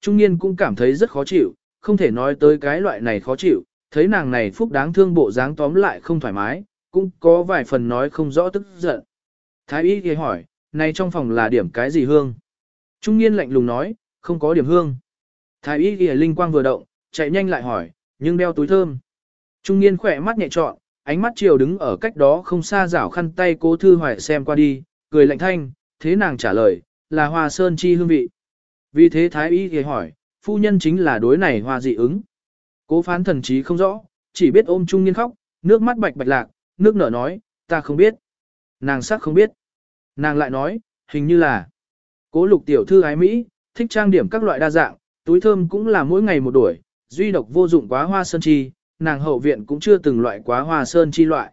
Trung niên cũng cảm thấy rất khó chịu, không thể nói tới cái loại này khó chịu, thấy nàng này phúc đáng thương bộ dáng tóm lại không thoải mái, cũng có vài phần nói không rõ tức giận. Thái y thì hỏi, này trong phòng là điểm cái gì hương? Trung niên lạnh lùng nói, không có điểm hương. Thái y thì linh quang vừa động, chạy nhanh lại hỏi, nhưng đeo túi thơm. Trung niên khỏe mắt nhẹ trọn, ánh mắt chiều đứng ở cách đó không xa rảo khăn tay cố thư hoài xem qua đi, cười lạnh thanh, thế nàng trả lời, là hoa sơn chi hương vị. Vì thế thái y thì hỏi, phu nhân chính là đối này hoa dị ứng. Cố phán thần trí không rõ, chỉ biết ôm trung niên khóc, nước mắt bạch bạch lạc, nước nở nói, ta không biết. Nàng sắc không biết. Nàng lại nói, hình như là, cố lục tiểu thư ái Mỹ, thích trang điểm các loại đa dạng, túi thơm cũng là mỗi ngày một đuổi, duy độc vô dụng quá hoa sơn chi, nàng hậu viện cũng chưa từng loại quá hoa sơn chi loại.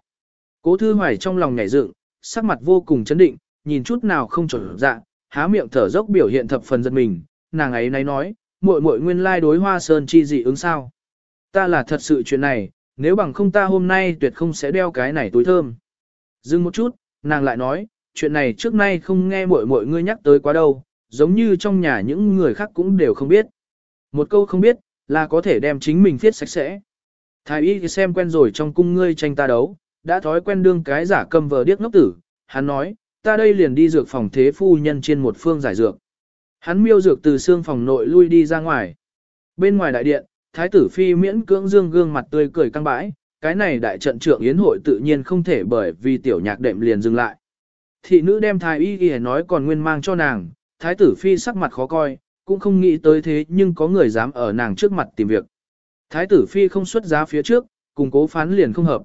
Cố thư hoài trong lòng nhảy dựng, sắc mặt vô cùng chấn định, nhìn chút nào không trở dạ, há miệng thở dốc biểu hiện thập phần giật mình, nàng ấy nay nói, muội muội nguyên lai đối hoa sơn chi dị ứng sao. Ta là thật sự chuyện này, nếu bằng không ta hôm nay tuyệt không sẽ đeo cái này túi thơm. Dừng một chút, nàng lại nói, chuyện này trước nay không nghe muội muội ngươi nhắc tới quá đâu, giống như trong nhà những người khác cũng đều không biết. Một câu không biết, là có thể đem chính mình viết sạch sẽ. Thái y xem quen rồi trong cung ngươi tranh ta đấu, đã thói quen đương cái giả cầm vờ điếc ngốc tử, hắn nói, ta đây liền đi dược phòng thế phu nhân trên một phương giải dược. Hắn miêu dược từ xương phòng nội lui đi ra ngoài. Bên ngoài đại điện, thái tử phi miễn cưỡng dương gương mặt tươi cười căng bãi, cái này đại trận trưởng yến hội tự nhiên không thể bởi vì tiểu nhạc đệm liền dừng lại. Thị nữ đem thái y y nói còn nguyên mang cho nàng, thái tử phi sắc mặt khó coi, cũng không nghĩ tới thế nhưng có người dám ở nàng trước mặt tìm việc. Thái tử phi không xuất giá phía trước, cùng cố phán liền không hợp.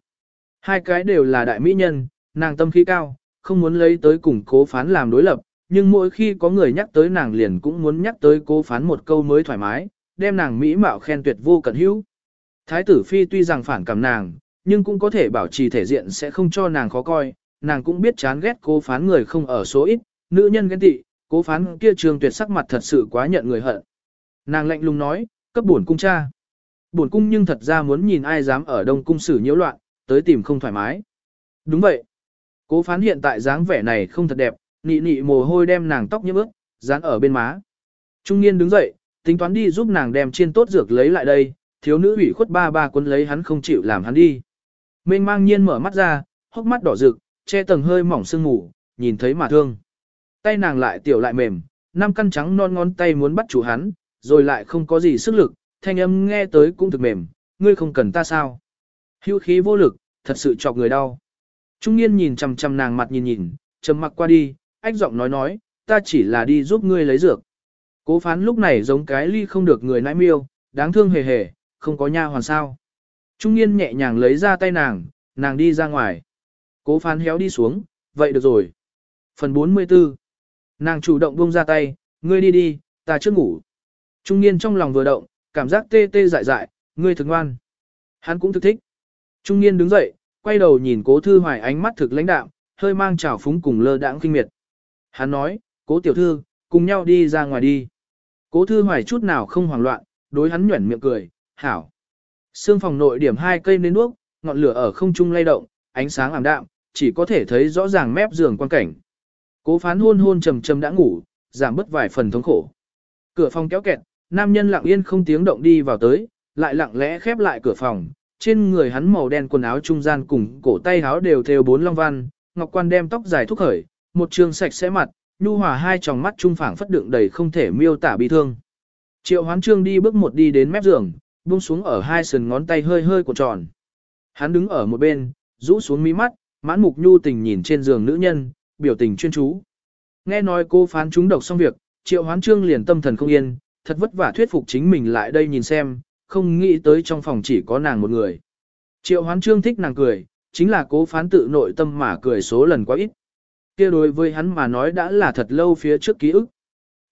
Hai cái đều là đại mỹ nhân, nàng tâm khí cao, không muốn lấy tới cùng cố phán làm đối lập, nhưng mỗi khi có người nhắc tới nàng liền cũng muốn nhắc tới cố phán một câu mới thoải mái, đem nàng mỹ mạo khen tuyệt vô cận hữu. Thái tử phi tuy rằng phản cảm nàng, nhưng cũng có thể bảo trì thể diện sẽ không cho nàng khó coi, nàng cũng biết chán ghét cố phán người không ở số ít, nữ nhân ghen tị, cố phán kia trường tuyệt sắc mặt thật sự quá nhận người hận. Nàng lạnh lùng nói, cấp bổn cung cha. Bổn cung nhưng thật ra muốn nhìn ai dám ở đông cung xử nhiễu loạn, tới tìm không thoải mái. Đúng vậy. Cố phán hiện tại dáng vẻ này không thật đẹp, nị nị mồ hôi đem nàng tóc như ướt, dán ở bên má. Trung niên đứng dậy, tính toán đi giúp nàng đem chiên tốt dược lấy lại đây, thiếu nữ ủy khuất ba ba quân lấy hắn không chịu làm hắn đi. Mênh mang nhiên mở mắt ra, hốc mắt đỏ rực, che tầng hơi mỏng sương ngủ, nhìn thấy mà thương. Tay nàng lại tiểu lại mềm, năm căn trắng non ngón tay muốn bắt chủ hắn, rồi lại không có gì sức lực, thanh âm nghe tới cũng thực mềm, ngươi không cần ta sao. Hữu khí vô lực, thật sự chọc người đau. Trung niên nhìn chằm chằm nàng mặt nhìn nhìn, trầm mặc qua đi, ách giọng nói nói, ta chỉ là đi giúp ngươi lấy dược. Cố phán lúc này giống cái ly không được người nãi miêu, đáng thương hề hề, không có nha hoàn sao. Trung niên nhẹ nhàng lấy ra tay nàng, nàng đi ra ngoài. Cố phán héo đi xuống, vậy được rồi. Phần 44 Nàng chủ động buông ra tay, ngươi đi đi, ta chưa ngủ. Trung niên trong lòng vừa động, cảm giác tê tê dại dại, ngươi thực ngoan. Hắn cũng thực thích. Trung niên đứng dậy, quay đầu nhìn cố thư hoài ánh mắt thực lãnh đạm, hơi mang trào phúng cùng lơ đãng kinh miệt. Hắn nói, cố tiểu thư, cùng nhau đi ra ngoài đi. Cố thư hoài chút nào không hoảng loạn, đối hắn nhuẩn miệng cười, hảo. Sương phòng nội điểm hai cây nến đuốc, ngọn lửa ở không trung lay động, ánh sáng ảm đạm, chỉ có thể thấy rõ ràng mép giường quan cảnh. Cố phán hôn hôn trầm trầm đã ngủ, giảm bớt vài phần thống khổ. Cửa phòng kéo kẹt, nam nhân lặng yên không tiếng động đi vào tới, lại lặng lẽ khép lại cửa phòng. Trên người hắn màu đen quần áo trung gian cùng cổ tay áo đều thêu bốn long văn, ngọc quan đem tóc dài thúc khởi, một trường sạch sẽ mặt, nhu hòa hai tròng mắt trung phảng phất đựng đầy không thể miêu tả bi thương. Triệu hoán trương đi bước một đi đến mép giường, buông xuống ở hai sườn ngón tay hơi hơi cuộn tròn. Hắn đứng ở một bên, rũ xuống mí mắt, mãn mục nhu tình nhìn trên giường nữ nhân, biểu tình chuyên chú. Nghe nói cô phán chúng độc xong việc, triệu hoán trương liền tâm thần không yên, thật vất vả thuyết phục chính mình lại đây nhìn xem, không nghĩ tới trong phòng chỉ có nàng một người. Triệu hoán trương thích nàng cười, chính là cố phán tự nội tâm mà cười số lần quá ít. kia đối với hắn mà nói đã là thật lâu phía trước ký ức.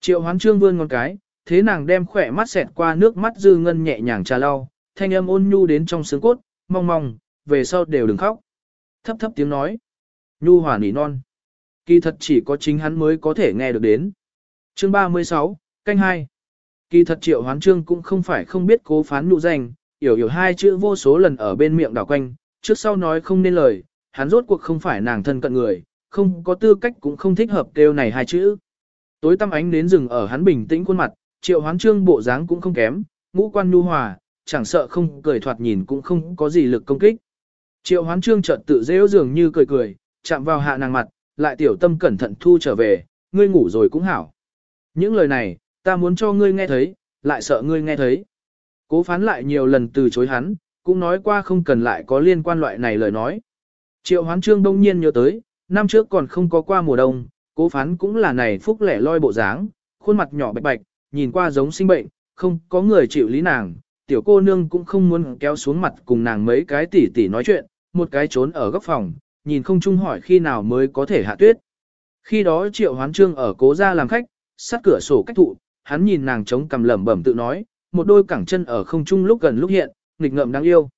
Triệu hoán trương vươn ngón cái, thế nàng đem khỏe mắt xẹt qua nước mắt dư ngân nhẹ nhàng trà lau, thanh âm ôn nhu đến trong xương cốt, mong mong, về sau đều đừng khóc. Thấp thấp tiếng nói. Nhu hòa nỉ non. Kỳ thật chỉ có chính hắn mới có thể nghe được đến. Chương 36, canh 2. Kỳ thật triệu hoán trương cũng không phải không biết cố phán nụ danh, hiểu hiểu hai chữ vô số lần ở bên miệng đảo quanh, trước sau nói không nên lời, hắn rốt cuộc không phải nàng thân cận người, không có tư cách cũng không thích hợp kêu này hai chữ. Tối tăm ánh đến rừng ở hắn bình tĩnh khuôn mặt, triệu hoán trương bộ dáng cũng không kém, ngũ quan nhu hòa, chẳng sợ không cười thoạt nhìn cũng không có gì lực công kích. Triệu hoán trương chợt tự dễ dường như cười cười, chạm vào hạ nàng mặt, lại tiểu tâm cẩn thận thu trở về, ngươi ngủ rồi cũng hảo. Những lời này, ta muốn cho ngươi nghe thấy, lại sợ ngươi nghe thấy. Cố phán lại nhiều lần từ chối hắn, cũng nói qua không cần lại có liên quan loại này lời nói. Triệu hoán trương đông nhiên nhớ tới, năm trước còn không có qua mùa đông, cố phán cũng là này phúc lẻ loi bộ dáng, khuôn mặt nhỏ bạch bạch, nhìn qua giống sinh bệnh, không có người chịu lý nàng, tiểu cô nương cũng không muốn kéo xuống mặt cùng nàng mấy cái tỉ tỉ nói chuyện, một cái trốn ở góc phòng, nhìn không chung hỏi khi nào mới có thể hạ tuyết. Khi đó triệu hoán trương ở cố gia làm khách, sát cửa sổ cách thụ, hắn nhìn nàng chống cằm lẩm bẩm tự nói, một đôi cẳng chân ở không trung lúc gần lúc hiện, nghịch ngợm đáng yêu.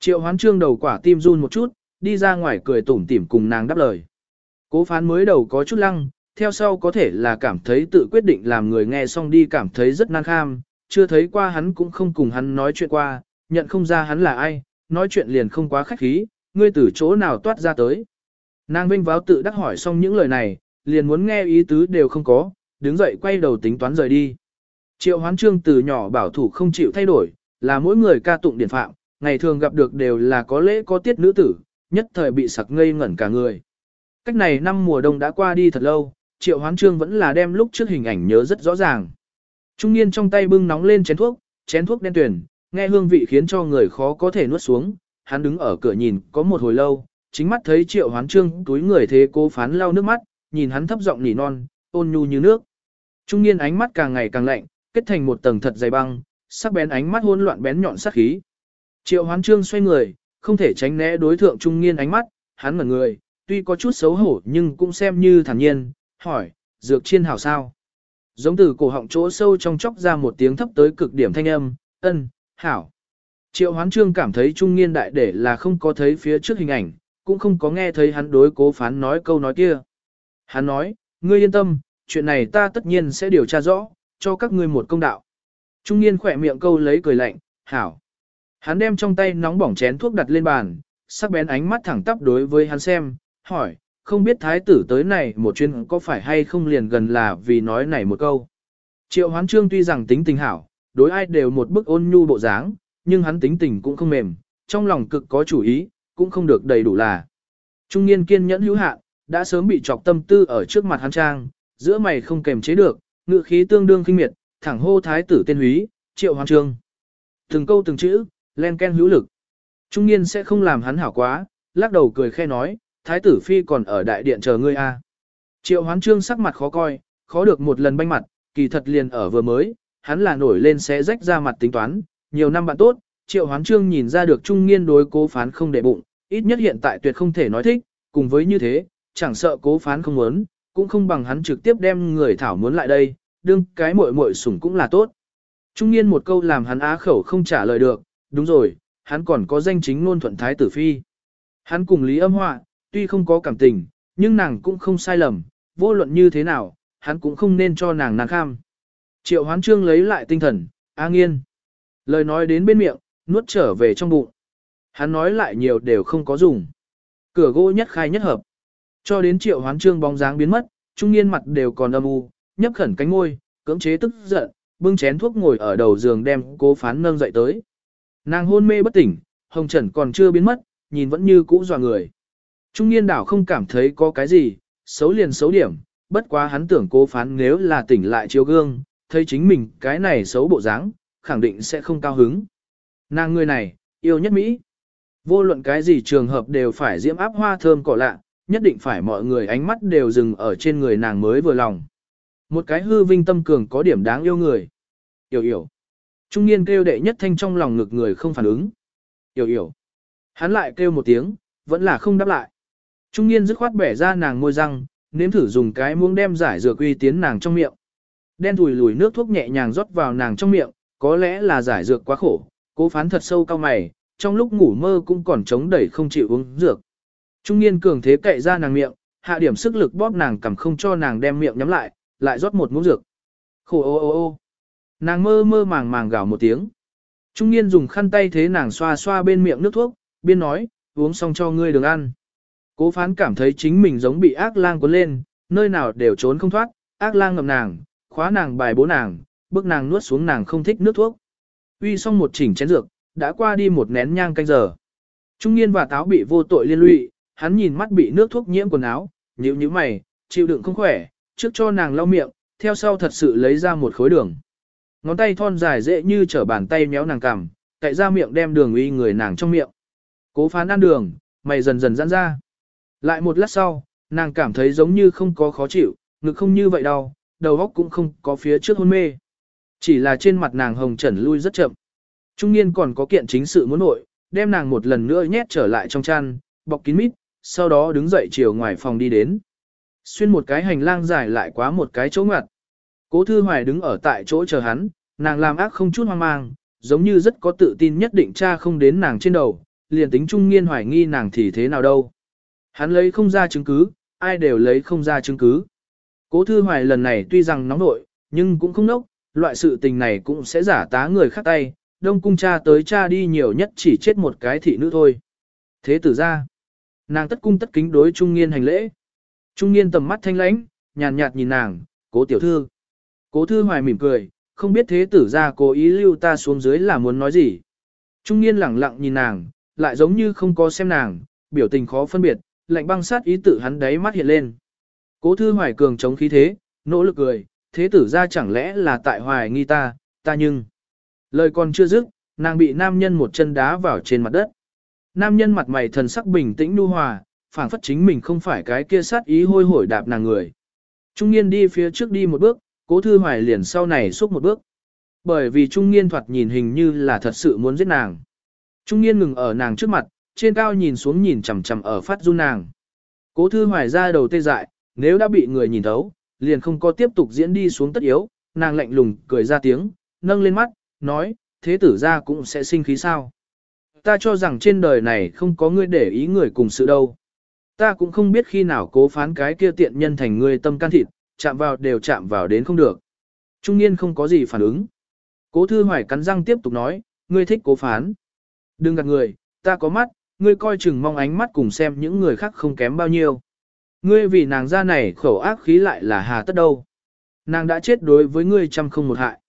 Triệu hoán trương đầu quả tim run một chút, đi ra ngoài cười tủm tỉm cùng nàng đáp lời. Cố phán mới đầu có chút lăng, theo sau có thể là cảm thấy tự quyết định làm người nghe xong đi cảm thấy rất nan kham, chưa thấy qua hắn cũng không cùng hắn nói chuyện qua, nhận không ra hắn là ai, nói chuyện liền không quá khách khí, ngươi từ chỗ nào toát ra tới. Nàng vinh váo tự đắc hỏi xong những lời này, liền muốn nghe ý tứ đều không có, đứng dậy quay đầu tính toán rời đi. Triệu hoán trương từ nhỏ bảo thủ không chịu thay đổi, là mỗi người ca tụng điển phạm, ngày thường gặp được đều là có lễ có tiết nữ tử, nhất thời bị sặc ngây ngẩn cả người. Cách này năm mùa đông đã qua đi thật lâu, triệu hoán trương vẫn là đem lúc trước hình ảnh nhớ rất rõ ràng. Trung niên trong tay bưng nóng lên chén thuốc, chén thuốc đen tuyển, nghe hương vị khiến cho người khó có thể nuốt xuống, hắn đứng ở cửa nhìn có một hồi lâu, chính mắt thấy triệu hoán trương túi người thế cố phán lau nước mắt, nhìn hắn thấp giọng nỉ non, ôn nhu như nước. Trung niên ánh mắt càng ngày càng lạnh, kết thành một tầng thật dày băng, sắc bén ánh mắt hỗn loạn bén nhọn sát khí. Triệu hoán trương xoay người, không thể tránh né đối thượng trung niên ánh mắt, hắn ngẩn người, tuy có chút xấu hổ nhưng cũng xem như thản nhiên, hỏi, dược chiên hảo sao? Giống từ cổ họng chỗ sâu trong chóc ra một tiếng thấp tới cực điểm thanh âm, ân, hảo. Triệu hoán trương cảm thấy trung niên đại để là không có thấy phía trước hình ảnh, cũng không có nghe thấy hắn đối cố phán nói câu nói kia. Hắn nói, ngươi yên tâm, chuyện này ta tất nhiên sẽ điều tra rõ, cho các ngươi một công đạo. Trung niên khỏe miệng câu lấy cười lạnh, hảo. Hắn đem trong tay nóng bỏng chén thuốc đặt lên bàn, sắc bén ánh mắt thẳng tắp đối với hắn xem, hỏi, không biết thái tử tới này một chuyến có phải hay không liền gần là vì nói này một câu. Triệu hoán trương tuy rằng tính tình hảo, đối ai đều một bức ôn nhu bộ dáng, nhưng hắn tính tình cũng không mềm, trong lòng cực có chủ ý, cũng không được đầy đủ là. Trung niên kiên nhẫn hữu hạn, đã sớm bị chọc tâm tư ở trước mặt hắn trang, giữa mày không kềm chế được, ngự khí tương đương kinh miệt, thẳng hô thái tử tên húy, triệu hoàng trương. Từng câu từng chữ, len ken hữu lực. Trung niên sẽ không làm hắn hảo quá, lắc đầu cười khe nói, thái tử phi còn ở đại điện chờ ngươi a. Triệu hoán trương sắc mặt khó coi, khó được một lần banh mặt, kỳ thật liền ở vừa mới, hắn là nổi lên sẽ rách ra mặt tính toán, nhiều năm bạn tốt, triệu hoán trương nhìn ra được trung niên đối cố phán không để bụng, ít nhất hiện tại tuyệt không thể nói thích, cùng với như thế, chẳng sợ cố phán không muốn, cũng không bằng hắn trực tiếp đem người thảo muốn lại đây, đương cái muội muội sủng cũng là tốt. Trung niên một câu làm hắn á khẩu không trả lời được, đúng rồi, hắn còn có danh chính ngôn thuận thái tử phi. Hắn cùng Lý âm họa, tuy không có cảm tình, nhưng nàng cũng không sai lầm, vô luận như thế nào, hắn cũng không nên cho nàng nàng kham. Triệu hoán trương lấy lại tinh thần, A nghiên. Lời nói đến bên miệng, nuốt trở về trong bụng. Hắn nói lại nhiều đều không có dùng. Cửa gỗ nhất khai nhất hợp. Cho đến triệu hoán trương bóng dáng biến mất, trung niên mặt đều còn âm u, nhấp khẩn cánh môi, cưỡng chế tức giận, bưng chén thuốc ngồi ở đầu giường đem cố phán nâng dậy tới. Nàng hôn mê bất tỉnh, hồng trần còn chưa biến mất, nhìn vẫn như cũ dọa người. Trung niên đảo không cảm thấy có cái gì, xấu liền xấu điểm, bất quá hắn tưởng cố phán nếu là tỉnh lại chiếu gương, thấy chính mình cái này xấu bộ dáng, khẳng định sẽ không cao hứng. Nàng người này, yêu nhất Mỹ. Vô luận cái gì trường hợp đều phải diễm áp hoa thơm cỏ lạ, nhất định phải mọi người ánh mắt đều dừng ở trên người nàng mới vừa lòng. Một cái hư vinh tâm cường có điểm đáng yêu người. Yểu yểu. Trung niên kêu đệ nhất thanh trong lòng ngực người không phản ứng. Yểu yểu. Hắn lại kêu một tiếng, vẫn là không đáp lại. Trung niên dứt khoát bẻ ra nàng môi răng, nếm thử dùng cái muỗng đem giải dược uy tiến nàng trong miệng. Đen thùi lùi nước thuốc nhẹ nhàng rót vào nàng trong miệng, có lẽ là giải dược quá khổ, cố phán thật sâu cao mày, trong lúc ngủ mơ cũng còn chống đẩy không chịu uống dược. Trung niên cường thế cậy ra nàng miệng, hạ điểm sức lực bóp nàng cầm không cho nàng đem miệng nhắm lại, lại rót một muỗng dược. Khổ ô ô ô. Nàng mơ mơ màng màng gào một tiếng. Trung niên dùng khăn tay thế nàng xoa xoa bên miệng nước thuốc, biên nói, uống xong cho ngươi đừng ăn. Cố phán cảm thấy chính mình giống bị ác lang cuốn lên, nơi nào đều trốn không thoát, ác lang ngầm nàng, khóa nàng bài bố nàng, bước nàng nuốt xuống nàng không thích nước thuốc. Uy xong một chỉnh chén dược, đã qua đi một nén nhang canh giờ. Trung niên và táo bị vô tội liên lụy, hắn nhìn mắt bị nước thuốc nhiễm quần áo, nhíu nhíu mày, chịu đựng không khỏe, trước cho nàng lau miệng, theo sau thật sự lấy ra một khối đường. Ngón tay thon dài dễ như trở bàn tay méo nàng cằm, cậy ra miệng đem đường uy người nàng trong miệng. Cố phán ăn đường, mày dần dần giãn ra. Lại một lát sau, nàng cảm thấy giống như không có khó chịu, ngực không như vậy đau, đầu óc cũng không có phía trước hôn mê. Chỉ là trên mặt nàng hồng trần lui rất chậm. Trung niên còn có kiện chính sự muốn nội, đem nàng một lần nữa nhét trở lại trong chăn, bọc kín mít, sau đó đứng dậy chiều ngoài phòng đi đến. Xuyên một cái hành lang dài lại quá một cái chỗ ngoặt. Cố Thư Hoài đứng ở tại chỗ chờ hắn, nàng làm ác không chút hoang mang, giống như rất có tự tin nhất định cha không đến nàng trên đầu, liền tính trung nghiên hoài nghi nàng thì thế nào đâu. Hắn lấy không ra chứng cứ, ai đều lấy không ra chứng cứ. Cố Thư Hoài lần này tuy rằng nóng nội, nhưng cũng không nốc, loại sự tình này cũng sẽ giả tá người khác tay, đông cung cha tới cha đi nhiều nhất chỉ chết một cái thị nữ thôi. Thế tử ra, nàng tất cung tất kính đối trung niên hành lễ. Trung niên tầm mắt thanh lãnh, nhàn nhạt nhìn nàng, cố tiểu thư. Cố thư hoài mỉm cười, không biết thế tử ra cố ý lưu ta xuống dưới là muốn nói gì. Trung niên lẳng lặng nhìn nàng, lại giống như không có xem nàng, biểu tình khó phân biệt, lạnh băng sát ý tự hắn đáy mắt hiện lên. Cố thư hoài cường chống khí thế, nỗ lực cười, thế tử ra chẳng lẽ là tại hoài nghi ta, ta nhưng. Lời còn chưa dứt, nàng bị nam nhân một chân đá vào trên mặt đất. Nam nhân mặt mày thần sắc bình tĩnh nu hòa, phảng phất chính mình không phải cái kia sát ý hôi hổi đạp nàng người. Trung niên đi phía trước đi một bước, cố thư hoài liền sau này xúc một bước. Bởi vì trung niên thoạt nhìn hình như là thật sự muốn giết nàng. Trung niên ngừng ở nàng trước mặt, trên cao nhìn xuống nhìn chằm chằm ở phát run nàng. Cố thư hoài ra đầu tê dại, nếu đã bị người nhìn thấu, liền không có tiếp tục diễn đi xuống tất yếu, nàng lạnh lùng cười ra tiếng, nâng lên mắt, nói, thế tử ra cũng sẽ sinh khí sao. Ta cho rằng trên đời này không có ngươi để ý người cùng sự đâu. Ta cũng không biết khi nào cố phán cái kia tiện nhân thành ngươi tâm can thịt, chạm vào đều chạm vào đến không được. Trung niên không có gì phản ứng. Cố thư hoài cắn răng tiếp tục nói, ngươi thích cố phán. Đừng gạt người, ta có mắt, ngươi coi chừng mong ánh mắt cùng xem những người khác không kém bao nhiêu. Ngươi vì nàng ra này khẩu ác khí lại là hà tất đâu. Nàng đã chết đối với ngươi trăm không một hại.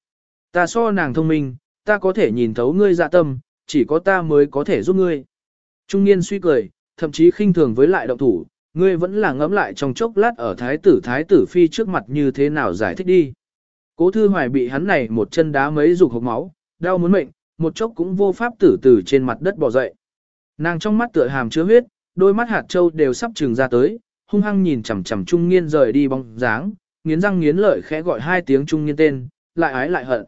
Ta so nàng thông minh, ta có thể nhìn thấu ngươi dạ tâm, chỉ có ta mới có thể giúp ngươi. Trung niên suy cười, thậm chí khinh thường với lại động thủ, ngươi vẫn là ngẫm lại trong chốc lát ở thái tử thái tử phi trước mặt như thế nào giải thích đi. Cố thư hoài bị hắn này một chân đá mấy dục hộc máu, đau muốn mệnh, một chốc cũng vô pháp tử tử trên mặt đất bò dậy. Nàng trong mắt tựa hàm chứa huyết, đôi mắt hạt châu đều sắp trừng ra tới, hung hăng nhìn chằm chằm trung niên rời đi bóng dáng, nghiến răng nghiến lợi khẽ gọi hai tiếng trung niên tên, lại ái lại hận.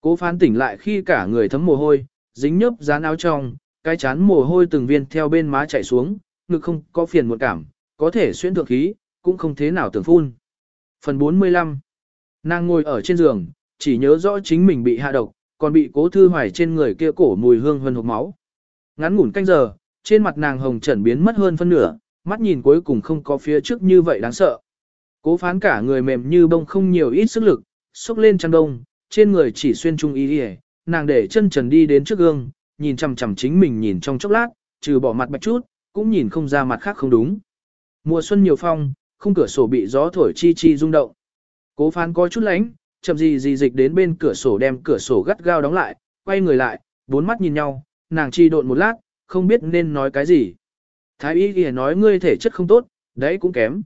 Cố phán tỉnh lại khi cả người thấm mồ hôi, dính nhớp dán áo trong, cái chán mồ hôi từng viên theo bên má chảy xuống, ngực không có phiền một cảm, có thể xuyên thượng khí, cũng không thế nào tưởng phun. Phần 45 Nàng ngồi ở trên giường, chỉ nhớ rõ chính mình bị hạ độc, còn bị cố thư hoài trên người kia cổ mùi hương hơn hộp máu. Ngắn ngủn canh giờ, trên mặt nàng hồng trần biến mất hơn phân nửa, mắt nhìn cuối cùng không có phía trước như vậy đáng sợ. Cố phán cả người mềm như bông không nhiều ít sức lực, xúc lên chăn đông, trên người chỉ xuyên trung y đi nàng để chân trần đi đến trước gương, nhìn chằm chằm chính mình nhìn trong chốc lát, trừ bỏ mặt bạch chút, cũng nhìn không ra mặt khác không đúng. Mùa xuân nhiều phong, khung cửa sổ bị gió thổi chi chi rung động. Cố phán có chút lánh, chậm gì gì dịch đến bên cửa sổ đem cửa sổ gắt gao đóng lại, quay người lại, bốn mắt nhìn nhau, nàng chi độn một lát, không biết nên nói cái gì. Thái y kia nói ngươi thể chất không tốt, đấy cũng kém.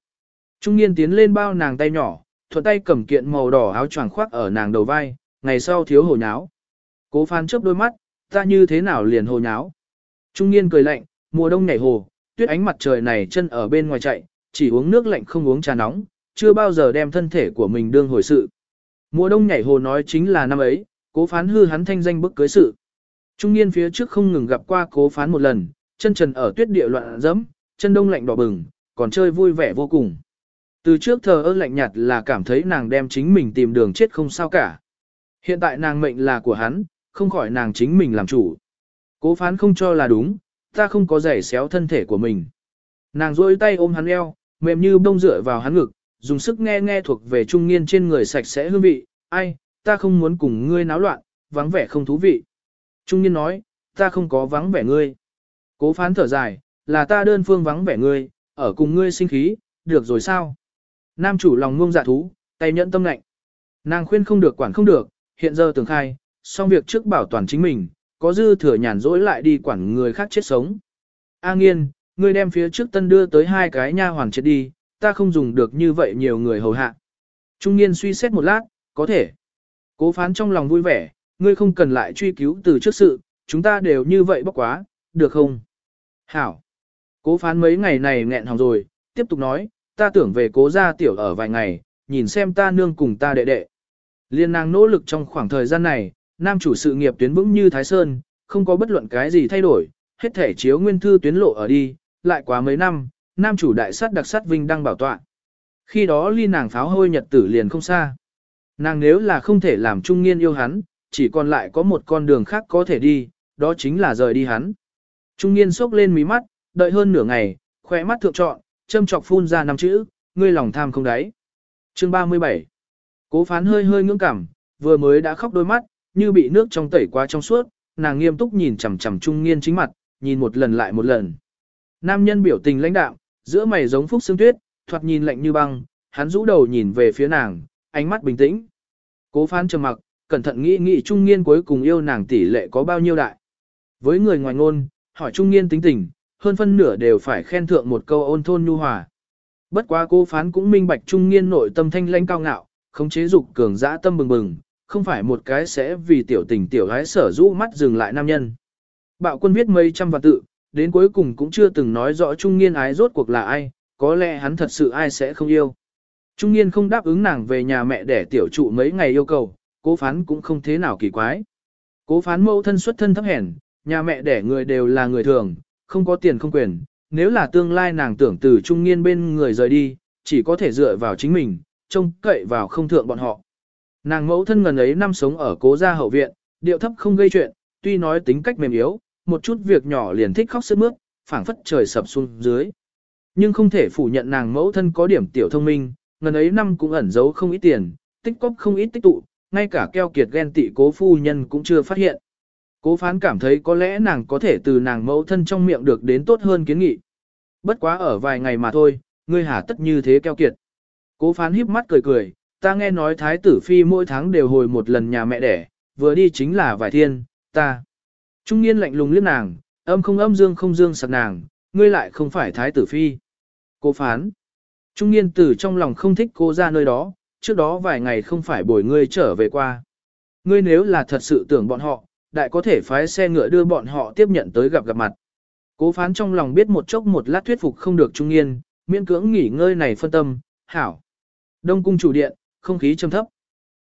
Trung niên tiến lên bao nàng tay nhỏ, thuận tay cầm kiện màu đỏ áo choàng khoác ở nàng đầu vai, ngày sau thiếu hổ nháo. Cố phán chớp đôi mắt, ta như thế nào liền hồ nháo. Trung niên cười lạnh, mùa đông nhảy hồ, tuyết ánh mặt trời này chân ở bên ngoài chạy, chỉ uống nước lạnh không uống trà nóng, chưa bao giờ đem thân thể của mình đương hồi sự. Mùa đông nhảy hồ nói chính là năm ấy, cố phán hư hắn thanh danh bức cưới sự. Trung niên phía trước không ngừng gặp qua cố phán một lần, chân trần ở tuyết địa loạn dẫm, chân đông lạnh đỏ bừng, còn chơi vui vẻ vô cùng. Từ trước thờ ơ lạnh nhạt là cảm thấy nàng đem chính mình tìm đường chết không sao cả. Hiện tại nàng mệnh là của hắn, không khỏi nàng chính mình làm chủ. Cố phán không cho là đúng, ta không có giày xéo thân thể của mình. Nàng rôi tay ôm hắn eo, mềm như bông dựa vào hắn ngực, dùng sức nghe nghe thuộc về trung niên trên người sạch sẽ hương vị, ai, ta không muốn cùng ngươi náo loạn, vắng vẻ không thú vị. Trung niên nói, ta không có vắng vẻ ngươi. Cố phán thở dài, là ta đơn phương vắng vẻ ngươi, ở cùng ngươi sinh khí, được rồi sao? Nam chủ lòng ngông dạ thú, tay nhẫn tâm lạnh. Nàng khuyên không được quản không được, hiện giờ tưởng khai, xong việc trước bảo toàn chính mình, có dư thừa nhàn rỗi lại đi quản người khác chết sống. A nghiên, ngươi đem phía trước tân đưa tới hai cái nha hoàn chết đi, ta không dùng được như vậy nhiều người hầu hạ. Trung niên suy xét một lát, có thể. Cố phán trong lòng vui vẻ, ngươi không cần lại truy cứu từ trước sự, chúng ta đều như vậy bốc quá, được không? Hảo. Cố phán mấy ngày này nghẹn hỏng rồi, tiếp tục nói, ta tưởng về cố gia tiểu ở vài ngày, nhìn xem ta nương cùng ta đệ đệ. Liên nàng nỗ lực trong khoảng thời gian này, nam chủ sự nghiệp tuyến vững như Thái Sơn, không có bất luận cái gì thay đổi, hết thể chiếu nguyên thư tuyến lộ ở đi, lại quá mấy năm, nam chủ đại sát đặc sát vinh đăng bảo tọa. Khi đó ly nàng pháo hôi nhật tử liền không xa. Nàng nếu là không thể làm trung nghiên yêu hắn, chỉ còn lại có một con đường khác có thể đi, đó chính là rời đi hắn. Trung nghiên sốc lên mí mắt, đợi hơn nửa ngày, khỏe mắt thượng trọn, châm chọc phun ra năm chữ, ngươi lòng tham không đáy. Chương 37 Cố phán hơi hơi ngưỡng cảm, vừa mới đã khóc đôi mắt, như bị nước trong tẩy quá trong suốt, nàng nghiêm túc nhìn chằm chằm trung nghiên chính mặt, nhìn một lần lại một lần. Nam nhân biểu tình lãnh đạm, giữa mày giống phúc xương tuyết, thoạt nhìn lạnh như băng, hắn rũ đầu nhìn về phía nàng, ánh mắt bình tĩnh. Cố phán trầm mặc, cẩn thận nghĩ nghĩ trung nghiên cuối cùng yêu nàng tỷ lệ có bao nhiêu đại. Với người ngoài ngôn, hỏi trung nghiên tính tình, hơn phân nửa đều phải khen thượng một câu ôn thôn nhu hòa. Bất quá cô phán cũng minh bạch trung nghiên nội tâm thanh lãnh cao ngạo, không chế dục cường dã tâm bừng bừng, không phải một cái sẽ vì tiểu tình tiểu gái sở rũ mắt dừng lại nam nhân. Bạo quân viết mấy trăm vạn tự, đến cuối cùng cũng chưa từng nói rõ trung niên ái rốt cuộc là ai, có lẽ hắn thật sự ai sẽ không yêu. Trung niên không đáp ứng nàng về nhà mẹ để tiểu trụ mấy ngày yêu cầu, cố phán cũng không thế nào kỳ quái. Cố phán mẫu thân xuất thân thấp hèn, nhà mẹ đẻ người đều là người thường, không có tiền không quyền, nếu là tương lai nàng tưởng từ trung niên bên người rời đi, chỉ có thể dựa vào chính mình, trông cậy vào không thượng bọn họ. Nàng mẫu thân ngần ấy năm sống ở cố gia hậu viện, điệu thấp không gây chuyện, tuy nói tính cách mềm yếu, một chút việc nhỏ liền thích khóc sướt mướt, phảng phất trời sập xuống dưới. Nhưng không thể phủ nhận nàng mẫu thân có điểm tiểu thông minh, ngần ấy năm cũng ẩn giấu không ít tiền, tích cóp không ít tích tụ, ngay cả keo kiệt ghen tị cố phu nhân cũng chưa phát hiện. Cố phán cảm thấy có lẽ nàng có thể từ nàng mẫu thân trong miệng được đến tốt hơn kiến nghị. Bất quá ở vài ngày mà thôi, ngươi hà tất như thế keo kiệt. Cố phán híp mắt cười cười, ta nghe nói thái tử phi mỗi tháng đều hồi một lần nhà mẹ đẻ, vừa đi chính là vài thiên, ta. Trung niên lạnh lùng liếc nàng, âm không âm dương không dương sặc nàng, ngươi lại không phải thái tử phi. Cố phán. Trung niên tử trong lòng không thích cô ra nơi đó, trước đó vài ngày không phải bồi ngươi trở về qua. Ngươi nếu là thật sự tưởng bọn họ, đại có thể phái xe ngựa đưa bọn họ tiếp nhận tới gặp gặp mặt. Cố phán trong lòng biết một chốc một lát thuyết phục không được trung niên, miễn cưỡng nghỉ ngơi này phân tâm, hảo. Đông cung chủ điện, không khí trầm thấp.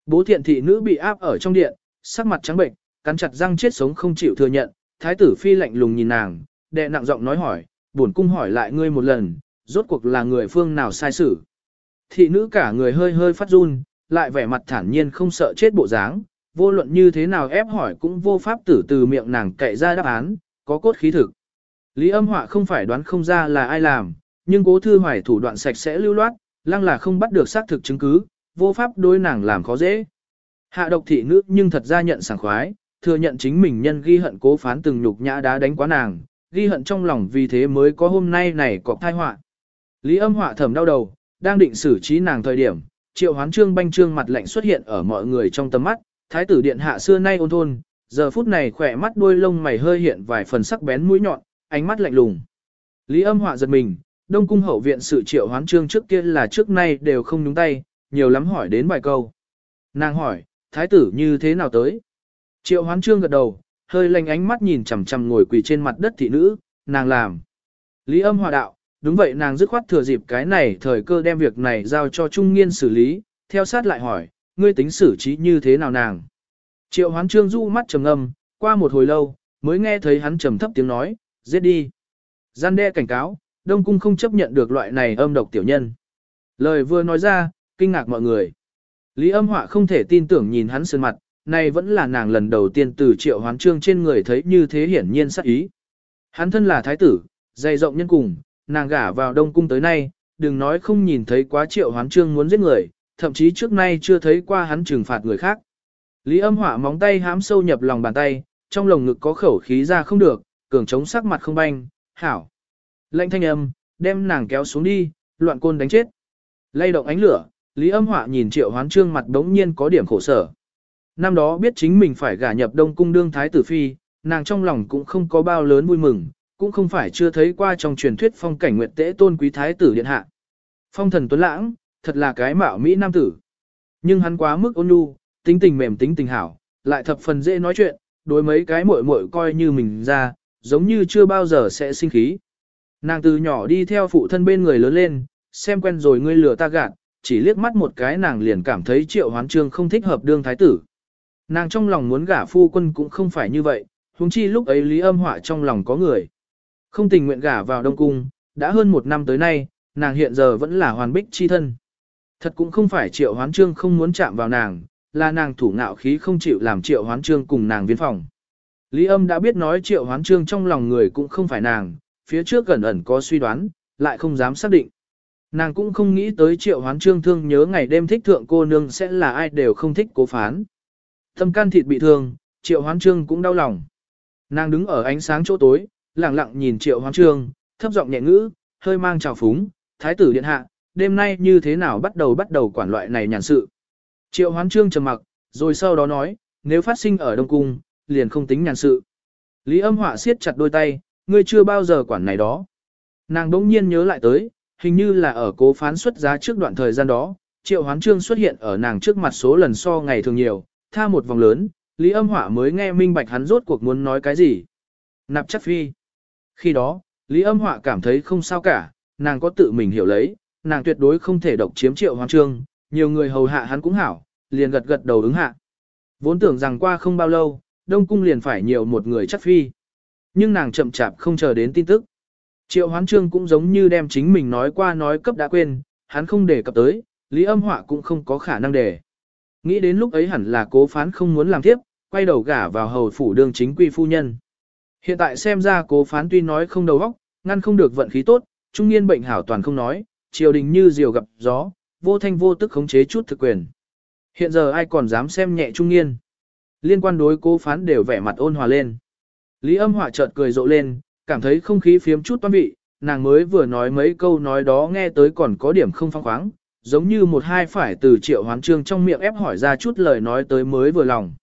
Bố thiện thị nữ bị áp ở trong điện, sắc mặt trắng bệnh, cắn chặt răng chết sống không chịu thừa nhận, thái tử phi lạnh lùng nhìn nàng, đệ nặng giọng nói hỏi, buồn cung hỏi lại ngươi một lần, rốt cuộc là người phương nào sai xử. Thị nữ cả người hơi hơi phát run, lại vẻ mặt thản nhiên không sợ chết bộ dáng, vô luận như thế nào ép hỏi cũng vô pháp tử từ miệng nàng cậy ra đáp án, có cốt khí thực. Lý âm họa không phải đoán không ra là ai làm, nhưng cố thư hoài thủ đoạn sạch sẽ lưu loát, lăng là không bắt được xác thực chứng cứ, vô pháp đối nàng làm khó dễ. Hạ độc thị nữ nhưng thật ra nhận sảng khoái, thừa nhận chính mình nhân ghi hận cố phán từng nhục nhã đá đánh quá nàng, ghi hận trong lòng vì thế mới có hôm nay này có thai họa. Lý âm họa thầm đau đầu, đang định xử trí nàng thời điểm, triệu hoán trương banh trương mặt lạnh xuất hiện ở mọi người trong tầm mắt, thái tử điện hạ xưa nay ôn thôn, giờ phút này khỏe mắt đuôi lông mày hơi hiện vài phần sắc bén mũi nhọn, ánh mắt lạnh lùng. Lý âm họa giật mình, đông cung hậu viện sự triệu hoán trương trước kia là trước nay đều không nhúng tay, nhiều lắm hỏi đến vài câu. Nàng hỏi, thái tử như thế nào tới? Triệu hoán trương gật đầu, hơi lanh ánh mắt nhìn chằm chằm ngồi quỳ trên mặt đất thị nữ, nàng làm. Lý âm hòa đạo, đúng vậy nàng dứt khoát thừa dịp cái này thời cơ đem việc này giao cho trung nghiên xử lý, theo sát lại hỏi, ngươi tính xử trí như thế nào nàng? Triệu hoán trương du mắt trầm ngâm, qua một hồi lâu, mới nghe thấy hắn trầm thấp tiếng nói, giết đi. Gian đe cảnh cáo, Đông Cung không chấp nhận được loại này âm độc tiểu nhân. Lời vừa nói ra, kinh ngạc mọi người. Lý âm họa không thể tin tưởng nhìn hắn sơn mặt, này vẫn là nàng lần đầu tiên từ triệu hoán trương trên người thấy như thế hiển nhiên sắc ý. Hắn thân là thái tử, dày rộng nhân cùng, nàng gả vào đông cung tới nay, đừng nói không nhìn thấy quá triệu hoán trương muốn giết người, thậm chí trước nay chưa thấy qua hắn trừng phạt người khác. Lý âm họa móng tay hám sâu nhập lòng bàn tay, trong lồng ngực có khẩu khí ra không được, cường chống sắc mặt không banh, hảo. Lệnh thanh âm, đem nàng kéo xuống đi, loạn côn đánh chết. Lay động ánh lửa, Lý âm họa nhìn triệu hoán trương mặt đống nhiên có điểm khổ sở. Năm đó biết chính mình phải gả nhập Đông Cung đương Thái tử Phi, nàng trong lòng cũng không có bao lớn vui mừng, cũng không phải chưa thấy qua trong truyền thuyết phong cảnh nguyệt tế tôn quý Thái tử Điện Hạ. Phong thần tuấn lãng, thật là cái mạo Mỹ Nam tử. Nhưng hắn quá mức ôn nhu, tính tình mềm tính tình hảo, lại thập phần dễ nói chuyện, đối mấy cái muội muội coi như mình ra, giống như chưa bao giờ sẽ sinh khí. Nàng từ nhỏ đi theo phụ thân bên người lớn lên, xem quen rồi ngươi lừa ta gạt, chỉ liếc mắt một cái nàng liền cảm thấy triệu hoán trương không thích hợp đương thái tử. Nàng trong lòng muốn gả phu quân cũng không phải như vậy, huống chi lúc ấy lý âm họa trong lòng có người. Không tình nguyện gả vào Đông Cung, đã hơn một năm tới nay, nàng hiện giờ vẫn là hoàn bích chi thân. Thật cũng không phải triệu hoán trương không muốn chạm vào nàng, là nàng thủ ngạo khí không chịu làm triệu hoán trương cùng nàng viên phòng. Lý âm đã biết nói triệu hoán trương trong lòng người cũng không phải nàng, phía trước gần ẩn có suy đoán, lại không dám xác định. Nàng cũng không nghĩ tới triệu hoán trương thương nhớ ngày đêm thích thượng cô nương sẽ là ai đều không thích cố phán. Tâm can thịt bị thương, triệu hoán trương cũng đau lòng. Nàng đứng ở ánh sáng chỗ tối, lặng lặng nhìn triệu hoán trương, thấp giọng nhẹ ngữ, hơi mang trào phúng, thái tử điện hạ, đêm nay như thế nào bắt đầu bắt đầu quản loại này nhàn sự. Triệu hoán trương trầm mặc, rồi sau đó nói, nếu phát sinh ở Đông Cung, liền không tính nhàn sự. Lý âm họa siết chặt đôi tay, ngươi chưa bao giờ quản này đó. Nàng đỗng nhiên nhớ lại tới, hình như là ở cố phán xuất giá trước đoạn thời gian đó, triệu hoán trương xuất hiện ở nàng trước mặt số lần so ngày thường nhiều, tha một vòng lớn, Lý âm hỏa mới nghe minh bạch hắn rốt cuộc muốn nói cái gì. Nạp chắc phi. Khi đó, Lý âm họa cảm thấy không sao cả, nàng có tự mình hiểu lấy, nàng tuyệt đối không thể độc chiếm triệu hoán trương, nhiều người hầu hạ hắn cũng hảo, liền gật gật đầu ứng hạ. Vốn tưởng rằng qua không bao lâu, Đông Cung liền phải nhiều một người chắc phi. Nhưng nàng chậm chạp không chờ đến tin tức. Triệu Hoán Trương cũng giống như đem chính mình nói qua nói cấp đã quên, hắn không đề cập tới, Lý Âm Họa cũng không có khả năng để. Nghĩ đến lúc ấy hẳn là cố phán không muốn làm tiếp, quay đầu gả vào hầu phủ đường chính quy phu nhân. Hiện tại xem ra cố phán tuy nói không đầu óc, ngăn không được vận khí tốt, trung niên bệnh hảo toàn không nói, triều đình như diều gặp gió, vô thanh vô tức khống chế chút thực quyền. Hiện giờ ai còn dám xem nhẹ trung niên. Liên quan đối cố phán đều vẻ mặt ôn hòa lên. Lý âm họa chợt cười rộ lên, cảm thấy không khí phiếm chút toan vị, nàng mới vừa nói mấy câu nói đó nghe tới còn có điểm không phong khoáng, giống như một hai phải từ triệu hoán trương trong miệng ép hỏi ra chút lời nói tới mới vừa lòng.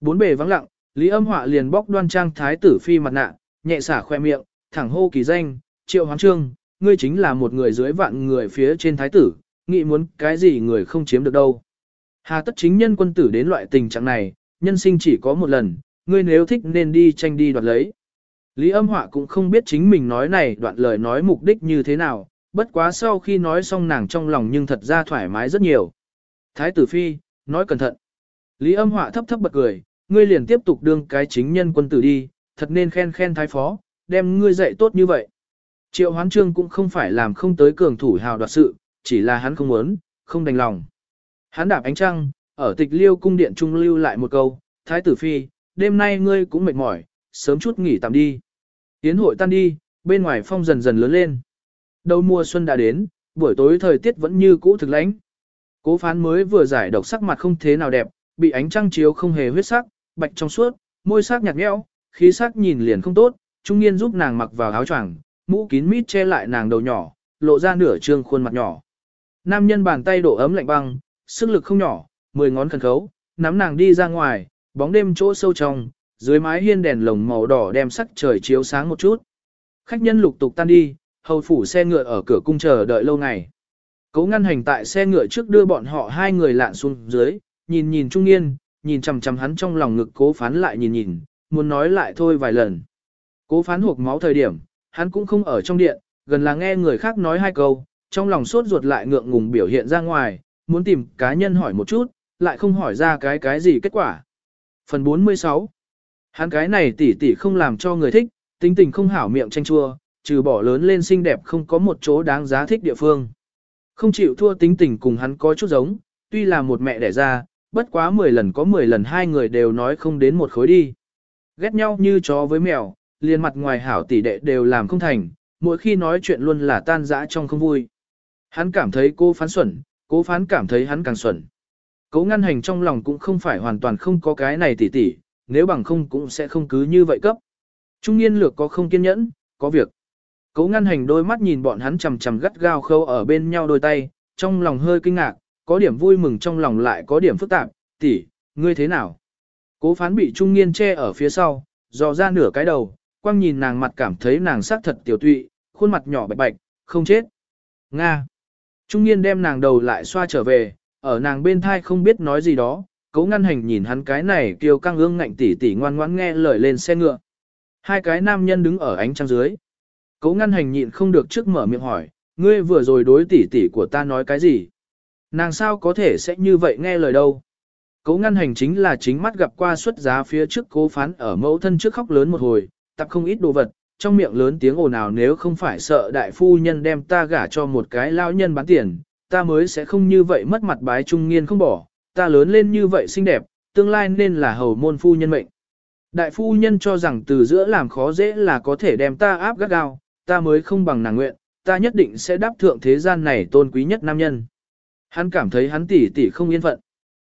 Bốn bề vắng lặng, Lý âm họa liền bóc đoan trang thái tử phi mặt nạ, nhẹ xả khoe miệng, thẳng hô kỳ danh, triệu hoán trương, ngươi chính là một người dưới vạn người phía trên thái tử, nghĩ muốn cái gì người không chiếm được đâu. Hà tất chính nhân quân tử đến loại tình trạng này, nhân sinh chỉ có một lần, ngươi nếu thích nên đi tranh đi đoạt lấy. Lý âm họa cũng không biết chính mình nói này đoạn lời nói mục đích như thế nào, bất quá sau khi nói xong nàng trong lòng nhưng thật ra thoải mái rất nhiều. Thái tử phi, nói cẩn thận. Lý âm họa thấp thấp bật cười, ngươi liền tiếp tục đương cái chính nhân quân tử đi, thật nên khen khen thái phó, đem ngươi dạy tốt như vậy. Triệu hoán trương cũng không phải làm không tới cường thủ hào đoạt sự, chỉ là hắn không muốn, không đành lòng. Hắn đạp ánh trăng, ở tịch liêu cung điện trung lưu lại một câu, Thái tử phi, đêm nay ngươi cũng mệt mỏi, sớm chút nghỉ tạm đi. Tiến hội tan đi, bên ngoài phong dần dần lớn lên. Đầu mùa xuân đã đến, buổi tối thời tiết vẫn như cũ thực lãnh. Cố phán mới vừa giải độc sắc mặt không thế nào đẹp, bị ánh trăng chiếu không hề huyết sắc, bạch trong suốt, môi sắc nhạt nhẽo, khí sắc nhìn liền không tốt, trung niên giúp nàng mặc vào áo choàng, mũ kín mít che lại nàng đầu nhỏ, lộ ra nửa trương khuôn mặt nhỏ. Nam nhân bàn tay độ ấm lạnh băng, sức lực không nhỏ, mười ngón khẩn khấu, nắm nàng đi ra ngoài, bóng đêm chỗ sâu trong, dưới mái hiên đèn lồng màu đỏ đem sắc trời chiếu sáng một chút. Khách nhân lục tục tan đi, hầu phủ xe ngựa ở cửa cung chờ đợi lâu ngày. Cố ngăn hành tại xe ngựa trước đưa bọn họ hai người lạn xuống dưới, nhìn nhìn trung niên, nhìn chằm chằm hắn trong lòng ngực cố phán lại nhìn nhìn, muốn nói lại thôi vài lần. Cố phán hộp máu thời điểm, hắn cũng không ở trong điện, gần là nghe người khác nói hai câu, trong lòng sốt ruột lại ngượng ngùng biểu hiện ra ngoài, muốn tìm cá nhân hỏi một chút, lại không hỏi ra cái cái gì kết quả. Phần 46 Hắn cái này tỉ tỉ không làm cho người thích, tính tình không hảo miệng tranh chua, trừ bỏ lớn lên xinh đẹp không có một chỗ đáng giá thích địa phương. Không chịu thua tính tình cùng hắn có chút giống, tuy là một mẹ đẻ ra, bất quá 10 lần có 10 lần hai người đều nói không đến một khối đi. Ghét nhau như chó với mèo, liền mặt ngoài hảo tỷ đệ đều làm không thành, mỗi khi nói chuyện luôn là tan dã trong không vui. Hắn cảm thấy cô phán xuẩn, cố phán cảm thấy hắn càng xuẩn. Cố ngăn hành trong lòng cũng không phải hoàn toàn không có cái này tỉ tỉ, nếu bằng không cũng sẽ không cứ như vậy cấp. Trung niên lược có không kiên nhẫn, có việc. Cố ngăn hành đôi mắt nhìn bọn hắn chầm chầm gắt gao khâu ở bên nhau đôi tay, trong lòng hơi kinh ngạc, có điểm vui mừng trong lòng lại có điểm phức tạp, tỷ, Ngươi thế nào? Cố phán bị trung niên che ở phía sau, dò ra nửa cái đầu, quăng nhìn nàng mặt cảm thấy nàng sắc thật tiểu tụy, khuôn mặt nhỏ bạch bạch, không chết. Nga. Trung niên đem nàng đầu lại xoa trở về, ở nàng bên thai không biết nói gì đó, cố ngăn hành nhìn hắn cái này kêu căng ương ngạnh tỉ tỉ ngoan ngoãn nghe lời lên xe ngựa. Hai cái nam nhân đứng ở ánh trăng dưới. Cố ngăn hành nhịn không được trước mở miệng hỏi, ngươi vừa rồi đối tỉ tỉ của ta nói cái gì? Nàng sao có thể sẽ như vậy nghe lời đâu? Cố ngăn hành chính là chính mắt gặp qua xuất giá phía trước cố phán ở mẫu thân trước khóc lớn một hồi, tập không ít đồ vật, trong miệng lớn tiếng ồn ào nếu không phải sợ đại phu nhân đem ta gả cho một cái lao nhân bán tiền, ta mới sẽ không như vậy mất mặt bái trung nghiên không bỏ, ta lớn lên như vậy xinh đẹp, tương lai nên là hầu môn phu nhân mệnh. Đại phu nhân cho rằng từ giữa làm khó dễ là có thể đem ta áp gắt gao, ta mới không bằng nàng nguyện, ta nhất định sẽ đáp thượng thế gian này tôn quý nhất nam nhân. Hắn cảm thấy hắn tỉ tỉ không yên phận.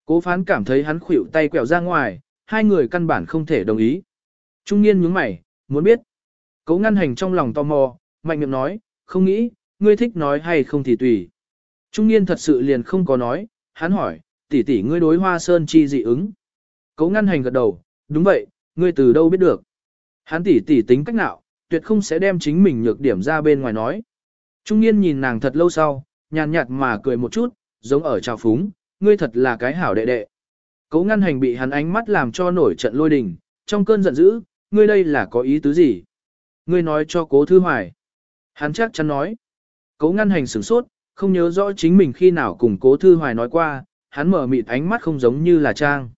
Cố phán cảm thấy hắn khuỷu tay quẹo ra ngoài, hai người căn bản không thể đồng ý. Trung niên nhướng mày, muốn biết. Cố ngăn hành trong lòng tò mò, mạnh miệng nói, không nghĩ, ngươi thích nói hay không thì tùy. Trung niên thật sự liền không có nói, hắn hỏi, tỷ tỷ ngươi đối hoa sơn chi dị ứng. Cố ngăn hành gật đầu, đúng vậy, ngươi từ đâu biết được. Hắn tỷ tỷ tính cách nào, tuyệt không sẽ đem chính mình nhược điểm ra bên ngoài nói. Trung niên nhìn nàng thật lâu sau, nhàn nhạt mà cười một chút, giống ở trào phúng, ngươi thật là cái hảo đệ đệ. Cố ngăn hành bị hắn ánh mắt làm cho nổi trận lôi đình, trong cơn giận dữ, ngươi đây là có ý tứ gì? Ngươi nói cho cố thư hoài. Hắn chắc chắn nói. Cố ngăn hành sửng sốt, không nhớ rõ chính mình khi nào cùng cố thư hoài nói qua, hắn mở mịt ánh mắt không giống như là trang.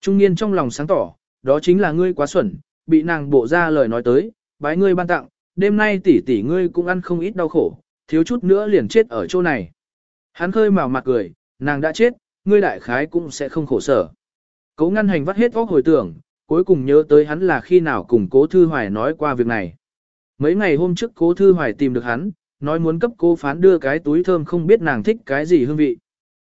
Trung niên trong lòng sáng tỏ, đó chính là ngươi quá xuẩn, bị nàng bộ ra lời nói tới, bái ngươi ban tặng, đêm nay tỷ tỷ ngươi cũng ăn không ít đau khổ, thiếu chút nữa liền chết ở chỗ này. Hắn khơi màu mặt cười, nàng đã chết, ngươi đại khái cũng sẽ không khổ sở. Cố ngăn hành vắt hết óc hồi tưởng, cuối cùng nhớ tới hắn là khi nào cùng cố thư hoài nói qua việc này. Mấy ngày hôm trước cố thư hoài tìm được hắn, nói muốn cấp cô phán đưa cái túi thơm không biết nàng thích cái gì hương vị.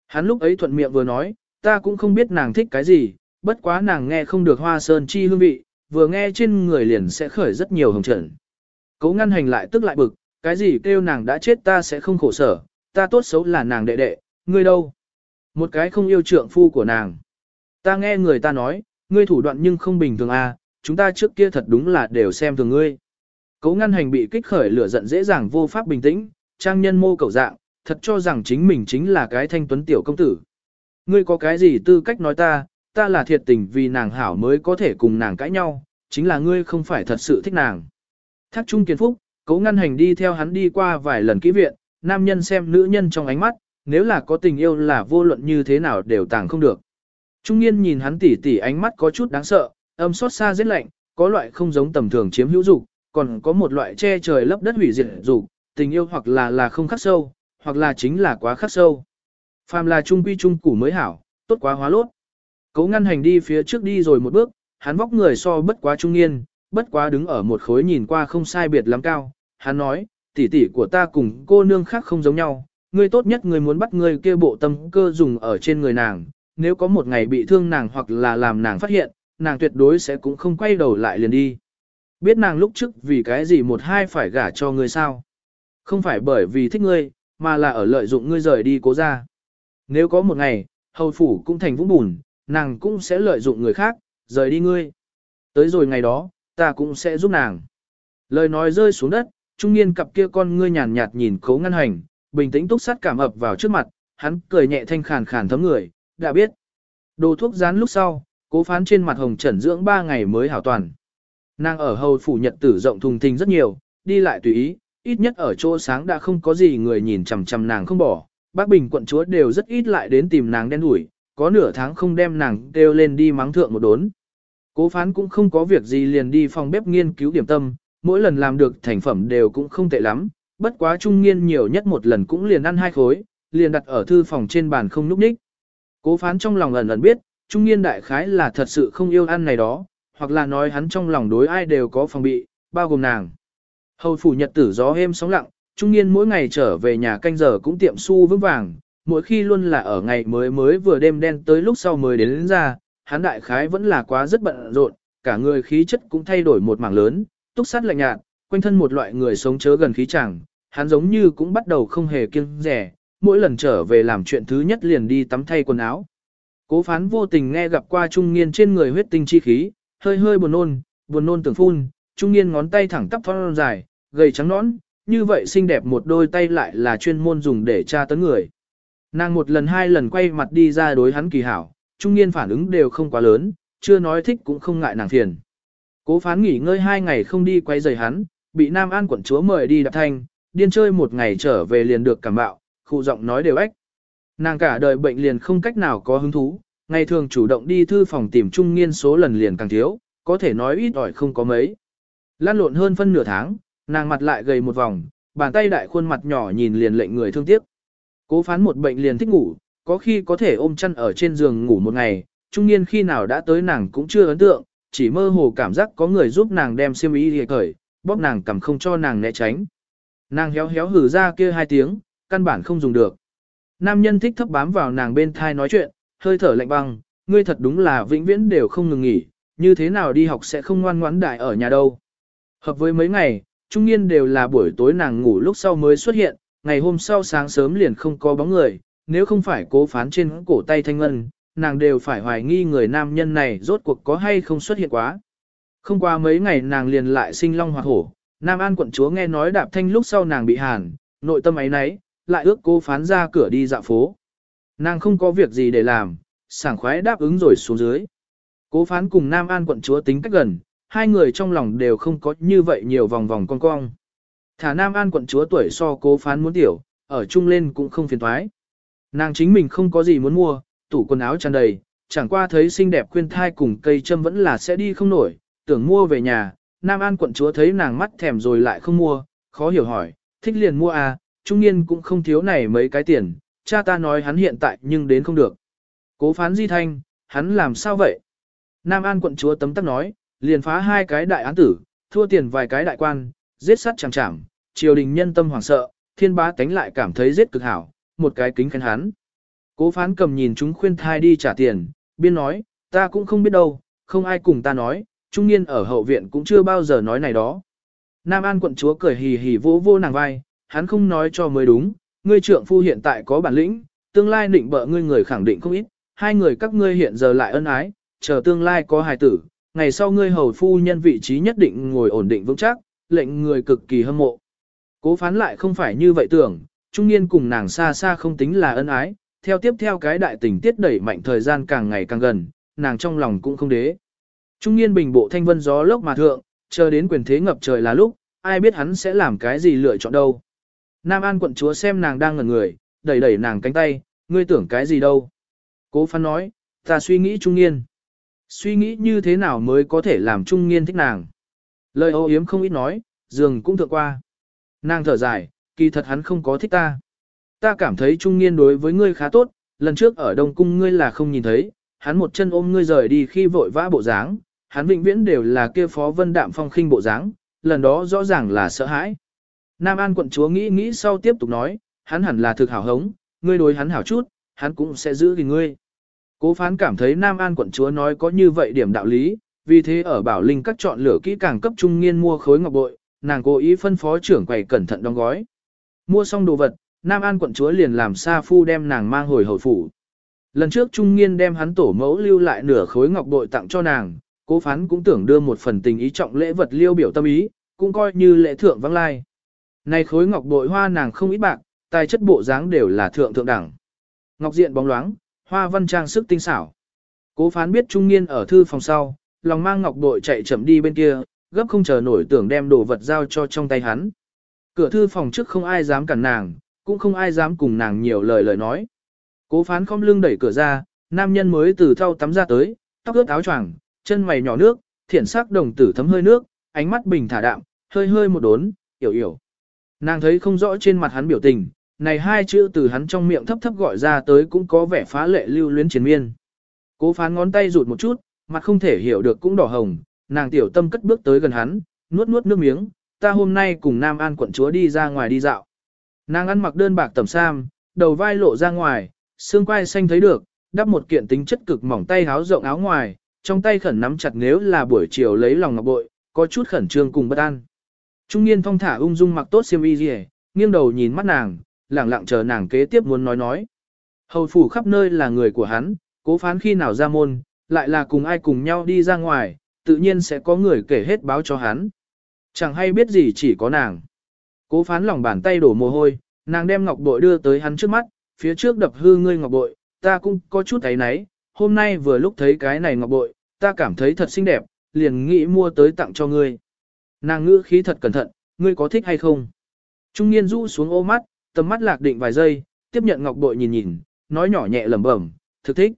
Hắn lúc ấy thuận miệng vừa nói, ta cũng không biết nàng thích cái gì, bất quá nàng nghe không được hoa sơn chi hương vị, vừa nghe trên người liền sẽ khởi rất nhiều hồng trận. Cố ngăn hành lại tức lại bực, cái gì kêu nàng đã chết ta sẽ không khổ sở, ta tốt xấu là nàng đệ đệ, ngươi đâu? Một cái không yêu trượng phu của nàng. Ta nghe người ta nói, ngươi thủ đoạn nhưng không bình thường à, chúng ta trước kia thật đúng là đều xem thường ngươi. Cố ngăn hành bị kích khởi lửa giận dễ dàng vô pháp bình tĩnh, trang nhân mô cầu dạng, thật cho rằng chính mình chính là cái thanh tuấn tiểu công tử. Ngươi có cái gì tư cách nói ta, ta là thiệt tình vì nàng hảo mới có thể cùng nàng cãi nhau, chính là ngươi không phải thật sự thích nàng. Thác Trung Kiến Phúc, cố ngăn hành đi theo hắn đi qua vài lần kỹ viện, nam nhân xem nữ nhân trong ánh mắt, nếu là có tình yêu là vô luận như thế nào đều tàng không được. Trung niên nhìn hắn tỉ tỉ ánh mắt có chút đáng sợ, âm xót xa rất lạnh, có loại không giống tầm thường chiếm hữu dục, còn có một loại che trời lấp đất hủy diệt dục, tình yêu hoặc là là không khắc sâu, hoặc là chính là quá khắc sâu. Phàm là trung quy trung củ mới hảo, tốt quá hóa lốt. Cố ngăn hành đi phía trước đi rồi một bước, hắn vóc người so bất quá trung niên, bất quá đứng ở một khối nhìn qua không sai biệt lắm cao. Hắn nói, tỷ tỷ của ta cùng cô nương khác không giống nhau, ngươi tốt nhất người muốn bắt ngươi kia bộ tâm cơ dùng ở trên người nàng, nếu có một ngày bị thương nàng hoặc là làm nàng phát hiện, nàng tuyệt đối sẽ cũng không quay đầu lại liền đi. Biết nàng lúc trước vì cái gì một hai phải gả cho ngươi sao? Không phải bởi vì thích ngươi, mà là ở lợi dụng ngươi rời đi cố ra. Nếu có một ngày, hầu phủ cũng thành vũng bùn, nàng cũng sẽ lợi dụng người khác, rời đi ngươi. Tới rồi ngày đó, ta cũng sẽ giúp nàng. Lời nói rơi xuống đất, trung niên cặp kia con ngươi nhàn nhạt nhìn cố ngăn hành, bình tĩnh túc sát cảm ập vào trước mặt, hắn cười nhẹ thanh khàn khàn thấm người, đã biết. Đồ thuốc rán lúc sau, cố phán trên mặt hồng trần dưỡng 3 ngày mới hảo toàn. Nàng ở hầu phủ nhật tử rộng thùng thình rất nhiều, đi lại tùy ý, ít nhất ở chỗ sáng đã không có gì người nhìn chằm chằm nàng không bỏ. Bác Bình quận chúa đều rất ít lại đến tìm nàng đen đuổi, có nửa tháng không đem nàng kêu lên đi mắng thượng một đốn. Cố phán cũng không có việc gì liền đi phòng bếp nghiên cứu điểm tâm, mỗi lần làm được thành phẩm đều cũng không tệ lắm, bất quá trung nghiên nhiều nhất một lần cũng liền ăn hai khối, liền đặt ở thư phòng trên bàn không núp ních. Cố phán trong lòng ẩn ẩn biết, trung nghiên đại khái là thật sự không yêu ăn này đó, hoặc là nói hắn trong lòng đối ai đều có phòng bị, bao gồm nàng. Hầu phủ nhật tử gió êm sóng lặng, trung niên mỗi ngày trở về nhà canh giờ cũng tiệm su vững vàng, mỗi khi luôn là ở ngày mới mới vừa đêm đen tới lúc sau mới đến, đến ra, hắn đại khái vẫn là quá rất bận rộn, cả người khí chất cũng thay đổi một mảng lớn, túc sát lạnh nhạt, quanh thân một loại người sống chớ gần khí chẳng, hắn giống như cũng bắt đầu không hề kiêng rẻ, mỗi lần trở về làm chuyện thứ nhất liền đi tắm thay quần áo. Cố phán vô tình nghe gặp qua trung niên trên người huyết tinh chi khí, hơi hơi buồn nôn, buồn nôn tưởng phun, trung niên ngón tay thẳng tắp thon dài, gầy trắng nõn, như vậy xinh đẹp một đôi tay lại là chuyên môn dùng để tra tấn người. Nàng một lần hai lần quay mặt đi ra đối hắn kỳ hảo, trung niên phản ứng đều không quá lớn, chưa nói thích cũng không ngại nàng phiền. Cố phán nghỉ ngơi hai ngày không đi quay giày hắn, bị Nam An quận chúa mời đi đạp thanh, điên chơi một ngày trở về liền được cảm bạo, khu giọng nói đều ếch. Nàng cả đời bệnh liền không cách nào có hứng thú, ngày thường chủ động đi thư phòng tìm trung nghiên số lần liền càng thiếu, có thể nói ít ỏi không có mấy. Lan lộn hơn phân nửa tháng, nàng mặt lại gầy một vòng, bàn tay đại khuôn mặt nhỏ nhìn liền lệnh người thương tiếc. Cố phán một bệnh liền thích ngủ, có khi có thể ôm chăn ở trên giường ngủ một ngày, trung niên khi nào đã tới nàng cũng chưa ấn tượng, chỉ mơ hồ cảm giác có người giúp nàng đem xiêm y lìa cởi, bóp nàng cầm không cho nàng né tránh. Nàng héo héo hử ra kia hai tiếng, căn bản không dùng được. Nam nhân thích thấp bám vào nàng bên thai nói chuyện, hơi thở lạnh băng, ngươi thật đúng là vĩnh viễn đều không ngừng nghỉ, như thế nào đi học sẽ không ngoan ngoãn đại ở nhà đâu. Hợp với mấy ngày, trung niên đều là buổi tối nàng ngủ lúc sau mới xuất hiện, ngày hôm sau sáng sớm liền không có bóng người, nếu không phải cố phán trên cổ tay thanh ngân, nàng đều phải hoài nghi người nam nhân này rốt cuộc có hay không xuất hiện quá. Không qua mấy ngày nàng liền lại sinh long hoặc hổ, Nam An quận chúa nghe nói đạp thanh lúc sau nàng bị hàn, nội tâm ấy nấy, lại ước cô phán ra cửa đi dạo phố. Nàng không có việc gì để làm, sảng khoái đáp ứng rồi xuống dưới. Cố phán cùng Nam An quận chúa tính cách gần, hai người trong lòng đều không có như vậy nhiều vòng vòng con cong. Thả Nam An quận chúa tuổi so cố phán muốn tiểu, ở chung lên cũng không phiền thoái. Nàng chính mình không có gì muốn mua, tủ quần áo tràn đầy, chẳng qua thấy xinh đẹp khuyên thai cùng cây châm vẫn là sẽ đi không nổi, tưởng mua về nhà, Nam An quận chúa thấy nàng mắt thèm rồi lại không mua, khó hiểu hỏi, thích liền mua à, trung niên cũng không thiếu này mấy cái tiền, cha ta nói hắn hiện tại nhưng đến không được. Cố phán di thanh, hắn làm sao vậy? Nam An quận chúa tấm tắc nói, liền phá hai cái đại án tử, thua tiền vài cái đại quan, giết sát chẳng chẳng, triều đình nhân tâm hoảng sợ, thiên bá tánh lại cảm thấy giết cực hảo, một cái kính khen hắn. Cố phán cầm nhìn chúng khuyên thai đi trả tiền, biên nói, ta cũng không biết đâu, không ai cùng ta nói, trung niên ở hậu viện cũng chưa bao giờ nói này đó. Nam An quận chúa cười hì hì vỗ vô nàng vai, hắn không nói cho mới đúng, ngươi trưởng phu hiện tại có bản lĩnh, tương lai định bợ ngươi người khẳng định không ít, hai người các ngươi hiện giờ lại ân ái, chờ tương lai có hài tử, ngày sau ngươi hầu phu nhân vị trí nhất định ngồi ổn định vững chắc, lệnh người cực kỳ hâm mộ. Cố phán lại không phải như vậy tưởng, trung niên cùng nàng xa xa không tính là ân ái, theo tiếp theo cái đại tình tiết đẩy mạnh thời gian càng ngày càng gần, nàng trong lòng cũng không đế. Trung niên bình bộ thanh vân gió lốc mà thượng, chờ đến quyền thế ngập trời là lúc, ai biết hắn sẽ làm cái gì lựa chọn đâu. Nam An quận chúa xem nàng đang ngẩn người, đẩy đẩy nàng cánh tay, ngươi tưởng cái gì đâu. Cố phán nói, ta suy nghĩ trung niên. Suy nghĩ như thế nào mới có thể làm trung niên thích nàng. Lời ô yếm không ít nói, giường cũng thượng qua. Nàng thở dài, kỳ thật hắn không có thích ta. Ta cảm thấy trung niên đối với ngươi khá tốt, lần trước ở Đông Cung ngươi là không nhìn thấy, hắn một chân ôm ngươi rời đi khi vội vã bộ dáng, hắn vĩnh viễn đều là kia phó vân đạm phong khinh bộ dáng, lần đó rõ ràng là sợ hãi. Nam An quận chúa nghĩ nghĩ sau tiếp tục nói, hắn hẳn là thực hảo hống, ngươi đối hắn hảo chút, hắn cũng sẽ giữ gìn ngươi. Cố phán cảm thấy Nam An quận chúa nói có như vậy điểm đạo lý, vì thế ở bảo linh các chọn lửa kỹ càng cấp trung nghiên mua khối ngọc bội, nàng cố ý phân phó trưởng quầy cẩn thận đóng gói. Mua xong đồ vật, Nam An quận chúa liền làm sa phu đem nàng mang hồi hồi phủ. Lần trước Trung Nghiên đem hắn tổ mẫu lưu lại nửa khối ngọc bội tặng cho nàng, cố phán cũng tưởng đưa một phần tình ý trọng lễ vật liêu biểu tâm ý, cũng coi như lễ thượng vắng lai. Này khối ngọc bội hoa nàng không ít bạc, tài chất bộ dáng đều là thượng thượng đẳng. Ngọc diện bóng loáng, hoa văn trang sức tinh xảo. Cố phán biết Trung Niên ở thư phòng sau, lòng mang ngọc bội chạy chậm đi bên kia, gấp không chờ nổi tưởng đem đồ vật giao cho trong tay hắn. Cửa thư phòng trước không ai dám cản nàng, cũng không ai dám cùng nàng nhiều lời lời nói. Cố phán không lưng đẩy cửa ra, nam nhân mới từ thau tắm ra tới, tóc ướt áo choàng, chân mày nhỏ nước, thiển sắc đồng tử thấm hơi nước, ánh mắt bình thả đạm, hơi hơi một đốn, hiểu hiểu. Nàng thấy không rõ trên mặt hắn biểu tình, này hai chữ từ hắn trong miệng thấp thấp gọi ra tới cũng có vẻ phá lệ lưu luyến chiến miên. Cố phán ngón tay rụt một chút, mặt không thể hiểu được cũng đỏ hồng, nàng tiểu tâm cất bước tới gần hắn, nuốt nuốt nước miếng, ta hôm nay cùng Nam An quận chúa đi ra ngoài đi dạo. Nàng ăn mặc đơn bạc tầm sam, đầu vai lộ ra ngoài, xương quai xanh thấy được, đắp một kiện tính chất cực mỏng tay háo rộng áo ngoài, trong tay khẩn nắm chặt nếu là buổi chiều lấy lòng ngọc bội, có chút khẩn trương cùng bất an. Trung niên thong thả ung dung mặc tốt xiêm y rìa, nghiêng đầu nhìn mắt nàng, lẳng lặng chờ nàng kế tiếp muốn nói nói. Hầu phủ khắp nơi là người của hắn, Cố phán khi nào ra môn, lại là cùng ai cùng nhau đi ra ngoài, tự nhiên sẽ có người kể hết báo cho hắn. Chẳng hay biết gì chỉ có nàng. Cố phán lòng bàn tay đổ mồ hôi, nàng đem ngọc bội đưa tới hắn trước mắt, phía trước đập hư ngươi ngọc bội, ta cũng có chút thấy náy, hôm nay vừa lúc thấy cái này ngọc bội, ta cảm thấy thật xinh đẹp, liền nghĩ mua tới tặng cho ngươi. Nàng ngữ khí thật cẩn thận, ngươi có thích hay không? Trung niên rũ xuống ô mắt, tầm mắt lạc định vài giây, tiếp nhận ngọc bội nhìn nhìn, nói nhỏ nhẹ lẩm bẩm, thực thích.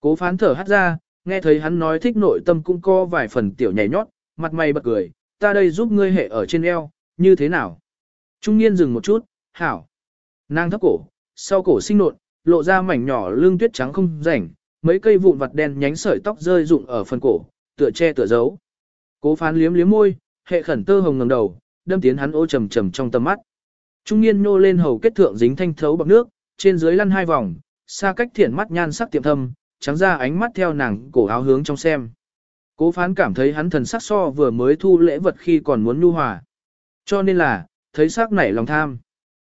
Cố phán thở hắt ra, nghe thấy hắn nói thích nội tâm cũng co vài phần tiểu nhảy nhót, mặt mày bật cười, ta đây giúp ngươi hệ ở trên eo, như thế nào? Trung niên dừng một chút, hảo. Nàng thấp cổ, sau cổ sinh nộn, lộ ra mảnh nhỏ lưng tuyết trắng không rảnh, mấy cây vụn vặt đen nhánh sợi tóc rơi rụng ở phần cổ, tựa che tựa giấu. Cố phán liếm liếm môi, hệ khẩn tơ hồng ngẩng đầu, đâm tiến hắn ô trầm trầm trong tầm mắt. Trung niên nô lên hầu kết thượng dính thanh thấu bọc nước, trên dưới lăn hai vòng, xa cách thiển mắt nhan sắc tiệm thâm, trắng ra ánh mắt theo nàng cổ áo hướng trong xem. Cố phán cảm thấy hắn thần sắc so vừa mới thu lễ vật khi còn muốn nhu hòa. Cho nên là, thấy sắc nảy lòng tham.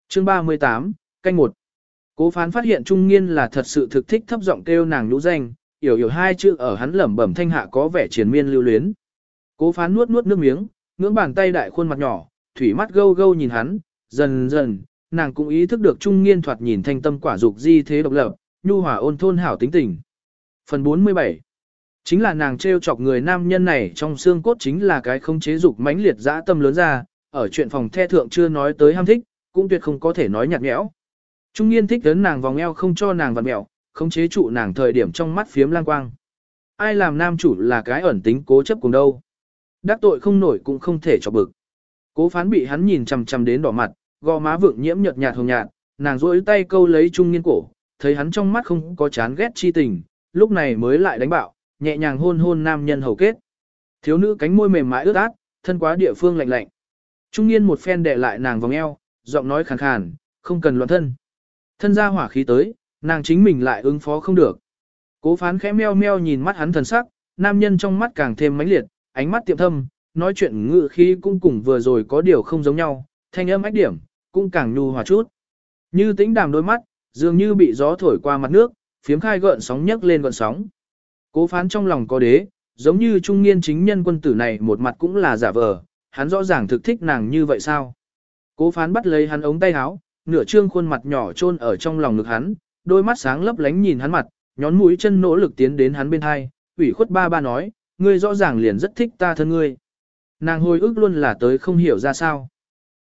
Chương 38, canh một. Cố phán phát hiện Trung niên là thật sự thực thích thấp giọng kêu nàng nhũ danh, hiểu hiểu hai chữ ở hắn lẩm bẩm thanh hạ có vẻ triền miên lưu luyến. Cố phán nuốt nuốt nước miếng, ngưỡng bàn tay đại khuôn mặt nhỏ, thủy mắt gâu gâu nhìn hắn, dần dần, nàng cũng ý thức được Trung Nghiên thoạt nhìn thanh tâm quả dục di thế độc lập, nhu hòa ôn thôn hảo tính tình. Phần 47 Chính là nàng trêu chọc người nam nhân này trong xương cốt chính là cái không chế dục mãnh liệt dã tâm lớn ra, ở chuyện phòng the thượng chưa nói tới ham thích, cũng tuyệt không có thể nói nhạt nhẽo. Trung niên thích đến nàng vòng eo không cho nàng vặn mẹo, không chế trụ nàng thời điểm trong mắt phiếm lang quang. Ai làm nam chủ là cái ẩn tính cố chấp cùng đâu. Đắc tội không nổi cũng không thể cho bực. Cố phán bị hắn nhìn chằm chằm đến đỏ mặt, gò má vượng nhiễm nhợt nhạt hồng nhạt, nàng duỗi tay câu lấy trung niên cổ, thấy hắn trong mắt không có chán ghét chi tình, lúc này mới lại đánh bạo, nhẹ nhàng hôn hôn nam nhân hầu kết. Thiếu nữ cánh môi mềm mại ướt át, thân quá địa phương lạnh lạnh. Trung niên một phen đè lại nàng vòng eo, giọng nói khàn khàn, không cần loạn thân. Thân ra hỏa khí tới, nàng chính mình lại ứng phó không được. Cố phán khẽ meo meo nhìn mắt hắn thần sắc, nam nhân trong mắt càng thêm mãnh liệt, ánh mắt tiệm thâm, nói chuyện ngự khí cũng cùng vừa rồi có điều không giống nhau, thanh âm ách điểm, cũng càng nhu hòa chút. Như tĩnh đàm đôi mắt, dường như bị gió thổi qua mặt nước, phiếm khai gợn sóng nhấc lên gợn sóng. Cố phán trong lòng có đế, giống như trung niên chính nhân quân tử này một mặt cũng là giả vờ, hắn rõ ràng thực thích nàng như vậy sao. Cố phán bắt lấy hắn ống tay áo, nửa trương khuôn mặt nhỏ chôn ở trong lòng ngực hắn, đôi mắt sáng lấp lánh nhìn hắn mặt, nhón mũi chân nỗ lực tiến đến hắn bên hai, ủy khuất ba ba nói, ngươi rõ ràng liền rất thích ta thân ngươi. Nàng hồi ức luôn là tới không hiểu ra sao.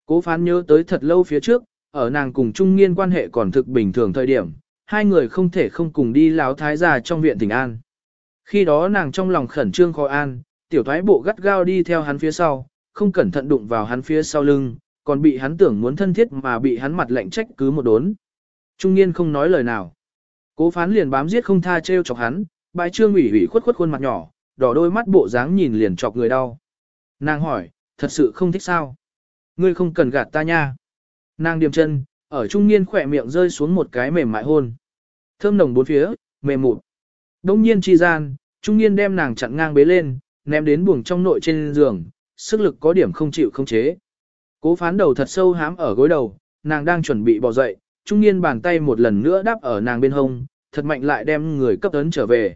Cố phán nhớ tới thật lâu phía trước, ở nàng cùng trung nghiên quan hệ còn thực bình thường thời điểm, hai người không thể không cùng đi láo thái già trong viện tỉnh an. Khi đó nàng trong lòng khẩn trương khó an, tiểu thoái bộ gắt gao đi theo hắn phía sau, không cẩn thận đụng vào hắn phía sau lưng, còn bị hắn tưởng muốn thân thiết mà bị hắn mặt lạnh trách cứ một đốn. Trung niên không nói lời nào. Cố phán liền bám giết không tha trêu chọc hắn, bãi trương ủy ủy khuất khuất khuôn mặt nhỏ, đỏ đôi mắt bộ dáng nhìn liền chọc người đau. Nàng hỏi, thật sự không thích sao? Ngươi không cần gạt ta nha. Nàng điềm chân, ở trung niên khỏe miệng rơi xuống một cái mềm mại hôn. Thơm nồng bốn phía, mềm mụn. Đông nhiên chi gian, trung niên đem nàng chặn ngang bế lên, ném đến buồng trong nội trên giường, sức lực có điểm không chịu không chế. Cố phán đầu thật sâu hám ở gối đầu, nàng đang chuẩn bị bỏ dậy, trung niên bàn tay một lần nữa đáp ở nàng bên hông, thật mạnh lại đem người cấp tấn trở về.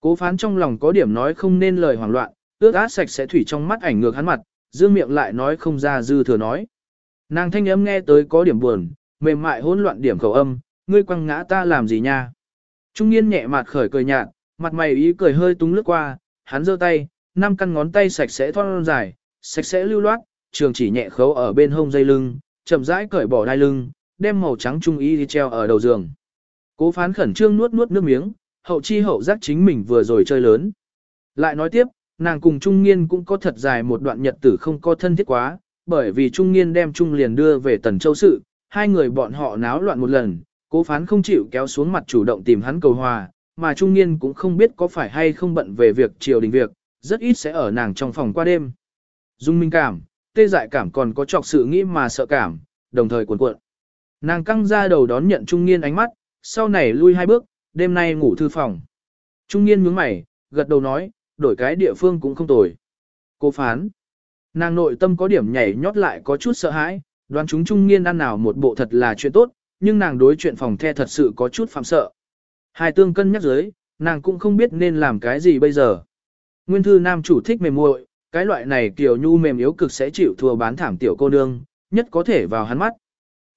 Cố phán trong lòng có điểm nói không nên lời hoảng loạn, ước át sạch sẽ thủy trong mắt ảnh ngược hắn mặt, dương miệng lại nói không ra dư thừa nói. Nàng thanh âm nghe tới có điểm buồn, mềm mại hỗn loạn điểm khẩu âm, ngươi quăng ngã ta làm gì nha. Trung niên nhẹ mặt khởi cười nhạt, mặt mày ý cười hơi túng lướt qua, hắn giơ tay, năm căn ngón tay sạch sẽ thon dài, sạch sẽ lưu loát, trường chỉ nhẹ khấu ở bên hông dây lưng, chậm rãi cởi bỏ đai lưng, đem màu trắng trung y đi treo ở đầu giường. Cố phán khẩn trương nuốt nuốt nước miếng, hậu chi hậu giác chính mình vừa rồi chơi lớn. Lại nói tiếp, nàng cùng Trung Nghiên cũng có thật dài một đoạn nhật tử không có thân thiết quá, bởi vì Trung Nghiên đem Trung liền đưa về Tần Châu sự, hai người bọn họ náo loạn một lần, cố phán không chịu kéo xuống mặt chủ động tìm hắn cầu hòa, mà Trung Nghiên cũng không biết có phải hay không bận về việc triều đình việc, rất ít sẽ ở nàng trong phòng qua đêm. Dung minh cảm, tê dại cảm còn có trọc sự nghĩ mà sợ cảm, đồng thời cuộn cuộn. Nàng căng ra đầu đón nhận Trung Nghiên ánh mắt, sau này lui hai bước, đêm nay ngủ thư phòng. Trung Nghiên nhướng mày, gật đầu nói, đổi cái địa phương cũng không tồi. Cô phán. Nàng nội tâm có điểm nhảy nhót lại có chút sợ hãi, đoán chúng Trung Nghiên ăn nào một bộ thật là chuyện tốt, nhưng nàng đối chuyện phòng the thật sự có chút phạm sợ. Hai tương cân nhắc dưới, nàng cũng không biết nên làm cái gì bây giờ. Nguyên thư nam chủ thích mềm muội, cái loại này kiểu nhu mềm yếu cực sẽ chịu thua bán thảm tiểu cô nương, nhất có thể vào hắn mắt.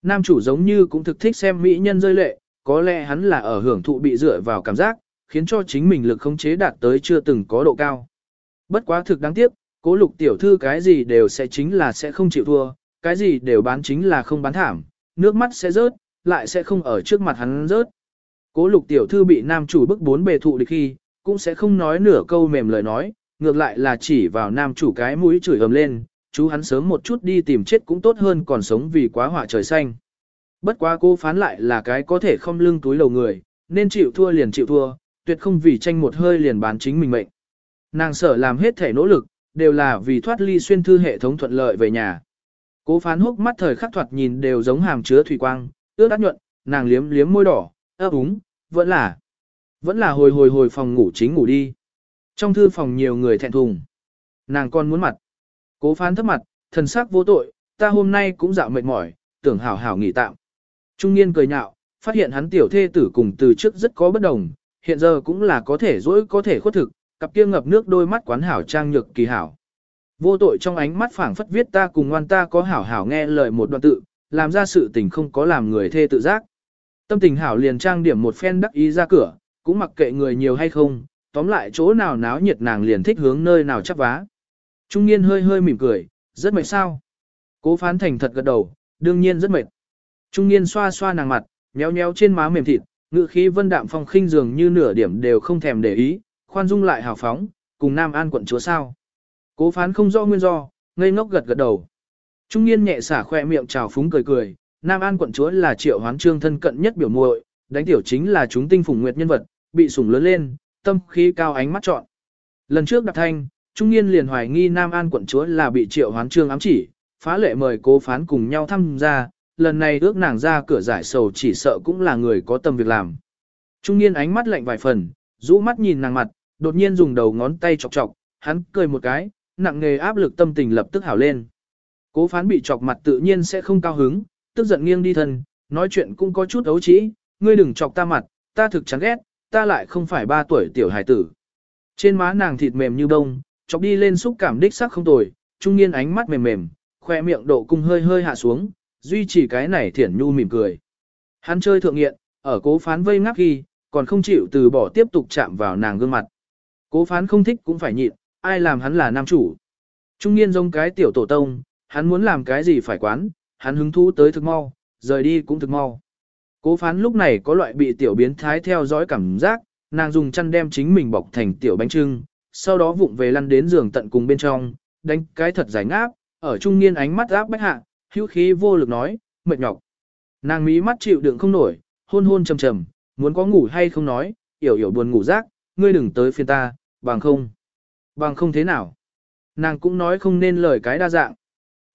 Nam chủ giống như cũng thực thích xem mỹ nhân rơi lệ, có lẽ hắn là ở hưởng thụ bị dựa vào cảm giác, khiến cho chính mình lực khống chế đạt tới chưa từng có độ cao. Bất quá thực đáng tiếc, cố lục tiểu thư cái gì đều sẽ chính là sẽ không chịu thua, cái gì đều bán chính là không bán thảm, nước mắt sẽ rớt, lại sẽ không ở trước mặt hắn rớt. Cố lục tiểu thư bị nam chủ bức bốn bề thụ địch khi, cũng sẽ không nói nửa câu mềm lời nói, ngược lại là chỉ vào nam chủ cái mũi chửi ầm lên, chú hắn sớm một chút đi tìm chết cũng tốt hơn còn sống vì quá họa trời xanh. Bất quá cô phán lại là cái có thể không lưng túi lầu người, nên chịu thua liền chịu thua, tuyệt không vì tranh một hơi liền bán chính mình mệnh. Nàng sở làm hết thể nỗ lực, đều là vì thoát ly xuyên thư hệ thống thuận lợi về nhà. Cố phán hốc mắt thời khắc thoạt nhìn đều giống hàm chứa thủy quang, ướt át nhuận, nàng liếm liếm môi đỏ, ấp úng, vẫn là, vẫn là hồi hồi hồi phòng ngủ chính ngủ đi. Trong thư phòng nhiều người thẹn thùng. Nàng con muốn mặt. Cố phán thấp mặt, thần sắc vô tội, ta hôm nay cũng dạo mệt mỏi, tưởng hảo hảo nghỉ tạm. Trung niên cười nhạo, phát hiện hắn tiểu thê tử cùng từ trước rất có bất đồng, hiện giờ cũng là có thể dỗi có thể khuất thực, cặp kia ngập nước đôi mắt quán hảo trang nhược kỳ hảo. Vô tội trong ánh mắt phảng phất viết ta cùng ngoan ta có hảo hảo nghe lời một đoạn tự, làm ra sự tình không có làm người thê tự giác. Tâm tình hảo liền trang điểm một phen đắc ý ra cửa, cũng mặc kệ người nhiều hay không, tóm lại chỗ nào náo nhiệt nàng liền thích hướng nơi nào chắp vá. Trung niên hơi hơi mỉm cười, rất mệt sao. Cố phán thành thật gật đầu, đương nhiên rất mệt. Trung niên xoa xoa nàng mặt, nhéo nhéo trên má mềm thịt, ngự khí vân đạm phong khinh dường như nửa điểm đều không thèm để ý, khoan dung lại hào phóng, cùng Nam An quận chúa sao. Cố phán không rõ nguyên do, ngây ngốc gật gật đầu. Trung niên nhẹ xả khoe miệng trào phúng cười cười, Nam An quận chúa là triệu hoán trương thân cận nhất biểu muội, đánh tiểu chính là chúng tinh phùng nguyệt nhân vật, bị sủng lớn lên, tâm khí cao ánh mắt trọn. Lần trước đạp thanh, Trung niên liền hoài nghi Nam An quận chúa là bị triệu hoán trương ám chỉ, phá lệ mời cố phán cùng nhau tham gia, lần này ước nàng ra cửa giải sầu chỉ sợ cũng là người có tâm việc làm. Trung niên ánh mắt lạnh vài phần, rũ mắt nhìn nàng mặt, đột nhiên dùng đầu ngón tay chọc chọc, hắn cười một cái, nặng nghề áp lực tâm tình lập tức hảo lên. Cố phán bị chọc mặt tự nhiên sẽ không cao hứng, tức giận nghiêng đi thân, nói chuyện cũng có chút ấu trĩ, ngươi đừng chọc ta mặt, ta thực chán ghét, ta lại không phải ba tuổi tiểu hài tử. Trên má nàng thịt mềm như bông, chọc đi lên xúc cảm đích sắc không tồi, trung niên ánh mắt mềm mềm, khoe miệng độ cung hơi hơi hạ xuống, duy trì cái này thiển nhu mỉm cười. Hắn chơi thượng nghiện, ở cố phán vây ngáp ghi còn không chịu từ bỏ tiếp tục chạm vào nàng gương mặt. Cố phán không thích cũng phải nhịn, ai làm hắn là nam chủ. Trung niên giống cái tiểu tổ tông, hắn muốn làm cái gì phải quán, hắn hứng thú tới thực mau, rời đi cũng thực mau. Cố phán lúc này có loại bị tiểu biến thái theo dõi cảm giác, nàng dùng chăn đem chính mình bọc thành tiểu bánh trưng, sau đó vụng về lăn đến giường tận cùng bên trong, đánh cái thật giải ngáp, ở trung niên ánh mắt áp bách hạ, hữu khí vô lực nói, mệt nhọc. Nàng mí mắt chịu đựng không nổi, hôn hôn trầm trầm, muốn có ngủ hay không nói, yểu yểu buồn ngủ rác, ngươi đừng tới phiên ta, bằng không. Bằng không thế nào. Nàng cũng nói không nên lời cái đa dạng.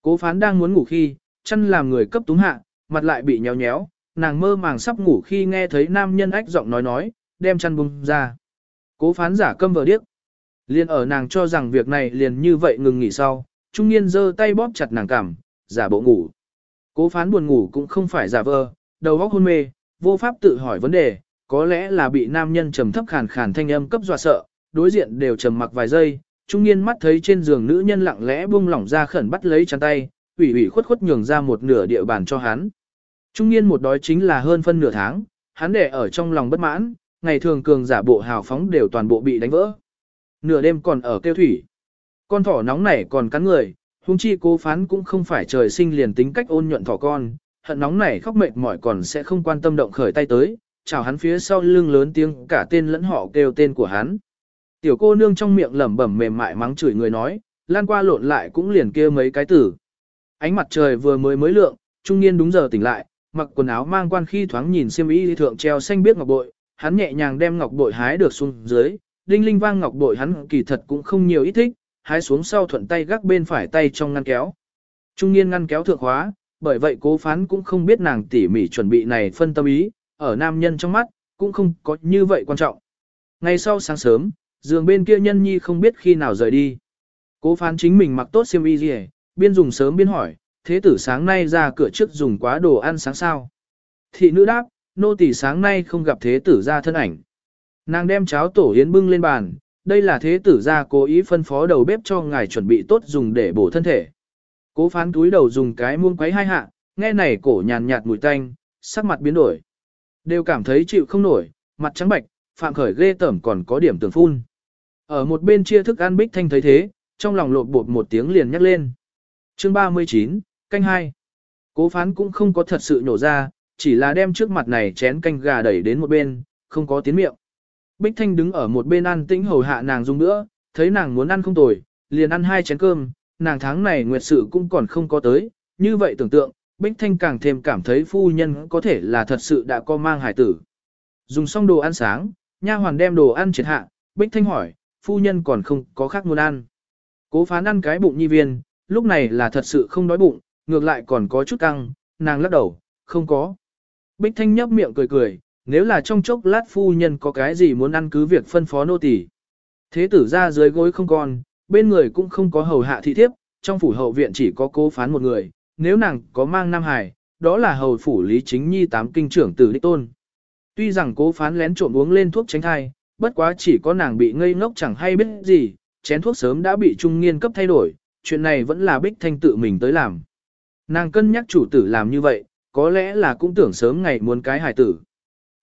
Cố phán đang muốn ngủ khi, chân làm người cấp túng hạ, mặt lại bị nhéo nhéo, nàng mơ màng sắp ngủ khi nghe thấy nam nhân ách giọng nói nói, đem chăn bung ra. Cố phán giả câm vờ điếc. Liên ở nàng cho rằng việc này liền như vậy ngừng nghỉ sau, trung niên giơ tay bóp chặt nàng cằm, giả bộ ngủ. Cố phán buồn ngủ cũng không phải giả vờ, đầu óc hôn mê, vô pháp tự hỏi vấn đề, có lẽ là bị nam nhân trầm thấp khàn khàn thanh âm cấp dọa sợ, đối diện đều trầm mặc vài giây, trung niên mắt thấy trên giường nữ nhân lặng lẽ buông lỏng ra khẩn bắt lấy chăn tay, ủy ủy khuất khuất nhường ra một nửa địa bàn cho hắn. Trung niên một đói chính là hơn phân nửa tháng, hắn để ở trong lòng bất mãn, ngày thường cường giả bộ hào phóng đều toàn bộ bị đánh vỡ. Nửa đêm còn ở kêu thủy. Con thỏ nóng nảy còn cắn người, Hùng chi cố phán cũng không phải trời sinh liền tính cách ôn nhuận thỏ con, hận nóng này khóc mệt mỏi còn sẽ không quan tâm động khởi tay tới, chào hắn phía sau lưng lớn tiếng cả tên lẫn họ kêu tên của hắn. Tiểu cô nương trong miệng lẩm bẩm mềm mại mắng chửi người nói, lan qua lộn lại cũng liền kia mấy cái tử. Ánh mặt trời vừa mới mới lượng, trung niên đúng giờ tỉnh lại, mặc quần áo mang quan khi thoáng nhìn xiêm y thượng treo xanh biết ngọc bội, hắn nhẹ nhàng đem ngọc bội hái được xuống dưới, đinh linh vang ngọc bội hắn kỳ thật cũng không nhiều ít thích, hái xuống sau thuận tay gác bên phải tay trong ngăn kéo. Trung niên ngăn kéo thượng hóa, bởi vậy cố phán cũng không biết nàng tỉ mỉ chuẩn bị này phân tâm ý, ở nam nhân trong mắt, cũng không có như vậy quan trọng. Ngày sau sáng sớm, giường bên kia nhân nhi không biết khi nào rời đi. Cố phán chính mình mặc tốt xiêm y gì, biên dùng sớm biên hỏi, thế tử sáng nay ra cửa trước dùng quá đồ ăn sáng sao. Thị nữ đáp, nô tỳ sáng nay không gặp thế tử ra thân ảnh. Nàng đem cháo tổ yến bưng lên bàn, đây là thế tử ra cố ý phân phó đầu bếp cho ngài chuẩn bị tốt dùng để bổ thân thể. Cố phán túi đầu dùng cái muông quấy hai hạ, nghe này cổ nhàn nhạt mùi tanh, sắc mặt biến đổi. Đều cảm thấy chịu không nổi, mặt trắng bạch, phạm khởi ghê tởm còn có điểm tưởng phun. Ở một bên chia thức ăn bích thanh thấy thế, trong lòng lột bột một tiếng liền nhắc lên. Chương 39, canh 2. Cố phán cũng không có thật sự nhổ ra, chỉ là đem trước mặt này chén canh gà đẩy đến một bên, không có tiến miệng. Bích Thanh đứng ở một bên ăn tĩnh hầu hạ nàng dung nữa, thấy nàng muốn ăn không tồi, liền ăn hai chén cơm, nàng tháng này nguyệt sự cũng còn không có tới, như vậy tưởng tượng, Bích Thanh càng thêm cảm thấy phu nhân có thể là thật sự đã có mang hải tử. Dùng xong đồ ăn sáng, nha hoàn đem đồ ăn triệt hạ, Bích Thanh hỏi, phu nhân còn không có khác muốn ăn. Cố phán ăn cái bụng nhi viên, lúc này là thật sự không đói bụng, ngược lại còn có chút căng, nàng lắc đầu, không có. Bích Thanh nhấp miệng cười cười, nếu là trong chốc lát phu nhân có cái gì muốn ăn cứ việc phân phó nô tỳ. Thế tử ra dưới gối không còn, bên người cũng không có hầu hạ thị thiếp, trong phủ hậu viện chỉ có cố phán một người, nếu nàng có mang Nam Hải, đó là hầu phủ Lý Chính Nhi tám kinh trưởng tử đích tôn. Tuy rằng cố phán lén trộm uống lên thuốc tránh thai, bất quá chỉ có nàng bị ngây ngốc chẳng hay biết gì, chén thuốc sớm đã bị trung nghiên cấp thay đổi, chuyện này vẫn là bích thanh tự mình tới làm. Nàng cân nhắc chủ tử làm như vậy, có lẽ là cũng tưởng sớm ngày muốn cái hài tử.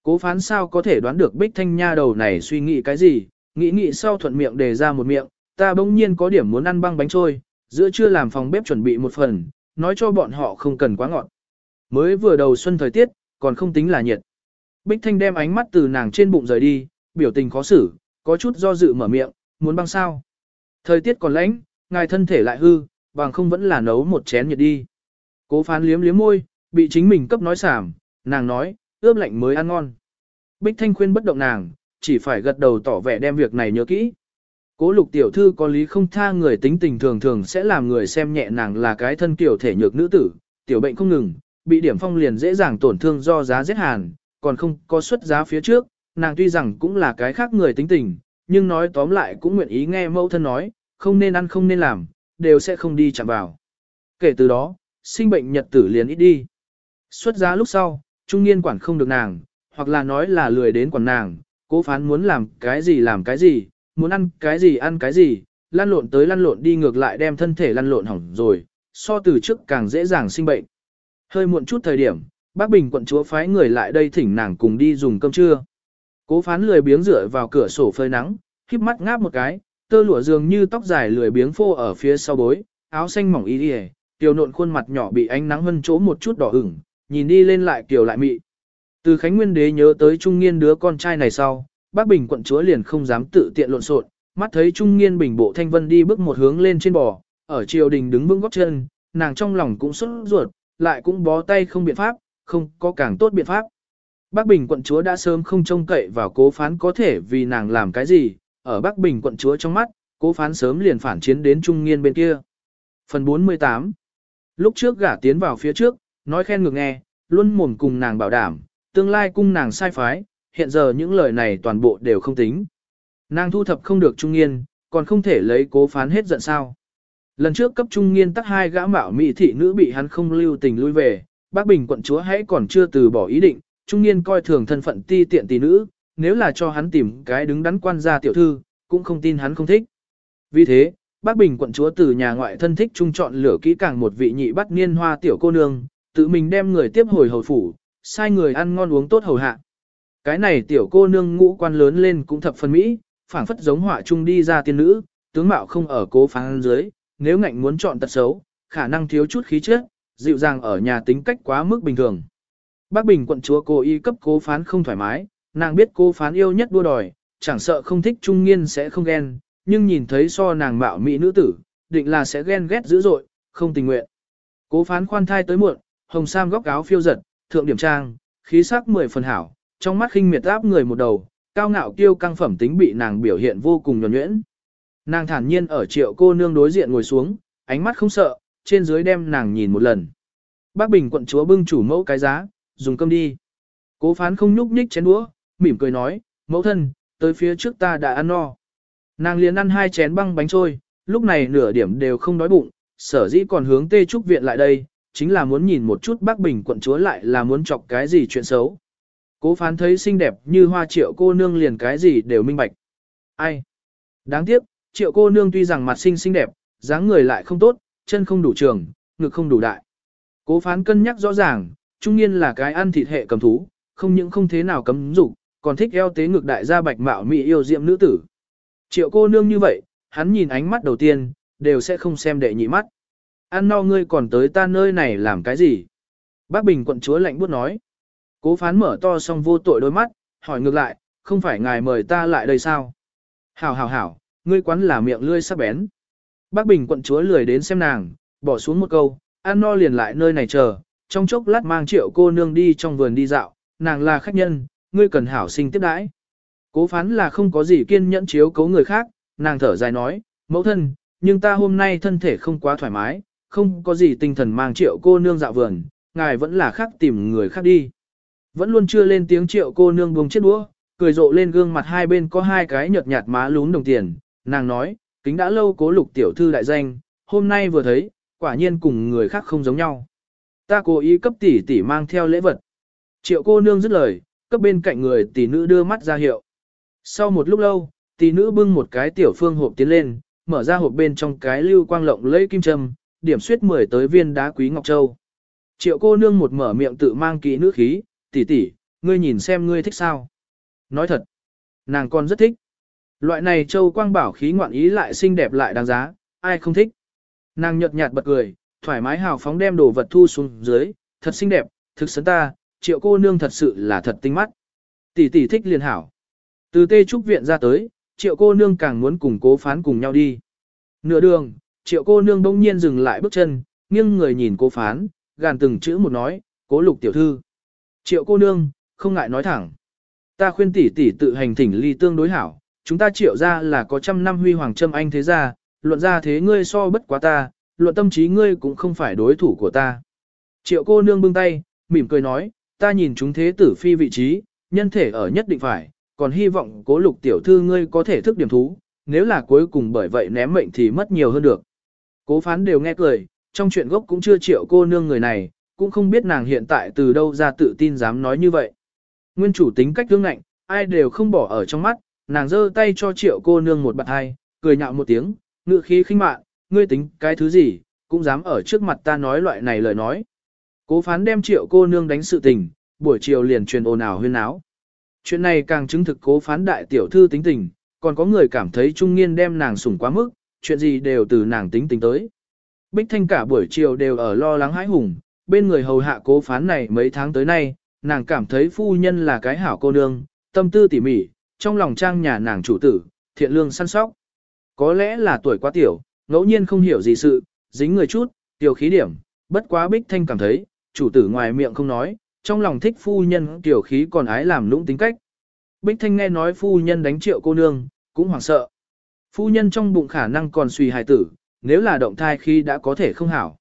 Cố phán sao có thể đoán được bích thanh nha đầu này suy nghĩ cái gì, nghĩ nghĩ sau thuận miệng đề ra một miệng, ta bỗng nhiên có điểm muốn ăn băng bánh trôi, giữa trưa làm phòng bếp chuẩn bị một phần, nói cho bọn họ không cần quá ngọt. Mới vừa đầu xuân thời tiết, còn không tính là nhiệt. Bích thanh đem ánh mắt từ nàng trên bụng rời đi, biểu tình khó xử, có chút do dự mở miệng, muốn băng sao. Thời tiết còn lạnh, ngài thân thể lại hư, bằng không vẫn là nấu một chén nhiệt đi. Cố phán liếm liếm môi, bị chính mình cấp nói sảm, nàng nói, ướp lạnh mới ăn ngon. Bích Thanh khuyên bất động nàng, chỉ phải gật đầu tỏ vẻ đem việc này nhớ kỹ. Cố lục tiểu thư có lý không tha người tính tình thường thường sẽ làm người xem nhẹ nàng là cái thân kiểu thể nhược nữ tử, tiểu bệnh không ngừng, bị điểm phong liền dễ dàng tổn thương do giá rét hàn, còn không có xuất giá phía trước, nàng tuy rằng cũng là cái khác người tính tình, nhưng nói tóm lại cũng nguyện ý nghe mẫu thân nói, không nên ăn không nên làm, đều sẽ không đi chạm vào. Kể từ đó, sinh bệnh nhật tử liền ít đi. Xuất giá lúc sau, trung niên quản không được nàng, hoặc là nói là lười đến quản nàng, cố phán muốn làm cái gì làm cái gì, muốn ăn cái gì ăn cái gì, lăn lộn tới lăn lộn đi ngược lại đem thân thể lăn lộn hỏng rồi, so từ trước càng dễ dàng sinh bệnh. Hơi muộn chút thời điểm, bác Bình quận chúa phái người lại đây thỉnh nàng cùng đi dùng cơm trưa. Cố phán lười biếng rửa vào cửa sổ phơi nắng, híp mắt ngáp một cái, tơ lụa dường như tóc dài lười biếng phô ở phía sau bối, áo xanh mỏng y đi tiểu nộn khuôn mặt nhỏ bị ánh nắng hân chỗ một chút đỏ ửng, nhìn đi lên lại kiều lại mị. Từ Khánh Nguyên Đế nhớ tới trung nghiên đứa con trai này sau, bác Bình quận chúa liền không dám tự tiện lộn xộn, mắt thấy trung nghiên bình bộ thanh vân đi bước một hướng lên trên bò, ở triều đình đứng vững góc chân, nàng trong lòng cũng sốt ruột, lại cũng bó tay không biện pháp, không có càng tốt biện pháp. Bác Bình quận chúa đã sớm không trông cậy vào cố phán có thể vì nàng làm cái gì, ở Bắc Bình quận chúa trong mắt, cố phán sớm liền phản chiến đến trung nghiên bên kia. Phần 48 Lúc trước gả tiến vào phía trước, nói khen ngược nghe, luôn mồm cùng nàng bảo đảm, tương lai cung nàng sai phái, hiện giờ những lời này toàn bộ đều không tính. Nàng thu thập không được trung niên, còn không thể lấy cố phán hết giận sao. Lần trước cấp trung niên tắc hai gã mạo mỹ thị nữ bị hắn không lưu tình lui về, bác Bình quận chúa hãy còn chưa từ bỏ ý định, trung niên coi thường thân phận ti tiện tỷ nữ, nếu là cho hắn tìm cái đứng đắn quan gia tiểu thư, cũng không tin hắn không thích. Vì thế, bác Bình quận chúa từ nhà ngoại thân thích trung chọn lửa kỹ càng một vị nhị bắt niên hoa tiểu cô nương, tự mình đem người tiếp hồi hầu phủ, sai người ăn ngon uống tốt hầu hạ. Cái này tiểu cô nương ngũ quan lớn lên cũng thập phần mỹ, phảng phất giống họa trung đi ra tiên nữ, tướng mạo không ở cố phán dưới, nếu ngạnh muốn chọn tật xấu, khả năng thiếu chút khí chất, dịu dàng ở nhà tính cách quá mức bình thường. Bác Bình quận chúa cô y cấp cố phán không thoải mái, nàng biết cố phán yêu nhất đua đòi, chẳng sợ không thích trung nghiên sẽ không ghen, nhưng nhìn thấy so nàng mạo mỹ nữ tử, định là sẽ ghen ghét dữ dội, không tình nguyện. Cố phán khoan thai tới muộn, hồng sam góc áo phiêu giật, thượng điểm trang, khí sắc mười phần hảo, trong mắt khinh miệt áp người một đầu, cao ngạo kiêu căng phẩm tính bị nàng biểu hiện vô cùng nhuần nhuyễn. Nàng thản nhiên ở triệu cô nương đối diện ngồi xuống, ánh mắt không sợ, trên dưới đem nàng nhìn một lần. Bác Bình quận chúa bưng chủ mẫu cái giá, dùng cơm đi. Cố phán không nhúc nhích chén đũa, mỉm cười nói, mẫu thân, tới phía trước ta đã ăn no. Nàng liền ăn hai chén băng bánh trôi, lúc này nửa điểm đều không đói bụng, sở dĩ còn hướng tê trúc viện lại đây, chính là muốn nhìn một chút bác bình quận chúa lại là muốn chọc cái gì chuyện xấu. Cố phán thấy xinh đẹp như hoa triệu cô nương liền cái gì đều minh bạch. Ai? Đáng tiếc, triệu cô nương tuy rằng mặt xinh xinh đẹp, dáng người lại không tốt, chân không đủ trường, ngực không đủ đại. Cố phán cân nhắc rõ ràng, trung niên là cái ăn thịt hệ cầm thú, không những không thế nào cấm dục, còn thích eo tế ngực đại gia bạch mạo mỹ yêu diệm nữ tử. Triệu cô nương như vậy, hắn nhìn ánh mắt đầu tiên, đều sẽ không xem đệ nhị mắt. Ăn no ngươi còn tới ta nơi này làm cái gì? Bác Bình quận chúa lạnh buốt nói. Cố phán mở to xong vô tội đôi mắt, hỏi ngược lại, không phải ngài mời ta lại đây sao? Hảo hảo hảo, ngươi quán là miệng lươi sắc bén. Bác Bình quận chúa lười đến xem nàng, bỏ xuống một câu, ăn no liền lại nơi này chờ, trong chốc lát mang triệu cô nương đi trong vườn đi dạo, nàng là khách nhân, ngươi cần hảo sinh tiếp đãi. Cố phán là không có gì kiên nhẫn chiếu cấu người khác, nàng thở dài nói, mẫu thân, nhưng ta hôm nay thân thể không quá thoải mái, không có gì tinh thần mang triệu cô nương dạo vườn, ngài vẫn là khác tìm người khác đi. Vẫn luôn chưa lên tiếng triệu cô nương buông chiếc đũa, cười rộ lên gương mặt hai bên có hai cái nhợt nhạt má lún đồng tiền, nàng nói, kính đã lâu cố lục tiểu thư đại danh, hôm nay vừa thấy, quả nhiên cùng người khác không giống nhau. Ta cố ý cấp tỷ tỷ mang theo lễ vật. Triệu cô nương dứt lời, cấp bên cạnh người tỷ nữ đưa mắt ra hiệu. Sau một lúc lâu, tỷ nữ bưng một cái tiểu phương hộp tiến lên, mở ra hộp bên trong cái lưu quang lộng lấy kim châm, điểm suyết mười tới viên đá quý ngọc châu. Triệu cô nương một mở miệng tự mang kỹ nữ khí, tỷ tỷ, ngươi nhìn xem ngươi thích sao. Nói thật, nàng còn rất thích. Loại này châu quang bảo khí ngoạn ý lại xinh đẹp lại đáng giá, ai không thích. Nàng nhợt nhạt bật cười, thoải mái hào phóng đem đồ vật thu xuống dưới, thật xinh đẹp, thực sấn ta, triệu cô nương thật sự là thật tinh mắt. Tỷ tỷ thích liền hảo. Từ tê trúc viện ra tới, triệu cô nương càng muốn cùng cố phán cùng nhau đi. Nửa đường, triệu cô nương bỗng nhiên dừng lại bước chân, nghiêng người nhìn cô phán, gàn từng chữ một nói, cố lục tiểu thư. Triệu cô nương, không ngại nói thẳng. Ta khuyên tỷ tỷ tự hành thỉnh ly tương đối hảo, chúng ta triệu ra là có trăm năm huy hoàng châm anh thế gia, luận ra thế ngươi so bất quá ta, luận tâm trí ngươi cũng không phải đối thủ của ta. Triệu cô nương bưng tay, mỉm cười nói, ta nhìn chúng thế tử phi vị trí, nhân thể ở nhất định phải, còn hy vọng cố lục tiểu thư ngươi có thể thức điểm thú, nếu là cuối cùng bởi vậy ném mệnh thì mất nhiều hơn được. Cố phán đều nghe cười, trong chuyện gốc cũng chưa triệu cô nương người này, cũng không biết nàng hiện tại từ đâu ra tự tin dám nói như vậy. Nguyên chủ tính cách tương ngạnh, ai đều không bỏ ở trong mắt, nàng giơ tay cho triệu cô nương một bật hai, cười nhạo một tiếng, ngựa khí khinh mạn, ngươi tính cái thứ gì, cũng dám ở trước mặt ta nói loại này lời nói. Cố phán đem triệu cô nương đánh sự tình, buổi chiều liền truyền ồn ào huyên áo. Chuyện này càng chứng thực cố phán đại tiểu thư tính tình, còn có người cảm thấy trung niên đem nàng sủng quá mức, chuyện gì đều từ nàng tính tình tới. Bích Thanh cả buổi chiều đều ở lo lắng hãi hùng, bên người hầu hạ cố phán này mấy tháng tới nay, nàng cảm thấy phu nhân là cái hảo cô nương, tâm tư tỉ mỉ, trong lòng trang nhà nàng chủ tử, thiện lương săn sóc. Có lẽ là tuổi quá tiểu, ngẫu nhiên không hiểu gì sự, dính người chút, tiểu khí điểm, bất quá Bích Thanh cảm thấy, chủ tử ngoài miệng không nói, trong lòng thích phu nhân tiểu khí còn ái làm lũng tính cách. Bích Thanh nghe nói phu nhân đánh triệu cô nương, cũng hoảng sợ. Phu nhân trong bụng khả năng còn suy hài tử, nếu là động thai khi đã có thể không hảo.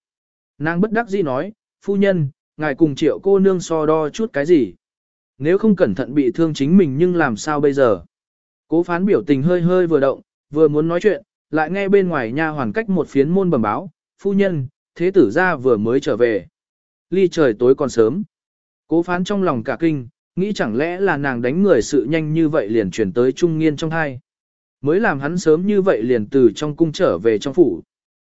Nàng bất đắc dĩ nói, phu nhân, ngài cùng triệu cô nương so đo chút cái gì. Nếu không cẩn thận bị thương chính mình nhưng làm sao bây giờ. Cố phán biểu tình hơi hơi vừa động, vừa muốn nói chuyện, lại nghe bên ngoài nha hoàn cách một phiến môn bẩm báo, phu nhân, thế tử gia vừa mới trở về. Ly trời tối còn sớm. Cố phán trong lòng cả kinh, nghĩ chẳng lẽ là nàng đánh người sự nhanh như vậy liền chuyển tới trung nghiên trong thai. Mới làm hắn sớm như vậy liền từ trong cung trở về trong phủ.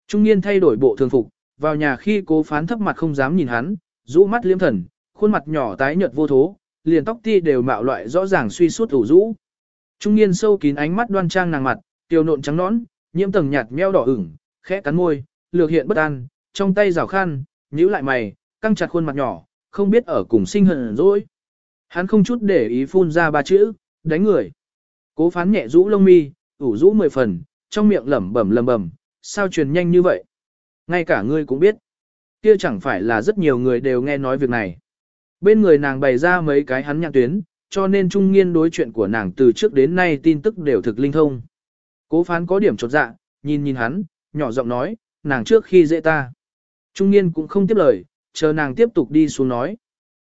Trung niên thay đổi bộ thường phục, vào nhà khi cố phán thấp mặt không dám nhìn hắn, rũ mắt liêm thần, khuôn mặt nhỏ tái nhợt vô thố, liền tóc ti đều mạo loại rõ ràng suy suốt ủ rũ. Trung niên sâu kín ánh mắt đoan trang nàng mặt, tiêu nộn trắng nõn, nhiễm tầng nhạt meo đỏ ửng, khẽ cắn môi, lược hiện bất an, trong tay rào khăn, nhíu lại mày, căng chặt khuôn mặt nhỏ, không biết ở cùng sinh hận rồi. Hắn không chút để ý phun ra ba chữ, đánh người. Cố phán nhẹ rũ lông mi, ủ rũ mười phần, trong miệng lẩm bẩm lẩm bẩm, sao truyền nhanh như vậy? Ngay cả ngươi cũng biết. Kia chẳng phải là rất nhiều người đều nghe nói việc này. Bên người nàng bày ra mấy cái hắn nhạc tuyến, cho nên trung nghiên đối chuyện của nàng từ trước đến nay tin tức đều thực linh thông. Cố phán có điểm chột dạ, nhìn nhìn hắn, nhỏ giọng nói, nàng trước khi dễ ta. Trung nghiên cũng không tiếp lời, chờ nàng tiếp tục đi xuống nói.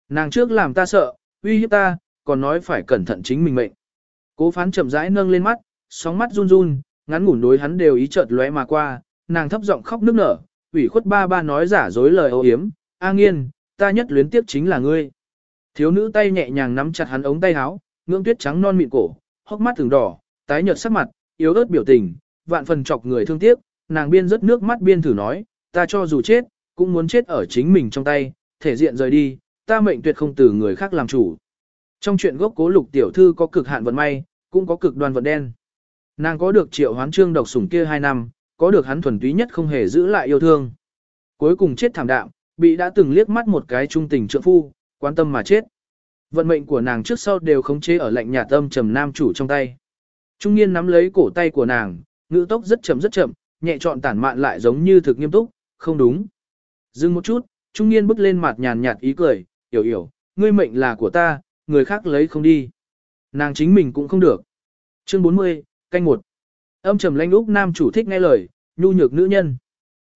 Nàng trước làm ta sợ, uy hiếp ta, còn nói phải cẩn thận chính mình mệnh. Cố phán chậm rãi nâng lên mắt, sóng mắt run run, ngắn ngủn đối hắn đều ý chợt lóe mà qua, nàng thấp giọng khóc nức nở, ủy khuất ba ba nói giả dối lời ô hiếm, A nghiên, ta nhất luyến tiếp chính là ngươi. Thiếu nữ tay nhẹ nhàng nắm chặt hắn ống tay áo, ngưỡng tuyết trắng non mịn cổ, hốc mắt thường đỏ, tái nhợt sắc mặt, yếu ớt biểu tình, vạn phần chọc người thương tiếc, nàng biên rất nước mắt biên thử nói, ta cho dù chết, cũng muốn chết ở chính mình trong tay, thể diện rời đi, ta mệnh tuyệt không từ người khác làm chủ. Trong chuyện gốc cố lục tiểu thư có cực hạn vận may, cũng có cực đoan vận đen. Nàng có được triệu hoán trương độc sủng kia 2 năm, có được hắn thuần túy nhất không hề giữ lại yêu thương. Cuối cùng chết thảm đạm, bị đã từng liếc mắt một cái trung tình trượng phu, quan tâm mà chết. Vận mệnh của nàng trước sau đều khống chế ở lạnh nhà tâm trầm nam chủ trong tay. Trung niên nắm lấy cổ tay của nàng, ngữ tốc rất chậm rất chậm, nhẹ trọn tản mạn lại giống như thực nghiêm túc, không đúng. Dừng một chút, trung niên bước lên mặt nhàn nhạt ý cười, hiểu hiểu, ngươi mệnh là của ta, người khác lấy không đi. Nàng chính mình cũng không được. Chương 40, canh một. Âm trầm lanh úc nam chủ thích nghe lời, nhu nhược nữ nhân.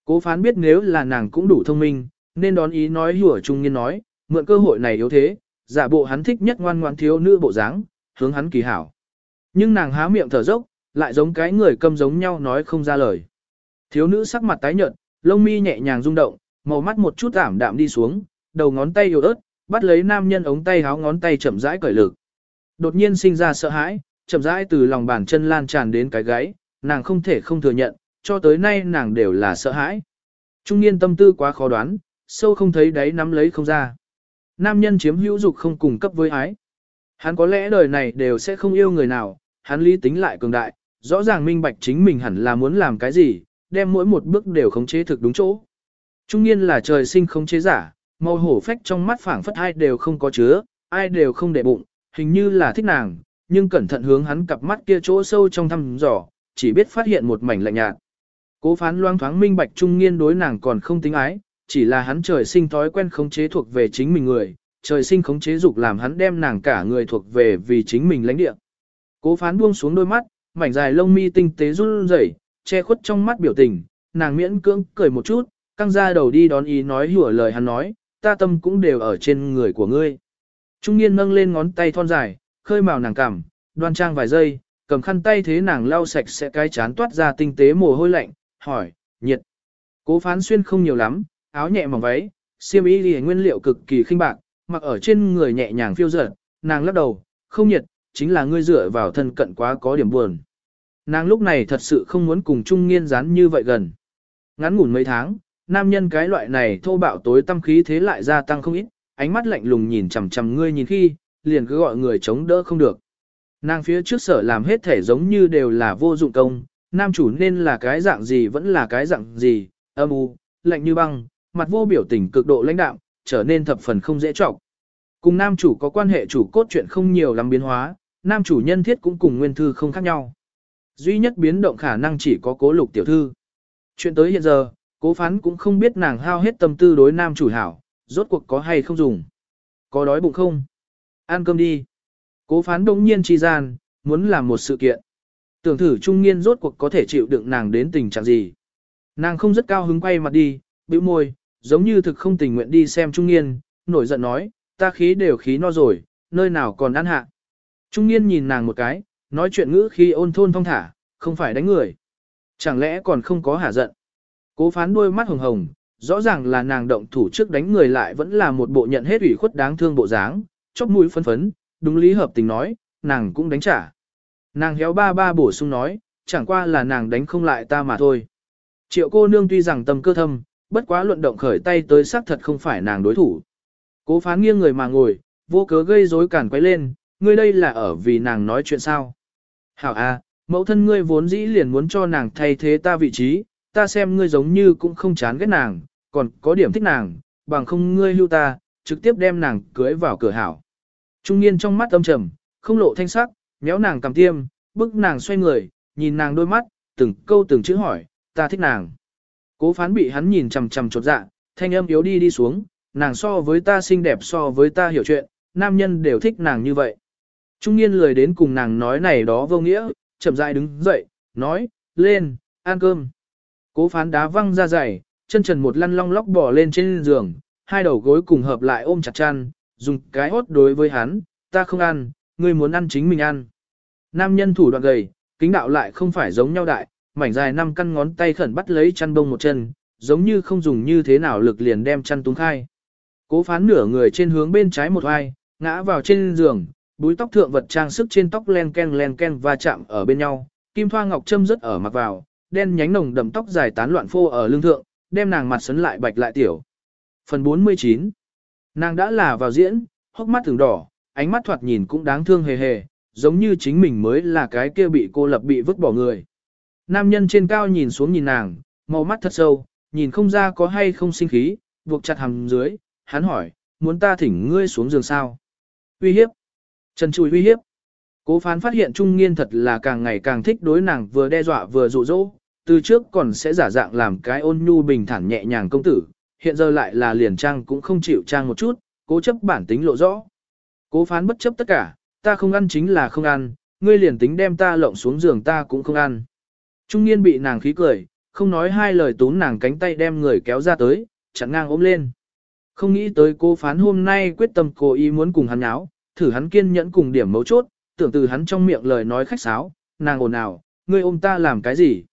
Cố phán biết nếu là nàng cũng đủ thông minh, nên đón ý nói hùa trung niên nói, mượn cơ hội này yếu thế, giả bộ hắn thích nhất ngoan ngoan thiếu nữ bộ dáng, hướng hắn kỳ hảo. Nhưng nàng há miệng thở dốc, lại giống cái người câm giống nhau nói không ra lời. Thiếu nữ sắc mặt tái nhợt, lông mi nhẹ nhàng rung động, màu mắt một chút ảm đạm đi xuống, đầu ngón tay yếu ớt, bắt lấy nam nhân ống tay háo ngón tay chậm rãi cởi lực. Đột nhiên sinh ra sợ hãi, chậm rãi từ lòng bàn chân lan tràn đến cái gáy, nàng không thể không thừa nhận, cho tới nay nàng đều là sợ hãi. Trung niên tâm tư quá khó đoán, sâu không thấy đáy nắm lấy không ra. Nam nhân chiếm hữu dục không cùng cấp với ái. Hắn có lẽ đời này đều sẽ không yêu người nào, hắn lý tính lại cường đại, rõ ràng minh bạch chính mình hẳn là muốn làm cái gì, đem mỗi một bước đều khống chế thực đúng chỗ. Trung niên là trời sinh khống chế giả, màu hổ phách trong mắt phảng phất ai đều không có chứa, ai đều không để bụng, hình như là thích nàng, nhưng cẩn thận hướng hắn cặp mắt kia chỗ sâu trong thăm dò, chỉ biết phát hiện một mảnh lạnh nhạt. Cố phán loang thoáng minh bạch trung nghiên đối nàng còn không tính ái, chỉ là hắn trời sinh thói quen khống chế thuộc về chính mình người, trời sinh khống chế dục làm hắn đem nàng cả người thuộc về vì chính mình lãnh địa. Cố phán buông xuống đôi mắt, mảnh dài lông mi tinh tế run rẩy, che khuất trong mắt biểu tình, nàng miễn cưỡng cười một chút, căng ra đầu đi đón ý nói hùa lời hắn nói, ta tâm cũng đều ở trên người của ngươi. Trung niên nâng lên ngón tay thon dài, khơi màu nàng cảm, đoan trang vài giây, cầm khăn tay thế nàng lau sạch sẽ cái chán toát ra tinh tế mồ hôi lạnh, hỏi, nhiệt. Cố phán xuyên không nhiều lắm, áo nhẹ mỏng váy, xiêm y lìa nguyên liệu cực kỳ khinh bạc, mặc ở trên người nhẹ nhàng phiêu dở, nàng lắc đầu, không nhiệt, chính là ngươi dựa vào thân cận quá có điểm buồn. Nàng lúc này thật sự không muốn cùng Trung Nghiên dán như vậy gần. Ngắn ngủn mấy tháng, nam nhân cái loại này thô bạo tối tâm khí thế lại gia tăng không ít, ánh mắt lạnh lùng nhìn chằm chằm ngươi nhìn khi, liền cứ gọi người chống đỡ không được. Nàng phía trước sở làm hết thể giống như đều là vô dụng công, nam chủ nên là cái dạng gì vẫn là cái dạng gì, âm u, lạnh như băng, mặt vô biểu tình cực độ lãnh đạm, trở nên thập phần không dễ trọng. Cùng nam chủ có quan hệ chủ cốt chuyện không nhiều lắm biến hóa, nam chủ nhân thiết cũng cùng nguyên thư không khác nhau. Duy nhất biến động khả năng chỉ có cố lục tiểu thư. Chuyện tới hiện giờ, cố phán cũng không biết nàng hao hết tâm tư đối nam chủ hảo, rốt cuộc có hay không dùng. Có đói bụng không? Ăn cơm đi. Cố phán đông nhiên chi gian, muốn làm một sự kiện. Tưởng thử trung niên rốt cuộc có thể chịu đựng nàng đến tình trạng gì. Nàng không rất cao hứng quay mặt đi, bĩu môi, giống như thực không tình nguyện đi xem trung niên, nổi giận nói, ta khí đều khí no rồi, nơi nào còn ăn hạ. Trung niên nhìn nàng một cái, nói chuyện ngữ khi ôn thôn thong thả, không phải đánh người. Chẳng lẽ còn không có hả giận. Cố phán đôi mắt hồng hồng, rõ ràng là nàng động thủ trước đánh người lại vẫn là một bộ nhận hết ủy khuất đáng thương bộ dáng, chóp mũi phấn phấn, đúng lý hợp tình nói, nàng cũng đánh trả. Nàng héo ba ba bổ sung nói, chẳng qua là nàng đánh không lại ta mà thôi. Triệu cô nương tuy rằng tâm cơ thâm, bất quá luận động khởi tay tới xác thật không phải nàng đối thủ. Cố phán nghiêng người mà ngồi, vô cớ gây rối cản quay lên, ngươi đây là ở vì nàng nói chuyện sao. Hảo a, mẫu thân ngươi vốn dĩ liền muốn cho nàng thay thế ta vị trí, ta xem ngươi giống như cũng không chán ghét nàng, còn có điểm thích nàng, bằng không ngươi lưu ta, trực tiếp đem nàng cưới vào cửa hảo. Trung niên trong mắt âm trầm, không lộ thanh sắc, méo nàng cầm tiêm, bức nàng xoay người, nhìn nàng đôi mắt, từng câu từng chữ hỏi, ta thích nàng. Cố phán bị hắn nhìn chằm chằm chột dạ, thanh âm yếu đi đi xuống, nàng so với ta xinh đẹp so với ta hiểu chuyện, nam nhân đều thích nàng như vậy. Trung niên lười đến cùng nàng nói này đó vô nghĩa, chậm rãi đứng dậy, nói, lên, ăn cơm. Cố phán đá văng ra dày, chân trần một lăn long lóc bỏ lên trên giường, hai đầu gối cùng hợp lại ôm chặt chăn, dùng cái hốt đối với hắn, ta không ăn, ngươi muốn ăn chính mình ăn. Nam nhân thủ đoạn gầy, kính đạo lại không phải giống nhau đại, mảnh dài năm căn ngón tay khẩn bắt lấy chăn bông một chân, giống như không dùng như thế nào lực liền đem chăn túng khai. Cố phán nửa người trên hướng bên trái một ai, ngã vào trên giường, búi tóc thượng vật trang sức trên tóc len ken len ken va chạm ở bên nhau, kim thoa ngọc châm rất ở mặt vào, đen nhánh nồng đậm tóc dài tán loạn phô ở lưng thượng, đem nàng mặt sấn lại bạch lại tiểu. Phần 49 Nàng đã là vào diễn, hốc mắt thường đỏ, ánh mắt thoạt nhìn cũng đáng thương hề hề, giống như chính mình mới là cái kia bị cô lập bị vứt bỏ người. Nam nhân trên cao nhìn xuống nhìn nàng, màu mắt thật sâu, nhìn không ra có hay không sinh khí, buộc chặt hàm dưới, hắn hỏi, muốn ta thỉnh ngươi xuống giường sao? Uy hiếp. Trần Chùi uy hiếp. Cố phán phát hiện Trung Nghiên thật là càng ngày càng thích đối nàng vừa đe dọa vừa dụ dỗ, từ trước còn sẽ giả dạng làm cái ôn nhu bình thản nhẹ nhàng công tử, hiện giờ lại là liền trang cũng không chịu trang một chút, cố chấp bản tính lộ rõ. Cố phán bất chấp tất cả, ta không ăn chính là không ăn, ngươi liền tính đem ta lộng xuống giường ta cũng không ăn. Trung niên bị nàng khí cười, không nói hai lời tún nàng cánh tay đem người kéo ra tới, chặn ngang ôm lên. Không nghĩ tới cô phán hôm nay quyết tâm cố ý muốn cùng hắn nháo, thử hắn kiên nhẫn cùng điểm mấu chốt, tưởng từ hắn trong miệng lời nói khách sáo, nàng ồn ào, ngươi ôm ta làm cái gì?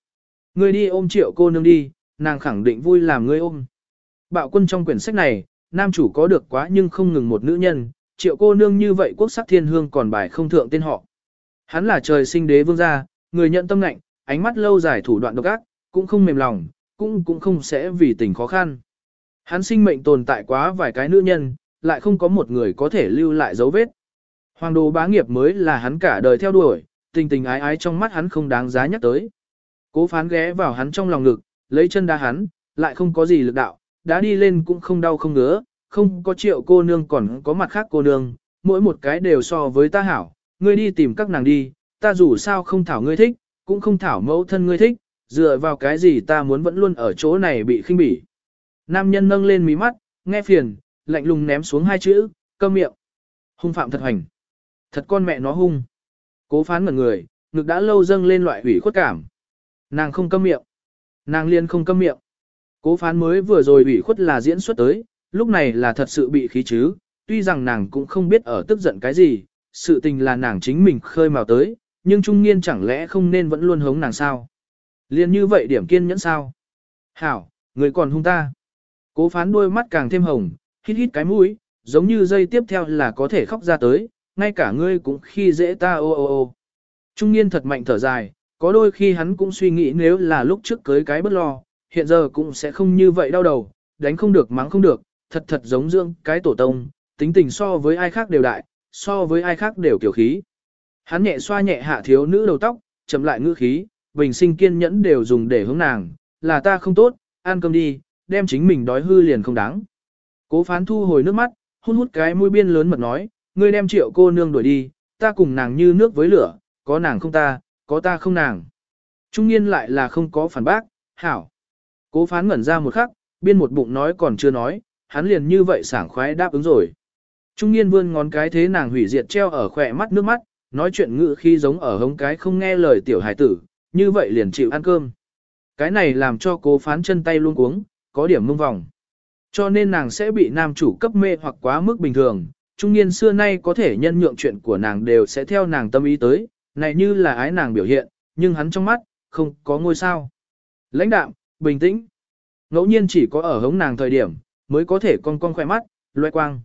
Ngươi đi ôm triệu cô nương đi, nàng khẳng định vui làm ngươi ôm. Bạo quân trong quyển sách này, nam chủ có được quá nhưng không ngừng một nữ nhân, triệu cô nương như vậy quốc sắc thiên hương còn bài không thượng tên họ. Hắn là trời sinh đế vương gia, người nhận tâm lạnh, ánh mắt lâu dài thủ đoạn độc ác, cũng không mềm lòng, cũng cũng không sẽ vì tình khó khăn. Hắn sinh mệnh tồn tại quá vài cái nữ nhân, lại không có một người có thể lưu lại dấu vết. Hoàng đồ bá nghiệp mới là hắn cả đời theo đuổi, tình tình ái ái trong mắt hắn không đáng giá nhắc tới. Cố phán ghé vào hắn trong lòng ngực, lấy chân đá hắn, lại không có gì lực đạo, đá đi lên cũng không đau không ngứa, không có triệu cô nương còn có mặt khác cô nương, mỗi một cái đều so với ta hảo, ngươi đi tìm các nàng đi, ta dù sao không thảo ngươi thích, cũng không thảo mẫu thân ngươi thích, dựa vào cái gì ta muốn vẫn luôn ở chỗ này bị khinh bỉ. Nam nhân nâng lên mí mắt, nghe phiền, lạnh lùng ném xuống hai chữ, câm miệng. Hung phạm thật hành. Thật con mẹ nó hung. Cố phán ngẩn người, ngực đã lâu dâng lên loại ủy khuất cảm. Nàng không câm miệng. Nàng liên không câm miệng. Cố phán mới vừa rồi ủy khuất là diễn xuất tới, lúc này là thật sự bị khí chứ, tuy rằng nàng cũng không biết ở tức giận cái gì, sự tình là nàng chính mình khơi mào tới, nhưng trung niên chẳng lẽ không nên vẫn luôn hống nàng sao? Liên như vậy điểm kiên nhẫn sao? Hảo, người còn hung ta. Cố phán đôi mắt càng thêm hồng, hít hít cái mũi, giống như dây tiếp theo là có thể khóc ra tới, ngay cả ngươi cũng khi dễ ta ô ô ô. Trung niên thật mạnh thở dài, có đôi khi hắn cũng suy nghĩ nếu là lúc trước cưới cái bất lo, hiện giờ cũng sẽ không như vậy đau đầu, đánh không được mắng không được, thật thật giống dưỡng cái tổ tông, tính tình so với ai khác đều đại, so với ai khác đều kiểu khí. Hắn nhẹ xoa nhẹ hạ thiếu nữ đầu tóc, chậm lại ngữ khí, bình sinh kiên nhẫn đều dùng để hướng nàng, là ta không tốt, ăn cơm đi, đem chính mình đói hư liền không đáng. Cố phán thu hồi nước mắt, hôn hút cái mũi biên lớn mật nói, ngươi đem triệu cô nương đuổi đi, ta cùng nàng như nước với lửa, có nàng không ta, có ta không nàng. Trung niên lại là không có phản bác, hảo. Cố phán ngẩn ra một khắc, biên một bụng nói còn chưa nói, hắn liền như vậy sảng khoái đáp ứng rồi. Trung niên vươn ngón cái thế nàng hủy diệt treo ở khỏe mắt nước mắt, nói chuyện ngự khi giống ở hống cái không nghe lời tiểu hải tử, như vậy liền chịu ăn cơm. Cái này làm cho cố phán chân tay luôn cuống, có điểm mông vòng. Cho nên nàng sẽ bị nam chủ cấp mê hoặc quá mức bình thường, trung niên xưa nay có thể nhân nhượng chuyện của nàng đều sẽ theo nàng tâm ý tới, này như là ái nàng biểu hiện, nhưng hắn trong mắt, không có ngôi sao. Lãnh đạm, bình tĩnh. Ngẫu nhiên chỉ có ở hống nàng thời điểm, mới có thể con con khỏe mắt, loe quang.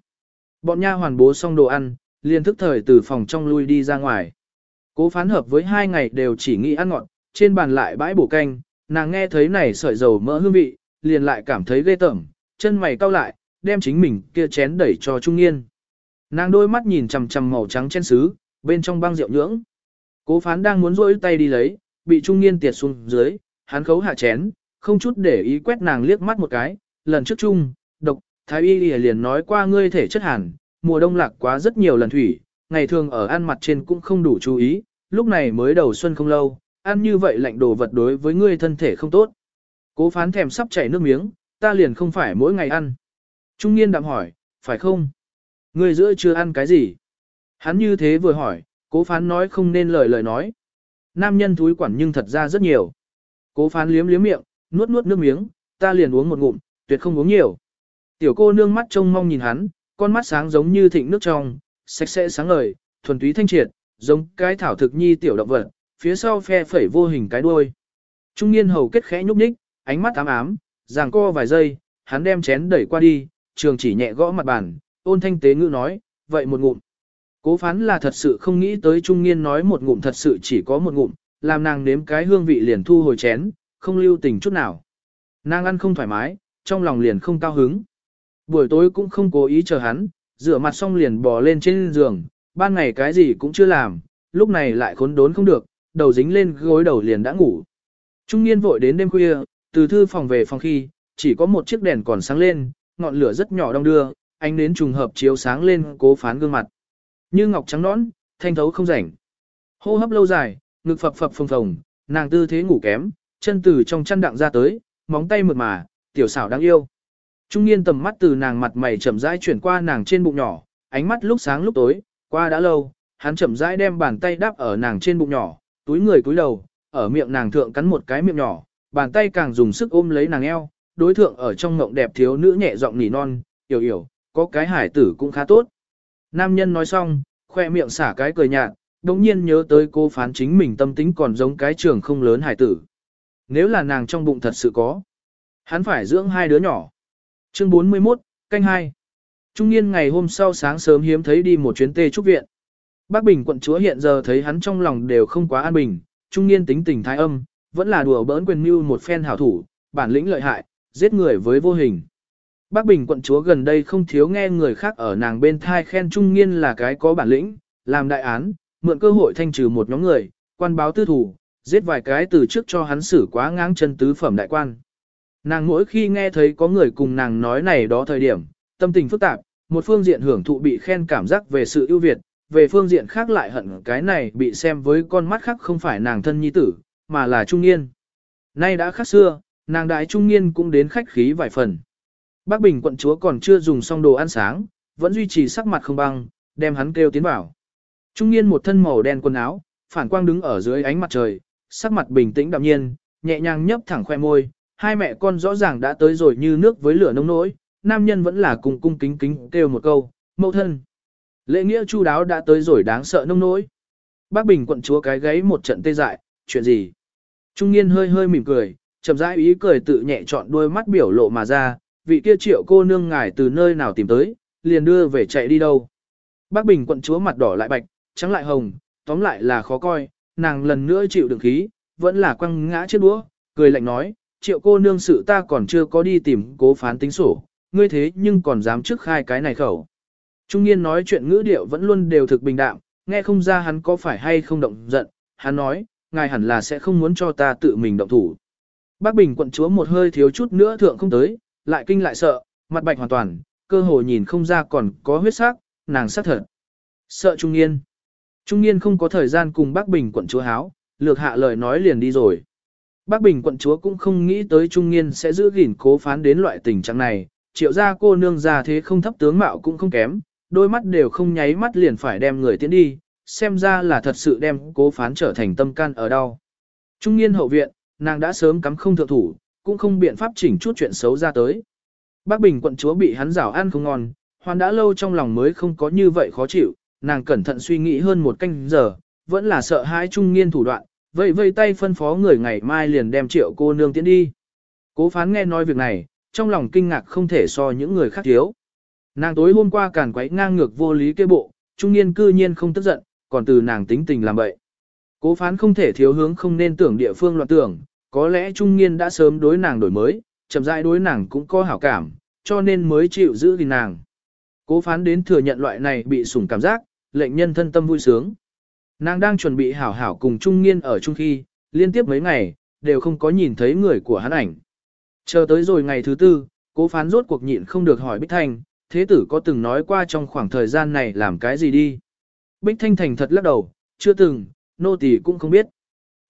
Bọn nha hoàn bố xong đồ ăn, liền thức thời từ phòng trong lui đi ra ngoài. Cố phán hợp với hai ngày đều chỉ nghĩ ăn ngọn, trên bàn lại bãi bổ canh, nàng nghe thấy này sợi dầu mỡ hương vị, liền lại cảm thấy ghê tởm, chân mày cau lại, đem chính mình kia chén đẩy cho Trung niên. Nàng đôi mắt nhìn chằm chằm màu trắng trên sứ, bên trong băng rượu nhưỡng. Cố phán đang muốn rỗi tay đi lấy, bị Trung Nghiên tiệt xuống dưới, hắn khấu hạ chén, không chút để ý quét nàng liếc mắt một cái, lần trước chung, độc, thái y liền nói qua ngươi thể chất hẳn, mùa đông lạc quá rất nhiều lần thủy, ngày thường ở ăn mặt trên cũng không đủ chú ý, lúc này mới đầu xuân không lâu, ăn như vậy lạnh đồ vật đối với ngươi thân thể không tốt. Cố phán thèm sắp chảy nước miếng, ta liền không phải mỗi ngày ăn. Trung niên đạm hỏi, phải không? Ngươi giữa chưa ăn cái gì? Hắn như thế vừa hỏi, cố phán nói không nên lời lời nói. Nam nhân thúi quản nhưng thật ra rất nhiều. Cố phán liếm liếm miệng, nuốt nuốt nước miếng, ta liền uống một ngụm, tuyệt không uống nhiều. Tiểu cô nương mắt trông mong nhìn hắn, con mắt sáng giống như thịnh nước trong, sạch sẽ sáng ngời, thuần túy thanh triệt, giống cái thảo thực nhi tiểu động vật, phía sau phe phẩy vô hình cái đuôi. Trung niên hầu kết khẽ nhúc nhích, ánh mắt ám ám, giằng co vài giây, hắn đem chén đẩy qua đi, trường chỉ nhẹ gõ mặt bàn, ôn thanh tế ngữ nói, vậy một ngụm. Cố phán là thật sự không nghĩ tới trung niên nói một ngụm thật sự chỉ có một ngụm, làm nàng nếm cái hương vị liền thu hồi chén, không lưu tình chút nào. Nàng ăn không thoải mái, trong lòng liền không cao hứng. Buổi tối cũng không cố ý chờ hắn, rửa mặt xong liền bò lên trên giường, ban ngày cái gì cũng chưa làm, lúc này lại khốn đốn không được, đầu dính lên gối đầu liền đã ngủ. Trung niên vội đến đêm khuya, từ thư phòng về phòng khi, chỉ có một chiếc đèn còn sáng lên, ngọn lửa rất nhỏ đong đưa, ánh đến trùng hợp chiếu sáng lên cố phán gương mặt. Như ngọc trắng nõn, thanh thấu không rảnh. Hô hấp lâu dài, ngực phập phập phồng phồng, nàng tư thế ngủ kém, chân từ trong chăn đặng ra tới, móng tay mượt mà, tiểu xảo đáng yêu. Trung niên tầm mắt từ nàng mặt mày chậm rãi chuyển qua nàng trên bụng nhỏ, ánh mắt lúc sáng lúc tối, qua đã lâu, hắn chậm rãi đem bàn tay đáp ở nàng trên bụng nhỏ, túi người túi đầu, ở miệng nàng thượng cắn một cái miệng nhỏ, bàn tay càng dùng sức ôm lấy nàng eo, đối thượng ở trong ngộng đẹp thiếu nữ nhẹ giọng nỉ non, "Yểu yểu, có cái hải tử cũng khá tốt." Nam nhân nói xong, khoe miệng xả cái cười nhạt, đồng nhiên nhớ tới cô phán chính mình tâm tính còn giống cái trường không lớn hải tử. Nếu là nàng trong bụng thật sự có, hắn phải dưỡng hai đứa nhỏ. Chương 41, canh 2. Trung niên ngày hôm sau sáng sớm hiếm thấy đi một chuyến tê trúc viện. Bác Bình quận chúa hiện giờ thấy hắn trong lòng đều không quá an bình, trung niên tính tình thái âm, vẫn là đùa bỡn quyền mưu một phen hảo thủ, bản lĩnh lợi hại, giết người với vô hình. Bác Bình quận chúa gần đây không thiếu nghe người khác ở nàng bên thai khen trung niên là cái có bản lĩnh, làm đại án, mượn cơ hội thanh trừ một nhóm người, quan báo tư thủ, giết vài cái từ trước cho hắn xử quá ngang chân tứ phẩm đại quan. Nàng mỗi khi nghe thấy có người cùng nàng nói này đó thời điểm, tâm tình phức tạp, một phương diện hưởng thụ bị khen cảm giác về sự ưu việt, về phương diện khác lại hận cái này bị xem với con mắt khác không phải nàng thân nhi tử, mà là trung niên. Nay đã khác xưa, nàng đại trung niên cũng đến khách khí vài phần. Bác Bình quận chúa còn chưa dùng xong đồ ăn sáng, vẫn duy trì sắc mặt không băng, đem hắn kêu tiến vào. Trung niên một thân màu đen quần áo, phản quang đứng ở dưới ánh mặt trời, sắc mặt bình tĩnh đạm nhiên, nhẹ nhàng nhấp thẳng khoe môi, hai mẹ con rõ ràng đã tới rồi như nước với lửa nông nỗi, nam nhân vẫn là cùng cung kính kính kêu một câu, mẫu thân. Lễ nghĩa chu đáo đã tới rồi đáng sợ nông nỗi. Bác Bình quận chúa cái gáy một trận tê dại, chuyện gì? Trung niên hơi hơi mỉm cười, chậm rãi ý cười tự nhẹ chọn đôi mắt biểu lộ mà ra, vị kia triệu cô nương ngài từ nơi nào tìm tới, liền đưa về chạy đi đâu. Bác Bình quận chúa mặt đỏ lại bạch, trắng lại hồng, tóm lại là khó coi, nàng lần nữa chịu đựng khí, vẫn là quăng ngã chiếc đũa, cười lạnh nói, triệu cô nương sự ta còn chưa có đi tìm cố phán tính sổ, ngươi thế nhưng còn dám trước khai cái này khẩu. Trung niên nói chuyện ngữ điệu vẫn luôn đều thực bình đạm, nghe không ra hắn có phải hay không động giận, hắn nói, ngài hẳn là sẽ không muốn cho ta tự mình động thủ. Bác Bình quận chúa một hơi thiếu chút nữa thượng không tới, lại kinh lại sợ, mặt bạch hoàn toàn, cơ hồ nhìn không ra còn có huyết sắc, nàng sắc thật. Sợ Trung niên. Trung niên không có thời gian cùng bác Bình quận chúa háo, lược hạ lời nói liền đi rồi. Bác Bình quận chúa cũng không nghĩ tới Trung niên sẽ giữ gìn cố phán đến loại tình trạng này, triệu gia cô nương già thế không thấp tướng mạo cũng không kém, đôi mắt đều không nháy mắt liền phải đem người tiến đi, xem ra là thật sự đem cố phán trở thành tâm can ở đâu. Trung niên hậu viện, nàng đã sớm cắm không thượng thủ, cũng không biện pháp chỉnh chút chuyện xấu ra tới. Bác Bình quận chúa bị hắn rảo ăn không ngon, hoàn đã lâu trong lòng mới không có như vậy khó chịu, nàng cẩn thận suy nghĩ hơn một canh giờ, vẫn là sợ hãi trung niên thủ đoạn, vậy vây tay phân phó người ngày mai liền đem triệu cô nương tiến đi. Cố phán nghe nói việc này, trong lòng kinh ngạc không thể so những người khác thiếu. Nàng tối hôm qua càn quấy ngang ngược vô lý kê bộ, trung niên cư nhiên không tức giận, còn từ nàng tính tình làm bậy. Cố phán không thể thiếu hướng không nên tưởng địa phương loạn tưởng, có lẽ trung niên đã sớm đối nàng đổi mới, chậm rãi đối nàng cũng có hảo cảm, cho nên mới chịu giữ gìn nàng. Cố phán đến thừa nhận loại này bị sủng cảm giác, lệnh nhân thân tâm vui sướng. Nàng đang chuẩn bị hảo hảo cùng trung niên ở chung khi, liên tiếp mấy ngày, đều không có nhìn thấy người của hắn ảnh. Chờ tới rồi ngày thứ tư, cố phán rốt cuộc nhịn không được hỏi Bích Thanh, thế tử có từng nói qua trong khoảng thời gian này làm cái gì đi. Bích Thanh thành thật lắc đầu, chưa từng, nô tỳ cũng không biết.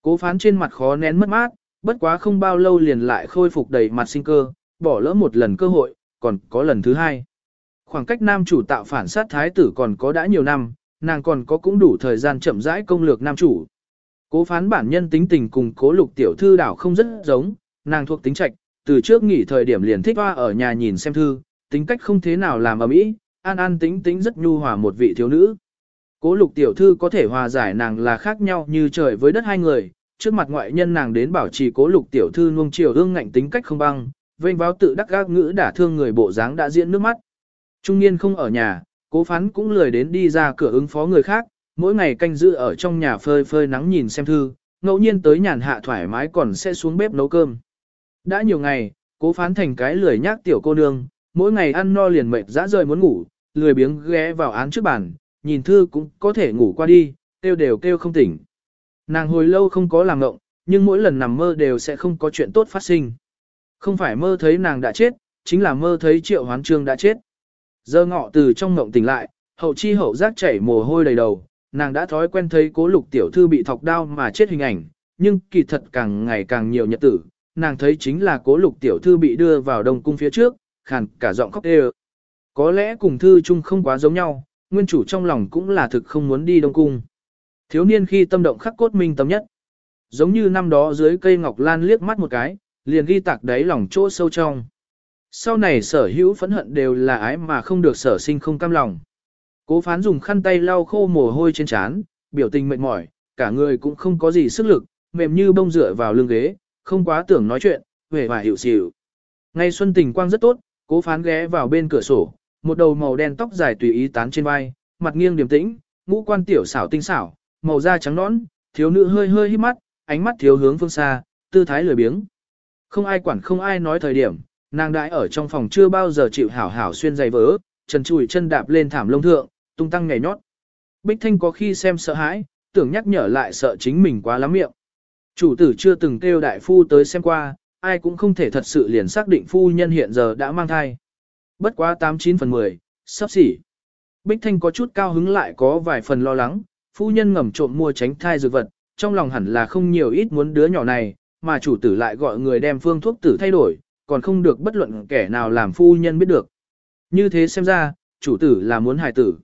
Cố phán trên mặt khó nén mất mát, bất quá không bao lâu liền lại khôi phục đầy mặt sinh cơ, bỏ lỡ một lần cơ hội, còn có lần thứ hai. Khoảng cách nam chủ tạo phản sát thái tử còn có đã nhiều năm, nàng còn có cũng đủ thời gian chậm rãi công lược nam chủ. Cố phán bản nhân tính tình cùng cố lục tiểu thư đảo không rất giống, nàng thuộc tính trạch, từ trước nghỉ thời điểm liền thích hoa ở nhà nhìn xem thư, tính cách không thế nào làm ở mỹ, an an tính tính rất nhu hòa một vị thiếu nữ. Cố lục tiểu thư có thể hòa giải nàng là khác nhau như trời với đất hai người, trước mặt ngoại nhân nàng đến bảo trì cố lục tiểu thư nuông chiều ương ngạnh tính cách không băng, vênh báo tự đắc gác ngữ đả thương người bộ dáng đã diễn nước mắt. Trung niên không ở nhà, cố phán cũng lười đến đi ra cửa ứng phó người khác, mỗi ngày canh giữ ở trong nhà phơi phơi nắng nhìn xem thư, ngẫu nhiên tới nhàn hạ thoải mái còn sẽ xuống bếp nấu cơm. Đã nhiều ngày, cố phán thành cái lười nhác tiểu cô nương, mỗi ngày ăn no liền mệt dã rời muốn ngủ, lười biếng ghé vào án trước bàn, nhìn thư cũng có thể ngủ qua đi, kêu đều kêu không tỉnh. Nàng hồi lâu không có làm ngộng, nhưng mỗi lần nằm mơ đều sẽ không có chuyện tốt phát sinh. Không phải mơ thấy nàng đã chết, chính là mơ thấy triệu hoán trương đã chết. Giờ ngọ từ trong ngộng tỉnh lại, hậu chi hậu giác chảy mồ hôi đầy đầu, nàng đã thói quen thấy cố lục tiểu thư bị thọc đau mà chết hình ảnh, nhưng kỳ thật càng ngày càng nhiều nhật tử, nàng thấy chính là cố lục tiểu thư bị đưa vào đông cung phía trước, khàn cả giọng khóc đê Có lẽ cùng thư chung không quá giống nhau, nguyên chủ trong lòng cũng là thực không muốn đi đông cung. Thiếu niên khi tâm động khắc cốt minh tâm nhất. Giống như năm đó dưới cây ngọc lan liếc mắt một cái, liền ghi tạc đáy lòng chỗ sâu trong. Sau này sở hữu phẫn hận đều là ái mà không được sở sinh không cam lòng. Cố phán dùng khăn tay lau khô mồ hôi trên trán, biểu tình mệt mỏi, cả người cũng không có gì sức lực, mềm như bông dựa vào lưng ghế, không quá tưởng nói chuyện, về và hiểu xỉu. Ngày xuân tình quang rất tốt, cố phán ghé vào bên cửa sổ, một đầu màu đen tóc dài tùy ý tán trên vai, mặt nghiêng điềm tĩnh, ngũ quan tiểu xảo tinh xảo, màu da trắng nõn, thiếu nữ hơi hơi hít mắt, ánh mắt thiếu hướng phương xa, tư thái lười biếng. Không ai quản không ai nói thời điểm, nàng đãi ở trong phòng chưa bao giờ chịu hảo hảo xuyên giày vỡ, chân chùi chân đạp lên thảm lông thượng, tung tăng nhảy nhót. Bích Thanh có khi xem sợ hãi, tưởng nhắc nhở lại sợ chính mình quá lắm miệng. Chủ tử chưa từng kêu đại phu tới xem qua, ai cũng không thể thật sự liền xác định phu nhân hiện giờ đã mang thai. Bất quá 89 phần 10, sắp xỉ. Bích Thanh có chút cao hứng lại có vài phần lo lắng, phu nhân ngầm trộm mua tránh thai dược vật, trong lòng hẳn là không nhiều ít muốn đứa nhỏ này, mà chủ tử lại gọi người đem phương thuốc tử thay đổi, còn không được bất luận kẻ nào làm phu nhân biết được. Như thế xem ra, chủ tử là muốn hài tử.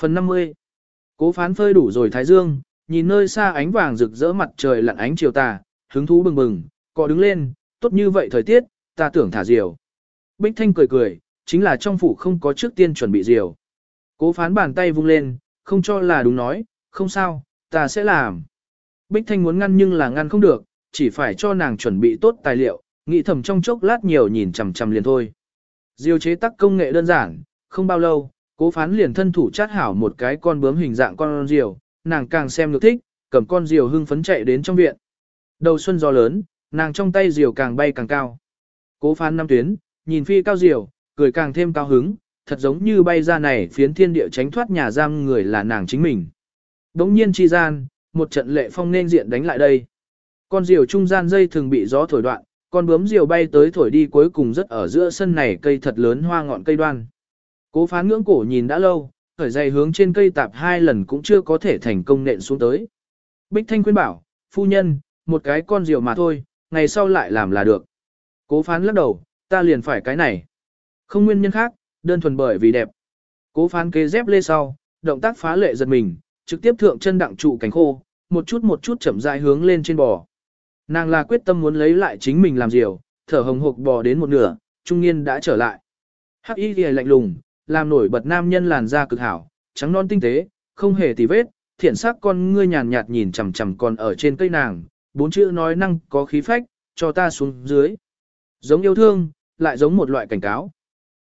Phần 50 Cố phán phơi đủ rồi Thái Dương, nhìn nơi xa ánh vàng rực rỡ mặt trời lặn ánh chiều tà, hứng thú bừng bừng, cọ đứng lên, tốt như vậy thời tiết, ta tưởng thả diều. Bích Thanh cười cười, chính là trong phủ không có trước tiên chuẩn bị diều. Cố phán bàn tay vung lên, không cho là đúng nói, không sao, ta sẽ làm. Bích Thanh muốn ngăn nhưng là ngăn không được, chỉ phải cho nàng chuẩn bị tốt tài liệu, nghĩ thầm trong chốc lát nhiều nhìn chằm chằm liền thôi. Diều chế tác công nghệ đơn giản, không bao lâu, cố phán liền thân thủ chát hảo một cái con bướm hình dạng con diều, nàng càng xem được thích, cầm con diều hưng phấn chạy đến trong viện. Đầu xuân gió lớn, nàng trong tay diều càng bay càng cao. Cố phán năm tuyến, nhìn phi cao diều, cười càng thêm cao hứng, thật giống như bay ra này phiến thiên địa tránh thoát nhà giam người là nàng chính mình. Đống nhiên chi gian, một trận lệ phong nên diện đánh lại đây. Con diều trung gian dây thường bị gió thổi đoạn, con bướm diều bay tới thổi đi cuối cùng rất ở giữa sân này cây thật lớn hoa ngọn cây đoan. Cố phán ngưỡng cổ nhìn đã lâu, khởi dây hướng trên cây tạp hai lần cũng chưa có thể thành công nện xuống tới. Bích Thanh khuyên bảo, phu nhân, một cái con diều mà thôi, ngày sau lại làm là được. Cố phán lắc đầu, ta liền phải cái này. Không nguyên nhân khác, đơn thuần bởi vì đẹp. Cố phán kế dép lê sau, động tác phá lệ giật mình, trực tiếp thượng chân đặng trụ cánh khô, một chút một chút chậm rãi hướng lên trên bò. Nàng là quyết tâm muốn lấy lại chính mình làm diều, thở hồng hộc bò đến một nửa, trung niên đã trở lại. Hắc y ghi lạnh lùng, làm nổi bật nam nhân làn da cực hảo, trắng non tinh tế, không hề tì vết, thiển sắc con ngươi nhàn nhạt nhìn chằm chằm còn ở trên cây nàng, bốn chữ nói năng có khí phách, cho ta xuống dưới. Giống yêu thương, lại giống một loại cảnh cáo.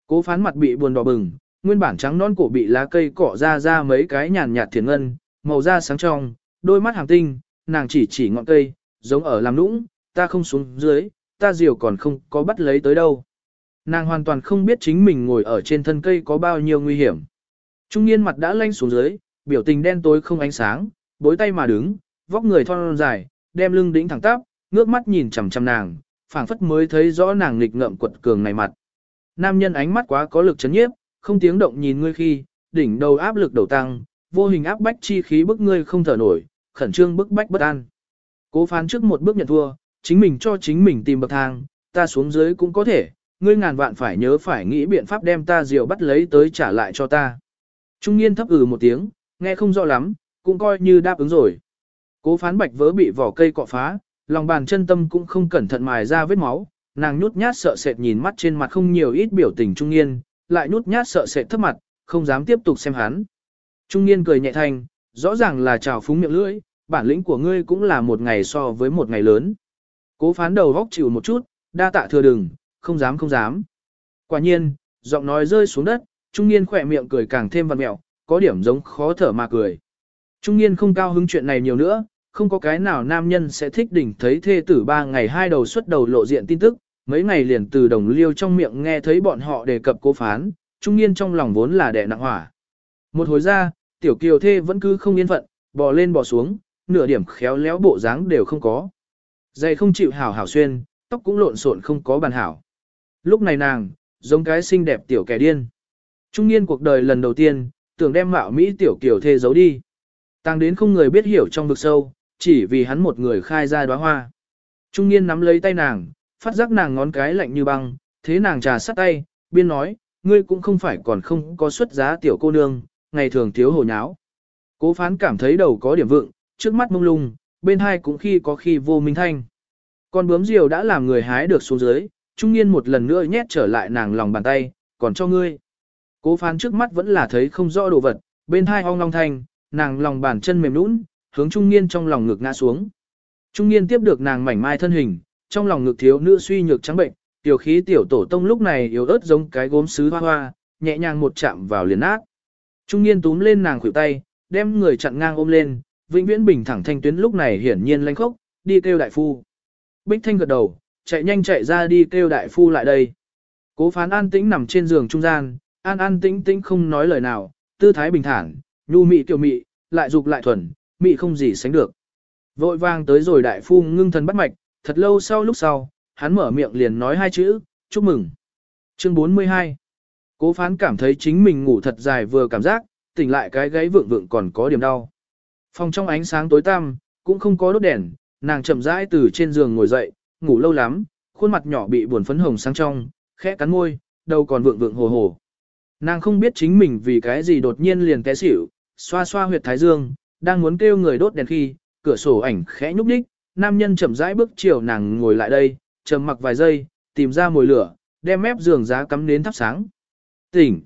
Cố phán mặt bị buồn đỏ bừng, nguyên bản trắng non cổ bị lá cây cỏ ra ra mấy cái nhàn nhạt thiền ngân, màu da sáng trong, đôi mắt hàng tinh, nàng chỉ chỉ ngọn cây, giống ở làm nũng, ta không xuống dưới, ta diều còn không có bắt lấy tới đâu. Nàng hoàn toàn không biết chính mình ngồi ở trên thân cây có bao nhiêu nguy hiểm. Trung niên mặt đã lanh xuống dưới, biểu tình đen tối không ánh sáng, bối tay mà đứng, vóc người thon dài, đem lưng đĩnh thẳng tắp, ngước mắt nhìn chằm chằm nàng, phảng phất mới thấy rõ nàng nghịch ngợm quật cường này mặt. Nam nhân ánh mắt quá có lực chấn nhiếp, không tiếng động nhìn ngươi khi, đỉnh đầu áp lực đầu tăng, vô hình áp bách chi khí bức ngươi không thở nổi, khẩn trương bức bách bất an. Cố phán trước một bước nhận thua, chính mình cho chính mình tìm bậc thang, ta xuống dưới cũng có thể, ngươi ngàn vạn phải nhớ phải nghĩ biện pháp đem ta diều bắt lấy tới trả lại cho ta. Trung niên thấp ừ một tiếng, nghe không rõ lắm, cũng coi như đáp ứng rồi. Cố phán bạch vớ bị vỏ cây cọ phá, lòng bàn chân tâm cũng không cẩn thận mài ra vết máu, nàng nhút nhát sợ sệt nhìn mắt trên mặt không nhiều ít biểu tình trung niên, lại nhút nhát sợ sệt thấp mặt, không dám tiếp tục xem hắn. Trung niên cười nhẹ thanh, rõ ràng là trào phúng miệng lưỡi, bản lĩnh của ngươi cũng là một ngày so với một ngày lớn. Cố phán đầu góc chịu một chút, đa tạ thừa đừng, không dám không dám. Quả nhiên, giọng nói rơi xuống đất, trung niên khỏe miệng cười càng thêm vằn mẹo, có điểm giống khó thở mà cười. Trung niên không cao hứng chuyện này nhiều nữa, không có cái nào nam nhân sẽ thích đỉnh thấy thê tử ba ngày hai đầu xuất đầu lộ diện tin tức, mấy ngày liền từ đồng liêu trong miệng nghe thấy bọn họ đề cập cố phán, trung niên trong lòng vốn là đẻ nặng hỏa. Một hồi ra, tiểu kiều thê vẫn cứ không yên phận, bò lên bò xuống, nửa điểm khéo léo bộ dáng đều không có. dày không chịu hảo hảo xuyên, tóc cũng lộn xộn không có bàn hảo. Lúc này nàng, giống cái xinh đẹp tiểu kẻ điên. Trung niên cuộc đời lần đầu tiên, tưởng đem mạo Mỹ tiểu kiều thê giấu đi. Tăng đến không người biết hiểu trong vực sâu, chỉ vì hắn một người khai ra đóa hoa. Trung niên nắm lấy tay nàng, phát giác nàng ngón cái lạnh như băng, thế nàng trà sắt tay, biên nói, ngươi cũng không phải còn không có xuất giá tiểu cô nương, ngày thường thiếu hồ nháo. Cố phán cảm thấy đầu có điểm vượng, trước mắt mông lung, bên hai cũng khi có khi vô minh thanh. Con bướm diều đã làm người hái được xuống dưới, trung niên một lần nữa nhét trở lại nàng lòng bàn tay, còn cho ngươi. Cố phán trước mắt vẫn là thấy không rõ đồ vật, bên hai ong long thanh, nàng lòng bàn chân mềm nũng, hướng trung niên trong lòng ngực ngã xuống. Trung niên tiếp được nàng mảnh mai thân hình, trong lòng ngực thiếu nữ suy nhược trắng bệnh, tiểu khí tiểu tổ tông lúc này yếu ớt giống cái gốm sứ hoa hoa, nhẹ nhàng một chạm vào liền nát. Trung niên túm lên nàng khuỷu tay, đem người chặn ngang ôm lên, vĩnh viễn bình thẳng thanh tuyến lúc này hiển nhiên lanh khốc, đi kêu đại phu. Bích thanh gật đầu, chạy nhanh chạy ra đi kêu đại phu lại đây. Cố phán an tĩnh nằm trên giường trung gian, an an tĩnh tĩnh không nói lời nào, tư thái bình thản, nhu mị tiểu mị, lại dục lại thuần, mị không gì sánh được. Vội vang tới rồi đại phu ngưng thần bắt mạch, thật lâu sau lúc sau, hắn mở miệng liền nói hai chữ, chúc mừng. Chương 42 Cố phán cảm thấy chính mình ngủ thật dài vừa cảm giác, tỉnh lại cái gáy vượng vượng còn có điểm đau. Phòng trong ánh sáng tối tăm, cũng không có đốt đèn, nàng chậm rãi từ trên giường ngồi dậy, ngủ lâu lắm, khuôn mặt nhỏ bị buồn phấn hồng sáng trong, khẽ cắn môi, đầu còn vượng vượng hồ hồ. Nàng không biết chính mình vì cái gì đột nhiên liền té xỉu, xoa xoa huyệt thái dương, đang muốn kêu người đốt đèn khi, cửa sổ ảnh khẽ nhúc nhích, nam nhân chậm rãi bước chiều nàng ngồi lại đây, trầm mặc vài giây, tìm ra mồi lửa, đem mép giường giá cắm đến thắp sáng. Tỉnh.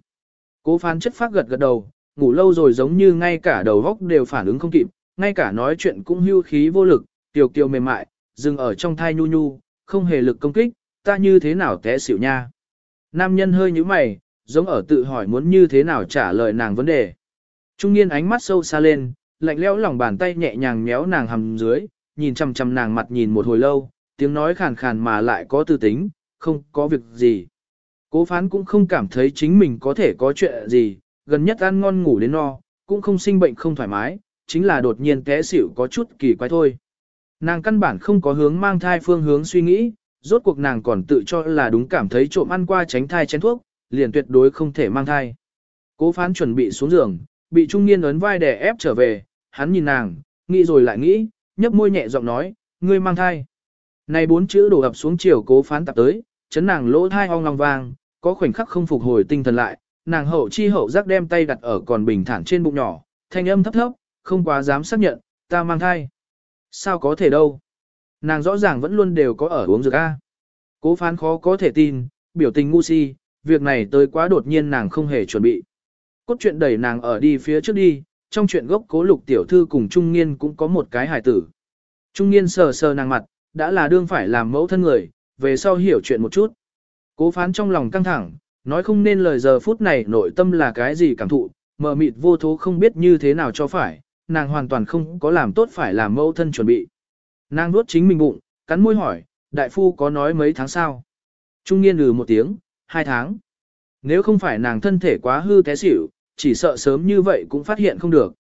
Cố phán chất phát gật gật đầu, ngủ lâu rồi giống như ngay cả đầu góc đều phản ứng không kịp, ngay cả nói chuyện cũng hưu khí vô lực, tiểu kiều mềm mại, dừng ở trong thai nhu nhu, không hề lực công kích, ta như thế nào té xỉu nha. Nam nhân hơi như mày, giống ở tự hỏi muốn như thế nào trả lời nàng vấn đề. Trung niên ánh mắt sâu xa lên, lạnh lẽo lòng bàn tay nhẹ nhàng méo nàng hầm dưới, nhìn chằm chằm nàng mặt nhìn một hồi lâu, tiếng nói khàn khàn mà lại có tư tính, không có việc gì. Cố phán cũng không cảm thấy chính mình có thể có chuyện gì, gần nhất ăn ngon ngủ đến no, cũng không sinh bệnh không thoải mái, chính là đột nhiên té xỉu có chút kỳ quái thôi. Nàng căn bản không có hướng mang thai phương hướng suy nghĩ, rốt cuộc nàng còn tự cho là đúng cảm thấy trộm ăn qua tránh thai chén thuốc, liền tuyệt đối không thể mang thai. Cố phán chuẩn bị xuống giường, bị trung niên ấn vai đè ép trở về, hắn nhìn nàng, nghĩ rồi lại nghĩ, nhấp môi nhẹ giọng nói, ngươi mang thai. Này bốn chữ đổ ập xuống chiều cố phán tập tới, chấn nàng lỗ thai ong long vang, có khoảnh khắc không phục hồi tinh thần lại, nàng hậu chi hậu giác đem tay đặt ở còn bình thản trên bụng nhỏ, thanh âm thấp thấp, không quá dám xác nhận, ta mang thai. Sao có thể đâu? Nàng rõ ràng vẫn luôn đều có ở uống dược A. Cố phán khó có thể tin, biểu tình ngu si, việc này tới quá đột nhiên nàng không hề chuẩn bị. Cốt truyện đẩy nàng ở đi phía trước đi, trong chuyện gốc cố lục tiểu thư cùng Trung Nghiên cũng có một cái hài tử. Trung Nghiên sờ sờ nàng mặt, đã là đương phải làm mẫu thân người, về sau hiểu chuyện một chút. Cố phán trong lòng căng thẳng, nói không nên lời giờ phút này nội tâm là cái gì cảm thụ, mờ mịt vô thố không biết như thế nào cho phải, nàng hoàn toàn không có làm tốt phải làm mẫu thân chuẩn bị. Nàng nuốt chính mình bụng, cắn môi hỏi, đại phu có nói mấy tháng sau? Trung niên lừ một tiếng, hai tháng. Nếu không phải nàng thân thể quá hư té xỉu, chỉ sợ sớm như vậy cũng phát hiện không được.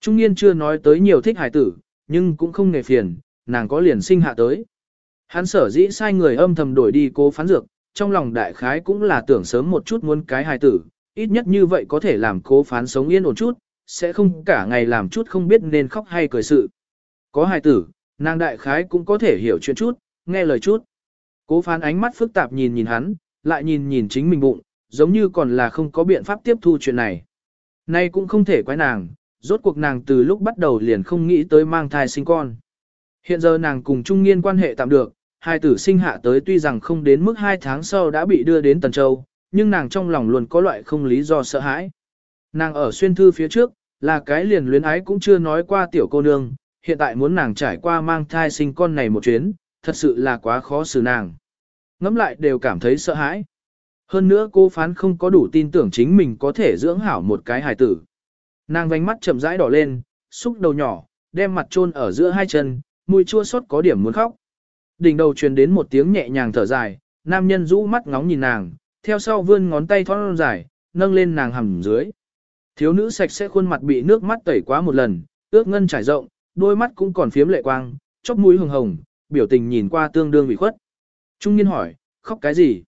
Trung niên chưa nói tới nhiều thích hài tử, nhưng cũng không nghề phiền, nàng có liền sinh hạ tới. Hắn sở dĩ sai người âm thầm đổi đi cố phán dược, trong lòng đại khái cũng là tưởng sớm một chút muốn cái hài tử, ít nhất như vậy có thể làm cố phán sống yên ổn chút, sẽ không cả ngày làm chút không biết nên khóc hay cười sự. Có hài tử, nàng đại khái cũng có thể hiểu chuyện chút, nghe lời chút. Cố phán ánh mắt phức tạp nhìn nhìn hắn, lại nhìn nhìn chính mình bụng, giống như còn là không có biện pháp tiếp thu chuyện này. Nay cũng không thể quái nàng, rốt cuộc nàng từ lúc bắt đầu liền không nghĩ tới mang thai sinh con. Hiện giờ nàng cùng trung nghiên quan hệ tạm được, hai tử sinh hạ tới tuy rằng không đến mức hai tháng sau đã bị đưa đến Tần Châu, nhưng nàng trong lòng luôn có loại không lý do sợ hãi. Nàng ở xuyên thư phía trước, là cái liền luyến ái cũng chưa nói qua tiểu cô nương, hiện tại muốn nàng trải qua mang thai sinh con này một chuyến, thật sự là quá khó xử nàng. Ngắm lại đều cảm thấy sợ hãi. Hơn nữa cô phán không có đủ tin tưởng chính mình có thể dưỡng hảo một cái hài tử. Nàng vánh mắt chậm rãi đỏ lên, xúc đầu nhỏ, đem mặt chôn ở giữa hai chân, mùi chua xót có điểm muốn khóc. Đỉnh đầu truyền đến một tiếng nhẹ nhàng thở dài, nam nhân rũ mắt ngóng nhìn nàng, theo sau vươn ngón tay thon dài, nâng lên nàng hầm dưới. Thiếu nữ sạch sẽ khuôn mặt bị nước mắt tẩy quá một lần, ước ngân trải rộng, đôi mắt cũng còn phiếm lệ quang, chóp mũi hồng hồng, biểu tình nhìn qua tương đương bị khuất. Trung niên hỏi, khóc cái gì?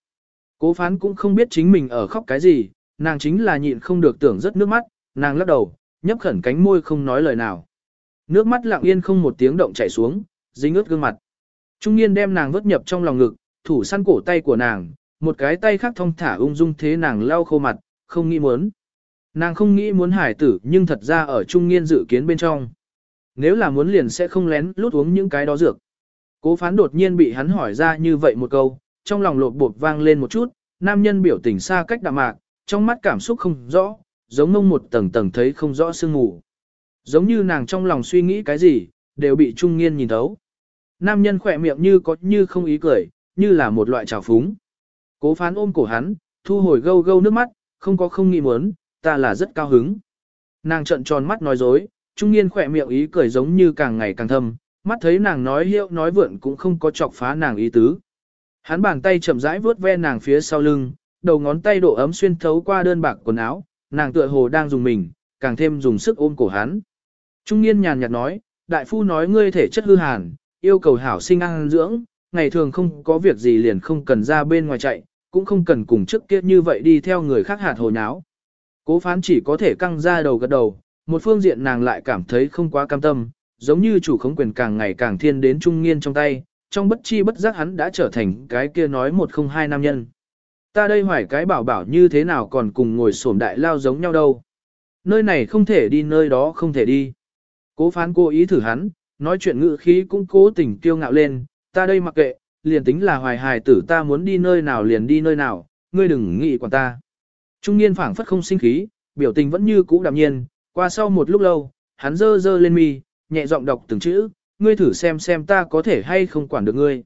Cố phán cũng không biết chính mình ở khóc cái gì, nàng chính là nhịn không được tưởng rất nước mắt, nàng lắc đầu, nhấp khẩn cánh môi không nói lời nào. Nước mắt lặng yên không một tiếng động chảy xuống, dính ướt gương mặt. Trung niên đem nàng vớt nhập trong lòng ngực, thủ săn cổ tay của nàng, một cái tay khác thông thả ung dung thế nàng lau khô mặt, không nghĩ muốn. Nàng không nghĩ muốn hải tử nhưng thật ra ở trung niên dự kiến bên trong. Nếu là muốn liền sẽ không lén lút uống những cái đó dược. Cố phán đột nhiên bị hắn hỏi ra như vậy một câu, trong lòng lột bột vang lên một chút, nam nhân biểu tình xa cách đạm mạc, trong mắt cảm xúc không rõ, giống mông một tầng tầng thấy không rõ sương ngủ. Giống như nàng trong lòng suy nghĩ cái gì, đều bị trung niên nhìn thấu. Nam nhân khỏe miệng như có như không ý cười, như là một loại trào phúng. Cố phán ôm cổ hắn, thu hồi gâu gâu nước mắt, không có không nghĩ muốn, ta là rất cao hứng. Nàng trận tròn mắt nói dối, trung niên khỏe miệng ý cười giống như càng ngày càng thâm, mắt thấy nàng nói hiệu nói vượn cũng không có chọc phá nàng ý tứ. Hắn bàn tay chậm rãi vuốt ve nàng phía sau lưng, đầu ngón tay độ ấm xuyên thấu qua đơn bạc quần áo, nàng tựa hồ đang dùng mình, càng thêm dùng sức ôm cổ hắn. Trung niên nhàn nhạt nói, đại phu nói ngươi thể chất hư hàn, yêu cầu hảo sinh ăn dưỡng, ngày thường không có việc gì liền không cần ra bên ngoài chạy, cũng không cần cùng trước kia như vậy đi theo người khác hạt hồ nháo. Cố phán chỉ có thể căng ra đầu gật đầu, một phương diện nàng lại cảm thấy không quá cam tâm, giống như chủ khống quyền càng ngày càng thiên đến trung niên trong tay, trong bất chi bất giác hắn đã trở thành cái kia nói một không hai nam nhân. Ta đây hỏi cái bảo bảo như thế nào còn cùng ngồi sổm đại lao giống nhau đâu. Nơi này không thể đi nơi đó không thể đi. Cố phán cố ý thử hắn, nói chuyện ngự khí cũng cố tình kiêu ngạo lên, ta đây mặc kệ, liền tính là hoài hài tử ta muốn đi nơi nào liền đi nơi nào, ngươi đừng nghĩ quản ta. Trung niên phảng phất không sinh khí, biểu tình vẫn như cũ đạm nhiên, qua sau một lúc lâu, hắn dơ dơ lên mi, nhẹ giọng đọc từng chữ, ngươi thử xem xem ta có thể hay không quản được ngươi.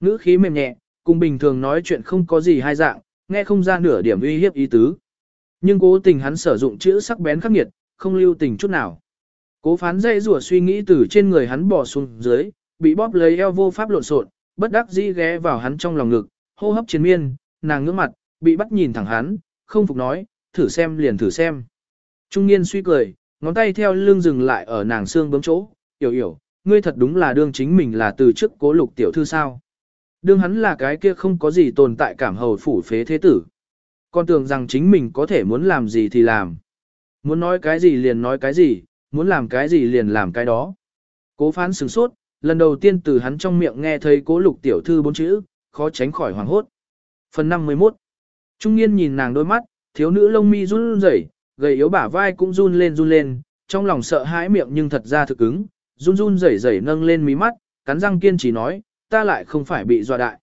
Ngữ khí mềm nhẹ, cùng bình thường nói chuyện không có gì hai dạng, nghe không ra nửa điểm uy hiếp ý tứ. Nhưng cố tình hắn sử dụng chữ sắc bén khắc nghiệt, không lưu tình chút nào. Cố phán dây rùa suy nghĩ từ trên người hắn bỏ xuống dưới, bị bóp lấy eo vô pháp lộn xộn, bất đắc dĩ ghé vào hắn trong lòng ngực, hô hấp chiến miên, nàng ngước mặt, bị bắt nhìn thẳng hắn, không phục nói, thử xem liền thử xem. Trung niên suy cười, ngón tay theo lưng dừng lại ở nàng xương bấm chỗ, hiểu hiểu, ngươi thật đúng là đương chính mình là từ trước cố lục tiểu thư sao. Đương hắn là cái kia không có gì tồn tại cảm hầu phủ phế thế tử. Con tưởng rằng chính mình có thể muốn làm gì thì làm. Muốn nói cái gì liền nói cái gì, muốn làm cái gì liền làm cái đó. Cố phán sửng sốt, lần đầu tiên từ hắn trong miệng nghe thấy cố lục tiểu thư bốn chữ, khó tránh khỏi hoàng hốt. Phần 51 Trung niên nhìn nàng đôi mắt, thiếu nữ lông mi run rẩy, gầy yếu bả vai cũng run lên run lên, trong lòng sợ hãi miệng nhưng thật ra thực ứng, run run rẩy rẩy nâng lên mí mắt, cắn răng kiên trì nói, ta lại không phải bị dọa đại.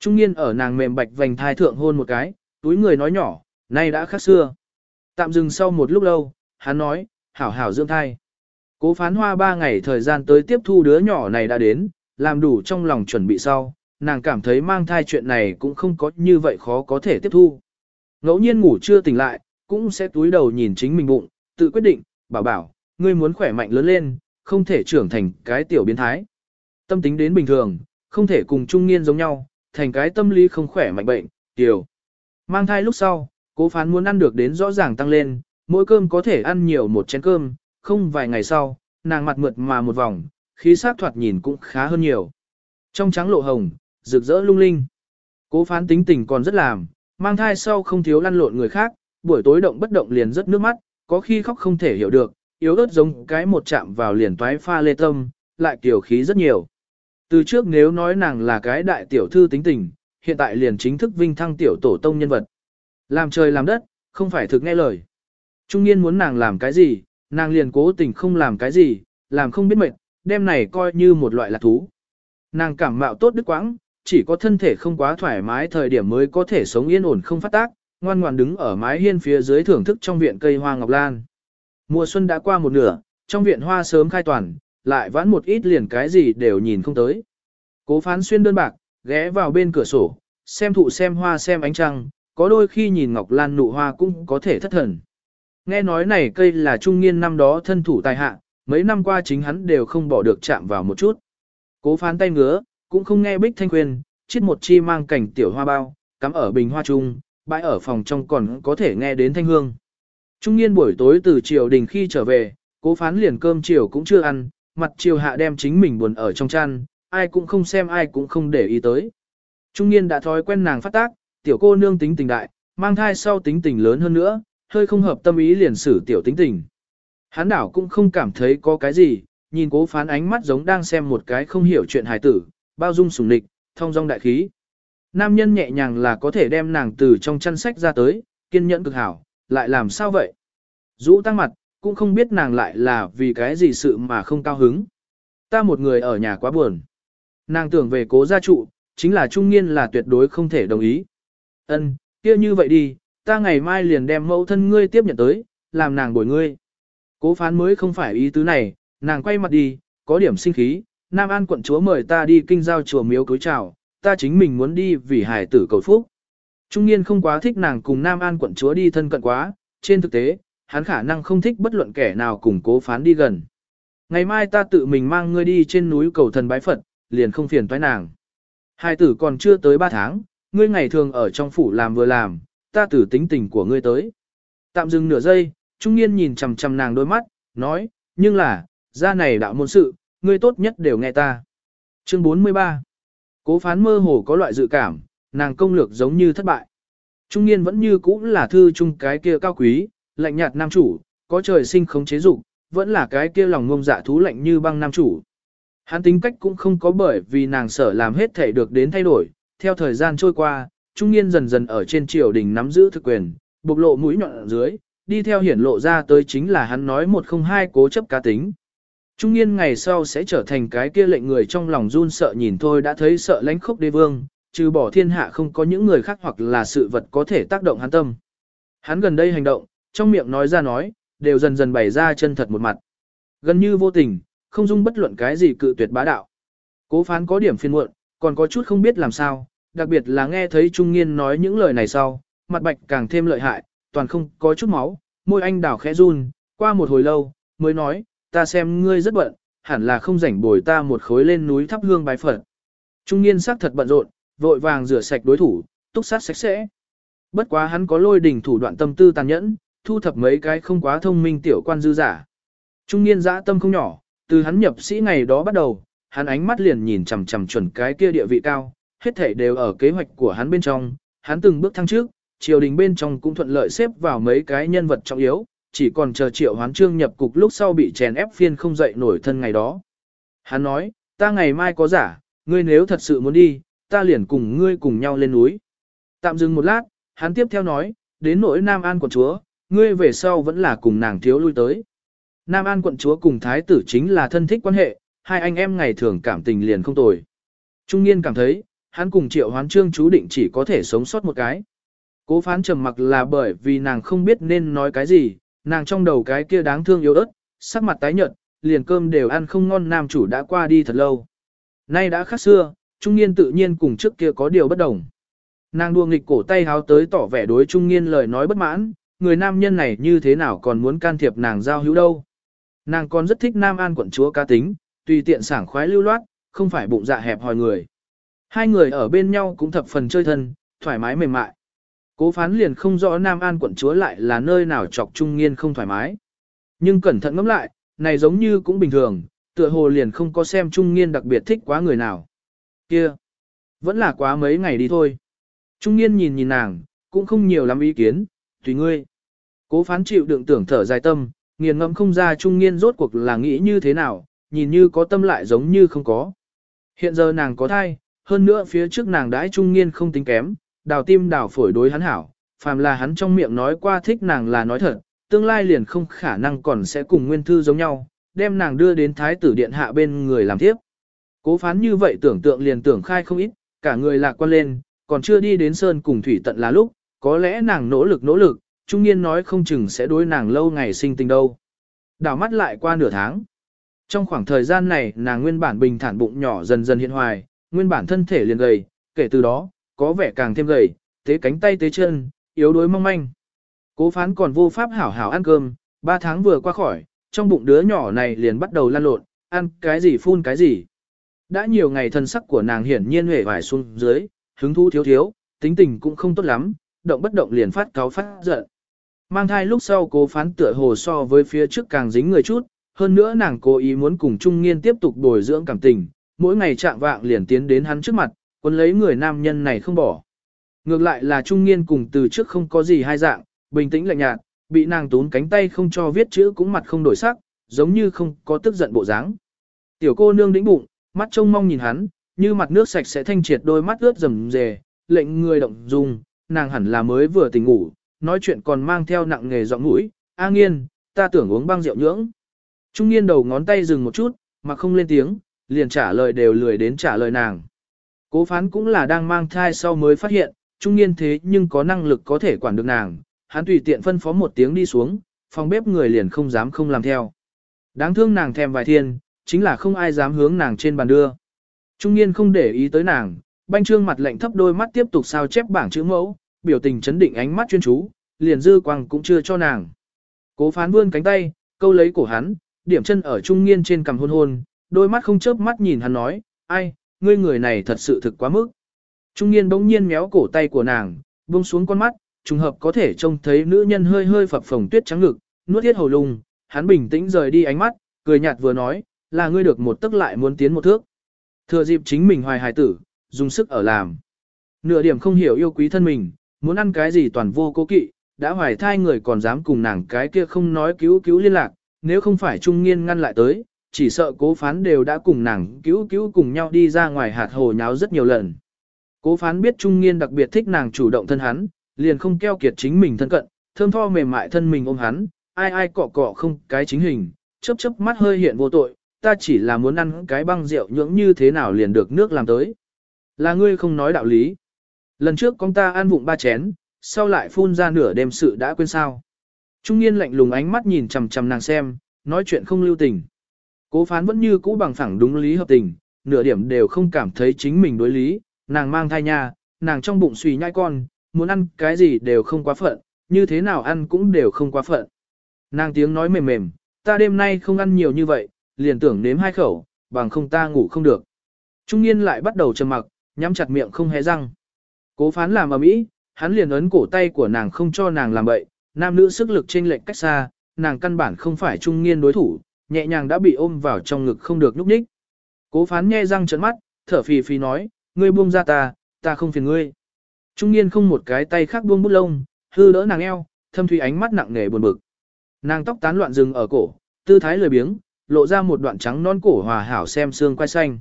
Trung niên ở nàng mềm bạch vành thai thượng hôn một cái, túi người nói nhỏ, nay đã khác xưa. Tạm dừng sau một lúc lâu, hắn nói, hảo hảo dưỡng thai. Cố phán hoa ba ngày thời gian tới tiếp thu đứa nhỏ này đã đến, làm đủ trong lòng chuẩn bị sau, nàng cảm thấy mang thai chuyện này cũng không có như vậy khó có thể tiếp thu. Ngẫu nhiên ngủ chưa tỉnh lại, cũng sẽ túi đầu nhìn chính mình bụng, tự quyết định, bảo bảo, ngươi muốn khỏe mạnh lớn lên, không thể trưởng thành cái tiểu biến thái. Tâm tính đến bình thường, không thể cùng trung niên giống nhau, thành cái tâm lý không khỏe mạnh bệnh, tiểu. Mang thai lúc sau, cố phán muốn ăn được đến rõ ràng tăng lên, mỗi cơm có thể ăn nhiều một chén cơm, không vài ngày sau, nàng mặt mượt mà một vòng, khí sắc thoạt nhìn cũng khá hơn nhiều. Trong trắng lộ hồng, rực rỡ lung linh. Cố phán tính tình còn rất làm, mang thai sau không thiếu lăn lộn người khác, buổi tối động bất động liền rất nước mắt, có khi khóc không thể hiểu được, yếu ớt giống cái một chạm vào liền toái pha lê tâm, lại kiểu khí rất nhiều. Từ trước nếu nói nàng là cái đại tiểu thư tính tình, hiện tại liền chính thức vinh thăng tiểu tổ tông nhân vật. Làm trời làm đất, không phải thực nghe lời. Trung niên muốn nàng làm cái gì, nàng liền cố tình không làm cái gì, làm không biết mệt, đem này coi như một loại lạc thú. Nàng cảm mạo tốt đức quãng, chỉ có thân thể không quá thoải mái thời điểm mới có thể sống yên ổn không phát tác, ngoan ngoan đứng ở mái hiên phía dưới thưởng thức trong viện cây hoa ngọc lan. Mùa xuân đã qua một nửa, trong viện hoa sớm khai toàn, lại vãn một ít liền cái gì đều nhìn không tới. Cố phán xuyên đơn bạc, ghé vào bên cửa sổ, xem thụ xem hoa xem ánh trăng, có đôi khi nhìn ngọc lan nụ hoa cũng có thể thất thần. Nghe nói này cây là trung niên năm đó thân thủ tài hạ, mấy năm qua chính hắn đều không bỏ được chạm vào một chút. Cố phán tay ngứa, cũng không nghe bích thanh khuyên, chiết một chi mang cảnh tiểu hoa bao, cắm ở bình hoa trung, bãi ở phòng trong còn có thể nghe đến thanh hương. Trung niên buổi tối từ triều đình khi trở về, cố phán liền cơm chiều cũng chưa ăn, mặt chiều hạ đem chính mình buồn ở trong chăn, ai cũng không xem ai cũng không để ý tới. Trung niên đã thói quen nàng phát tác, tiểu cô nương tính tình đại, mang thai sau tính tình lớn hơn nữa, hơi không hợp tâm ý liền xử tiểu tính tình. Hán đảo cũng không cảm thấy có cái gì, nhìn cố phán ánh mắt giống đang xem một cái không hiểu chuyện hài tử, bao dung sùng nịch, thông dong đại khí. Nam nhân nhẹ nhàng là có thể đem nàng từ trong chăn sách ra tới, kiên nhẫn cực hảo, lại làm sao vậy? Dũ tăng mặt, cũng không biết nàng lại là vì cái gì sự mà không cao hứng. Ta một người ở nhà quá buồn. Nàng tưởng về cố gia trụ, chính là trung niên là tuyệt đối không thể đồng ý. Ân, kia như vậy đi, ta ngày mai liền đem mẫu thân ngươi tiếp nhận tới, làm nàng bồi ngươi. Cố phán mới không phải ý tứ này, nàng quay mặt đi, có điểm sinh khí, Nam An quận chúa mời ta đi kinh giao chùa miếu cưới chào, ta chính mình muốn đi vì hải tử cầu phúc. Trung niên không quá thích nàng cùng Nam An quận chúa đi thân cận quá, trên thực tế, hắn khả năng không thích bất luận kẻ nào cùng cố phán đi gần. Ngày mai ta tự mình mang ngươi đi trên núi cầu thần bái Phật, liền không phiền toái nàng. Hai tử còn chưa tới ba tháng, ngươi ngày thường ở trong phủ làm vừa làm, ta tử tính tình của ngươi tới. Tạm dừng nửa giây, trung niên nhìn chằm chằm nàng đôi mắt, nói, nhưng là, ra này đạo môn sự, ngươi tốt nhất đều nghe ta. Chương 43 Cố phán mơ hồ có loại dự cảm, nàng công lược giống như thất bại. Trung niên vẫn như cũ là thư trung cái kia cao quý, lạnh nhạt nam chủ, có trời sinh khống chế dục, vẫn là cái kia lòng ngông dạ thú lạnh như băng nam chủ. Hắn tính cách cũng không có bởi vì nàng sở làm hết thể được đến thay đổi, theo thời gian trôi qua, trung niên dần dần ở trên triều đình nắm giữ thực quyền, bộc lộ mũi nhọn ở dưới, đi theo hiển lộ ra tới chính là hắn nói một không hai cố chấp cá tính. Trung niên ngày sau sẽ trở thành cái kia lệnh người trong lòng run sợ nhìn thôi đã thấy sợ lãnh khốc đế vương, trừ bỏ thiên hạ không có những người khác hoặc là sự vật có thể tác động hắn tâm. Hắn gần đây hành động, trong miệng nói ra nói, đều dần dần bày ra chân thật một mặt. Gần như vô tình, không dung bất luận cái gì cự tuyệt bá đạo. Cố phán có điểm phiền muộn, còn có chút không biết làm sao, đặc biệt là nghe thấy Trung Nghiên nói những lời này sau, mặt bạch càng thêm lợi hại, toàn không có chút máu, môi anh đảo khẽ run, qua một hồi lâu, mới nói, ta xem ngươi rất bận, hẳn là không rảnh bồi ta một khối lên núi thắp hương bái Phật. Trung Nghiên xác thật bận rộn, vội vàng rửa sạch đối thủ, túc sát sạch sẽ. Bất quá hắn có lôi đỉnh thủ đoạn tâm tư tàn nhẫn, thu thập mấy cái không quá thông minh tiểu quan dư giả. Trung niên dã tâm không nhỏ, từ hắn nhập sĩ ngày đó bắt đầu, hắn ánh mắt liền nhìn chằm chằm chuẩn cái kia địa vị cao, hết thảy đều ở kế hoạch của hắn bên trong, hắn từng bước thăng trước, triều đình bên trong cũng thuận lợi xếp vào mấy cái nhân vật trọng yếu, chỉ còn chờ triệu hoán trương nhập cục lúc sau bị chèn ép phiên không dậy nổi thân ngày đó. Hắn nói, ta ngày mai có giả, ngươi nếu thật sự muốn đi, ta liền cùng ngươi cùng nhau lên núi. Tạm dừng một lát, hắn tiếp theo nói, đến nỗi Nam An quận chúa, ngươi về sau vẫn là cùng nàng thiếu lui tới. Nam An quận chúa cùng thái tử chính là thân thích quan hệ, hai anh em ngày thường cảm tình liền không tồi. Trung niên cảm thấy, hắn cùng triệu hoán trương chú định chỉ có thể sống sót một cái. Cố phán trầm mặc là bởi vì nàng không biết nên nói cái gì, nàng trong đầu cái kia đáng thương yếu ớt, sắc mặt tái nhợt, liền cơm đều ăn không ngon nam chủ đã qua đi thật lâu. Nay đã khác xưa, trung niên tự nhiên cùng trước kia có điều bất đồng. Nàng đua nghịch cổ tay háo tới tỏ vẻ đối trung niên lời nói bất mãn, người nam nhân này như thế nào còn muốn can thiệp nàng giao hữu đâu. Nàng còn rất thích Nam An quận chúa ca tính, tùy tiện sảng khoái lưu loát, không phải bụng dạ hẹp hòi người. Hai người ở bên nhau cũng thập phần chơi thân, thoải mái mềm mại. Cố phán liền không rõ Nam An quận chúa lại là nơi nào chọc trung nghiên không thoải mái. Nhưng cẩn thận ngẫm lại, này giống như cũng bình thường, tựa hồ liền không có xem trung nghiên đặc biệt thích quá người nào. Kia, vẫn là quá mấy ngày đi thôi. Trung niên nhìn nhìn nàng, cũng không nhiều lắm ý kiến, tùy ngươi. Cố phán chịu đựng tưởng thở dài tâm, nghiền ngẫm không ra trung niên rốt cuộc là nghĩ như thế nào, nhìn như có tâm lại giống như không có. Hiện giờ nàng có thai, hơn nữa phía trước nàng đãi trung niên không tính kém, đào tim đào phổi đối hắn hảo, phàm là hắn trong miệng nói qua thích nàng là nói thật, tương lai liền không khả năng còn sẽ cùng nguyên thư giống nhau, đem nàng đưa đến thái tử điện hạ bên người làm tiếp. Cố phán như vậy tưởng tượng liền tưởng khai không ít, cả người lạc quan lên, còn chưa đi đến sơn cùng thủy tận là lúc, có lẽ nàng nỗ lực nỗ lực, trung niên nói không chừng sẽ đối nàng lâu ngày sinh tình đâu. Đảo mắt lại qua nửa tháng. Trong khoảng thời gian này nàng nguyên bản bình thản bụng nhỏ dần dần hiện hoài, nguyên bản thân thể liền gầy, kể từ đó, có vẻ càng thêm gầy, tế cánh tay tế chân, yếu đuối mong manh. Cố phán còn vô pháp hảo hảo ăn cơm, ba tháng vừa qua khỏi, trong bụng đứa nhỏ này liền bắt đầu lan lộn, ăn cái gì phun cái gì. Đã nhiều ngày thân sắc của nàng hiển nhiên hề vải xuống dưới, hứng thú thiếu thiếu, tính tình cũng không tốt lắm, động bất động liền phát cáo phát giận. Mang thai lúc sau cố phán tựa hồ so với phía trước càng dính người chút, hơn nữa nàng cố ý muốn cùng Trung Nghiên tiếp tục bồi dưỡng cảm tình, mỗi ngày chạm vạng liền tiến đến hắn trước mặt, quân lấy người nam nhân này không bỏ. Ngược lại là Trung Nghiên cùng từ trước không có gì hai dạng, bình tĩnh lạnh nhạt, bị nàng tún cánh tay không cho viết chữ cũng mặt không đổi sắc, giống như không có tức giận bộ dáng. Tiểu cô nương đĩnh bụng, mắt trông mong nhìn hắn, như mặt nước sạch sẽ thanh triệt đôi mắt ướt rầm rề, lệnh người động dung, nàng hẳn là mới vừa tỉnh ngủ, nói chuyện còn mang theo nặng nghề giọng mũi, A nghiên, ta tưởng uống băng rượu nhưỡng. Trung niên đầu ngón tay dừng một chút, mà không lên tiếng, liền trả lời đều lười đến trả lời nàng. Cố phán cũng là đang mang thai sau mới phát hiện, trung niên thế nhưng có năng lực có thể quản được nàng, hắn tùy tiện phân phó một tiếng đi xuống, phòng bếp người liền không dám không làm theo. Đáng thương nàng thèm vài thiên, chính là không ai dám hướng nàng trên bàn đưa. Trung niên không để ý tới nàng, banh trương mặt lạnh thấp đôi mắt tiếp tục sao chép bảng chữ mẫu, biểu tình chấn định ánh mắt chuyên chú, liền dư quang cũng chưa cho nàng. Cố phán vươn cánh tay, câu lấy cổ hắn, điểm chân ở trung niên trên cằm hôn hôn, đôi mắt không chớp mắt nhìn hắn nói, ai, ngươi người này thật sự thực quá mức. Trung niên bỗng nhiên méo cổ tay của nàng, buông xuống con mắt, trùng hợp có thể trông thấy nữ nhân hơi hơi phập phồng tuyết trắng ngực, nuốt thiết hầu lùng, hắn bình tĩnh rời đi ánh mắt, cười nhạt vừa nói, là ngươi được một tức lại muốn tiến một thước. Thừa dịp chính mình hoài hài tử, dùng sức ở làm. Nửa điểm không hiểu yêu quý thân mình, muốn ăn cái gì toàn vô cố kỵ, đã hoài thai người còn dám cùng nàng cái kia không nói cứu cứu liên lạc, nếu không phải trung nghiên ngăn lại tới, chỉ sợ cố phán đều đã cùng nàng cứu cứu cùng nhau đi ra ngoài hạt hồ nháo rất nhiều lần. Cố phán biết trung nghiên đặc biệt thích nàng chủ động thân hắn, liền không keo kiệt chính mình thân cận, thơm tho mềm mại thân mình ôm hắn, ai ai cọ cọ không cái chính hình, chớp chớp mắt hơi hiện vô tội, ta chỉ là muốn ăn cái băng rượu nhưỡng như thế nào liền được nước làm tới. Là ngươi không nói đạo lý. Lần trước con ta ăn vụng ba chén, sau lại phun ra nửa đêm sự đã quên sao. Trung niên lạnh lùng ánh mắt nhìn chằm chằm nàng xem, nói chuyện không lưu tình. Cố phán vẫn như cũ bằng phẳng đúng lý hợp tình, nửa điểm đều không cảm thấy chính mình đối lý, nàng mang thai nha, nàng trong bụng suy nhai con, muốn ăn cái gì đều không quá phận, như thế nào ăn cũng đều không quá phận. Nàng tiếng nói mềm mềm, ta đêm nay không ăn nhiều như vậy, liền tưởng nếm hai khẩu, bằng không ta ngủ không được. Trung niên lại bắt đầu trầm mặc, nhắm chặt miệng không hé răng. Cố phán làm ở mỹ, hắn liền ấn cổ tay của nàng không cho nàng làm bậy, nam nữ sức lực chênh lệch cách xa, nàng căn bản không phải trung niên đối thủ, nhẹ nhàng đã bị ôm vào trong ngực không được nhúc nhích. Cố phán nghe răng trợn mắt, thở phì phì nói, ngươi buông ra ta, ta không phiền ngươi. Trung niên không một cái tay khác buông bút lông, hư đỡ nàng eo, thâm thủy ánh mắt nặng nề buồn bực. Nàng tóc tán loạn rừng ở cổ, tư thái lười biếng, lộ ra một đoạn trắng non cổ hòa hảo xem xương quai xanh.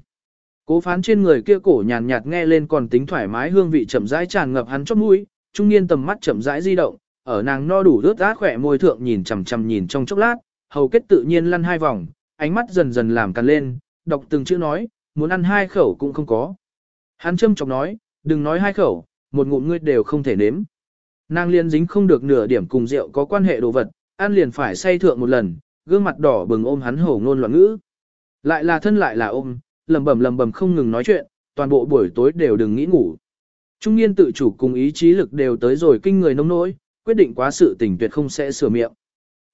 Cố phán trên người kia cổ nhàn nhạt nghe lên còn tính thoải mái hương vị chậm rãi tràn ngập hắn chóp mũi, trung niên tầm mắt chậm rãi di động, ở nàng no đủ rớt át khỏe môi thượng nhìn chằm chằm nhìn trong chốc lát, hầu kết tự nhiên lăn hai vòng, ánh mắt dần dần làm càn lên, đọc từng chữ nói, muốn ăn hai khẩu cũng không có. Hắn châm chọc nói, đừng nói hai khẩu, một ngụm ngươi đều không thể nếm. Nàng liên dính không được nửa điểm cùng rượu có quan hệ đồ vật, ăn liền phải say thượng một lần, gương mặt đỏ bừng ôm hắn hổ ngôn loạn ngữ. Lại là thân lại là ôm, lầm bầm lầm bầm không ngừng nói chuyện, toàn bộ buổi tối đều đừng nghĩ ngủ. Trung niên tự chủ cùng ý chí lực đều tới rồi kinh người nông nỗi, quyết định quá sự tình tuyệt không sẽ sửa miệng.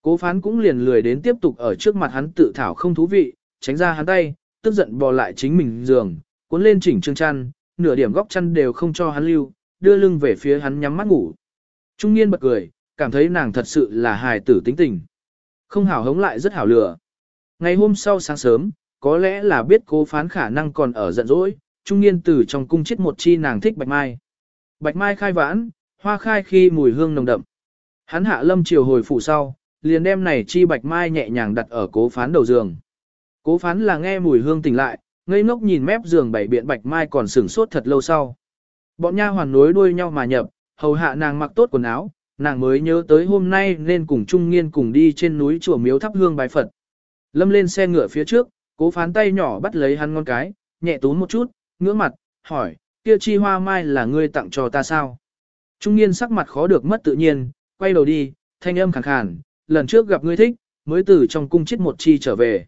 Cố phán cũng liền lười đến tiếp tục ở trước mặt hắn tự thảo không thú vị, tránh ra hắn tay, tức giận bò lại chính mình giường, cuốn lên chỉnh trương chăn, nửa điểm góc chăn đều không cho hắn lưu, đưa lưng về phía hắn nhắm mắt ngủ. Trung niên bật cười, cảm thấy nàng thật sự là hài tử tính tình. Không hảo hống lại rất hảo lửa. Ngày hôm sau sáng sớm, có lẽ là biết cố phán khả năng còn ở giận dỗi, trung niên từ trong cung chết một chi nàng thích bạch mai. Bạch mai khai vãn, hoa khai khi mùi hương nồng đậm. Hắn hạ lâm chiều hồi phủ sau, liền đem này chi bạch mai nhẹ nhàng đặt ở cố phán đầu giường. Cố phán là nghe mùi hương tỉnh lại, ngây ngốc nhìn mép giường bảy biện bạch mai còn sửng sốt thật lâu sau. Bọn nha hoàn nối đuôi nhau mà nhập, hầu hạ nàng mặc tốt quần áo, nàng mới nhớ tới hôm nay nên cùng Trung Nghiên cùng đi trên núi chùa miếu thắp hương bài Phật. Lâm lên xe ngựa phía trước, cố phán tay nhỏ bắt lấy hắn ngón cái, nhẹ tún một chút, ngưỡng mặt, hỏi, kia chi hoa mai là ngươi tặng cho ta sao? Trung Nghiên sắc mặt khó được mất tự nhiên, quay đầu đi, thanh âm khàn khàn, lần trước gặp ngươi thích, mới từ trong cung chết một chi trở về.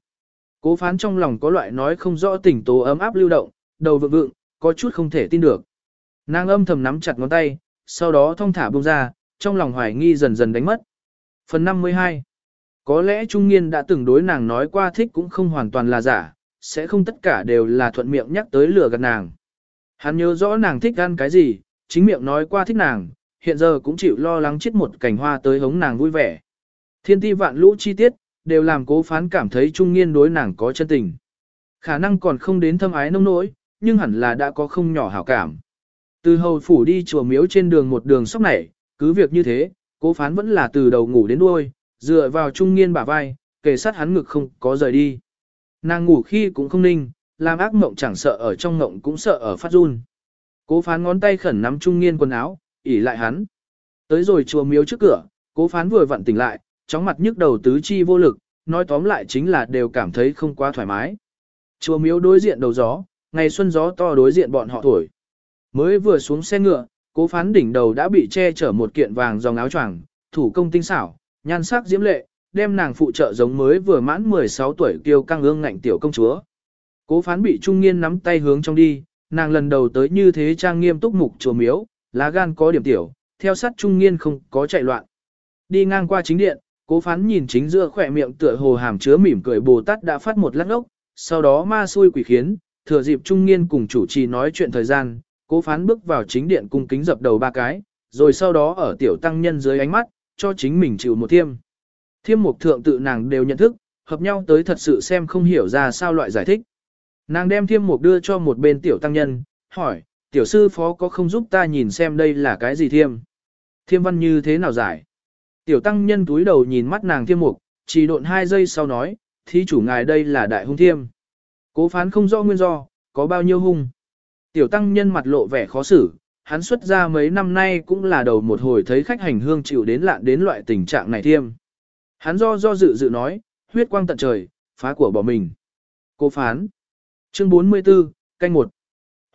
Cố phán trong lòng có loại nói không rõ tỉnh tố ấm áp lưu động, đầu vượng vượng, có chút không thể tin được. Nàng âm thầm nắm chặt ngón tay, sau đó thong thả buông ra, trong lòng hoài nghi dần dần đánh mất. Phần 52 Có lẽ Trung Nghiên đã từng đối nàng nói qua thích cũng không hoàn toàn là giả, sẽ không tất cả đều là thuận miệng nhắc tới lừa gạt nàng. Hắn nhớ rõ nàng thích ăn cái gì, chính miệng nói qua thích nàng, hiện giờ cũng chịu lo lắng chết một cảnh hoa tới hống nàng vui vẻ. Thiên ti vạn lũ chi tiết, đều làm cố phán cảm thấy Trung Nghiên đối nàng có chân tình. Khả năng còn không đến thâm ái nông nỗi, nhưng hẳn là đã có không nhỏ hảo cảm. Từ hầu phủ đi chùa miếu trên đường một đường sóc này, cứ việc như thế, cố phán vẫn là từ đầu ngủ đến đuôi, dựa vào trung niên bả vai, kề sát hắn ngực không có rời đi. Nàng ngủ khi cũng không ninh, làm ác mộng chẳng sợ ở trong mộng cũng sợ ở phát run. Cố phán ngón tay khẩn nắm trung niên quần áo, ỉ lại hắn. Tới rồi chùa miếu trước cửa, cố phán vừa vặn tỉnh lại, chóng mặt nhức đầu tứ chi vô lực, nói tóm lại chính là đều cảm thấy không quá thoải mái. Chùa miếu đối diện đầu gió, ngày xuân gió to đối diện bọn họ thổi. Mới vừa xuống xe ngựa, cố phán đỉnh đầu đã bị che chở một kiện vàng dòng áo choàng, thủ công tinh xảo, nhan sắc diễm lệ, đem nàng phụ trợ giống mới vừa mãn 16 tuổi kiêu căng ương ngạnh tiểu công chúa. Cố phán bị trung niên nắm tay hướng trong đi, nàng lần đầu tới như thế trang nghiêm túc mục chùa miếu, lá gan có điểm tiểu, theo sát trung niên không có chạy loạn. Đi ngang qua chính điện, cố phán nhìn chính giữa khỏe miệng tựa hồ hàm chứa mỉm cười Bồ Tát đã phát một lát ốc, sau đó ma xui quỷ khiến, thừa dịp trung niên cùng chủ trì nói chuyện thời gian, cố phán bước vào chính điện cung kính dập đầu ba cái, rồi sau đó ở tiểu tăng nhân dưới ánh mắt, cho chính mình chịu một thiêm. Thiêm mục thượng tự nàng đều nhận thức, hợp nhau tới thật sự xem không hiểu ra sao loại giải thích. Nàng đem thiêm mục đưa cho một bên tiểu tăng nhân, hỏi, tiểu sư phó có không giúp ta nhìn xem đây là cái gì thiêm? Thiêm văn như thế nào giải? Tiểu tăng nhân túi đầu nhìn mắt nàng thiêm mục, chỉ độn hai giây sau nói, thí chủ ngài đây là đại hung thiêm. Cố phán không rõ nguyên do, có bao nhiêu hung. Tiểu tăng nhân mặt lộ vẻ khó xử, hắn xuất ra mấy năm nay cũng là đầu một hồi thấy khách hành hương chịu đến lạn đến loại tình trạng này thiêm. Hắn do do dự dự nói, huyết quang tận trời, phá của bỏ mình. Cố phán. Chương 44, canh một.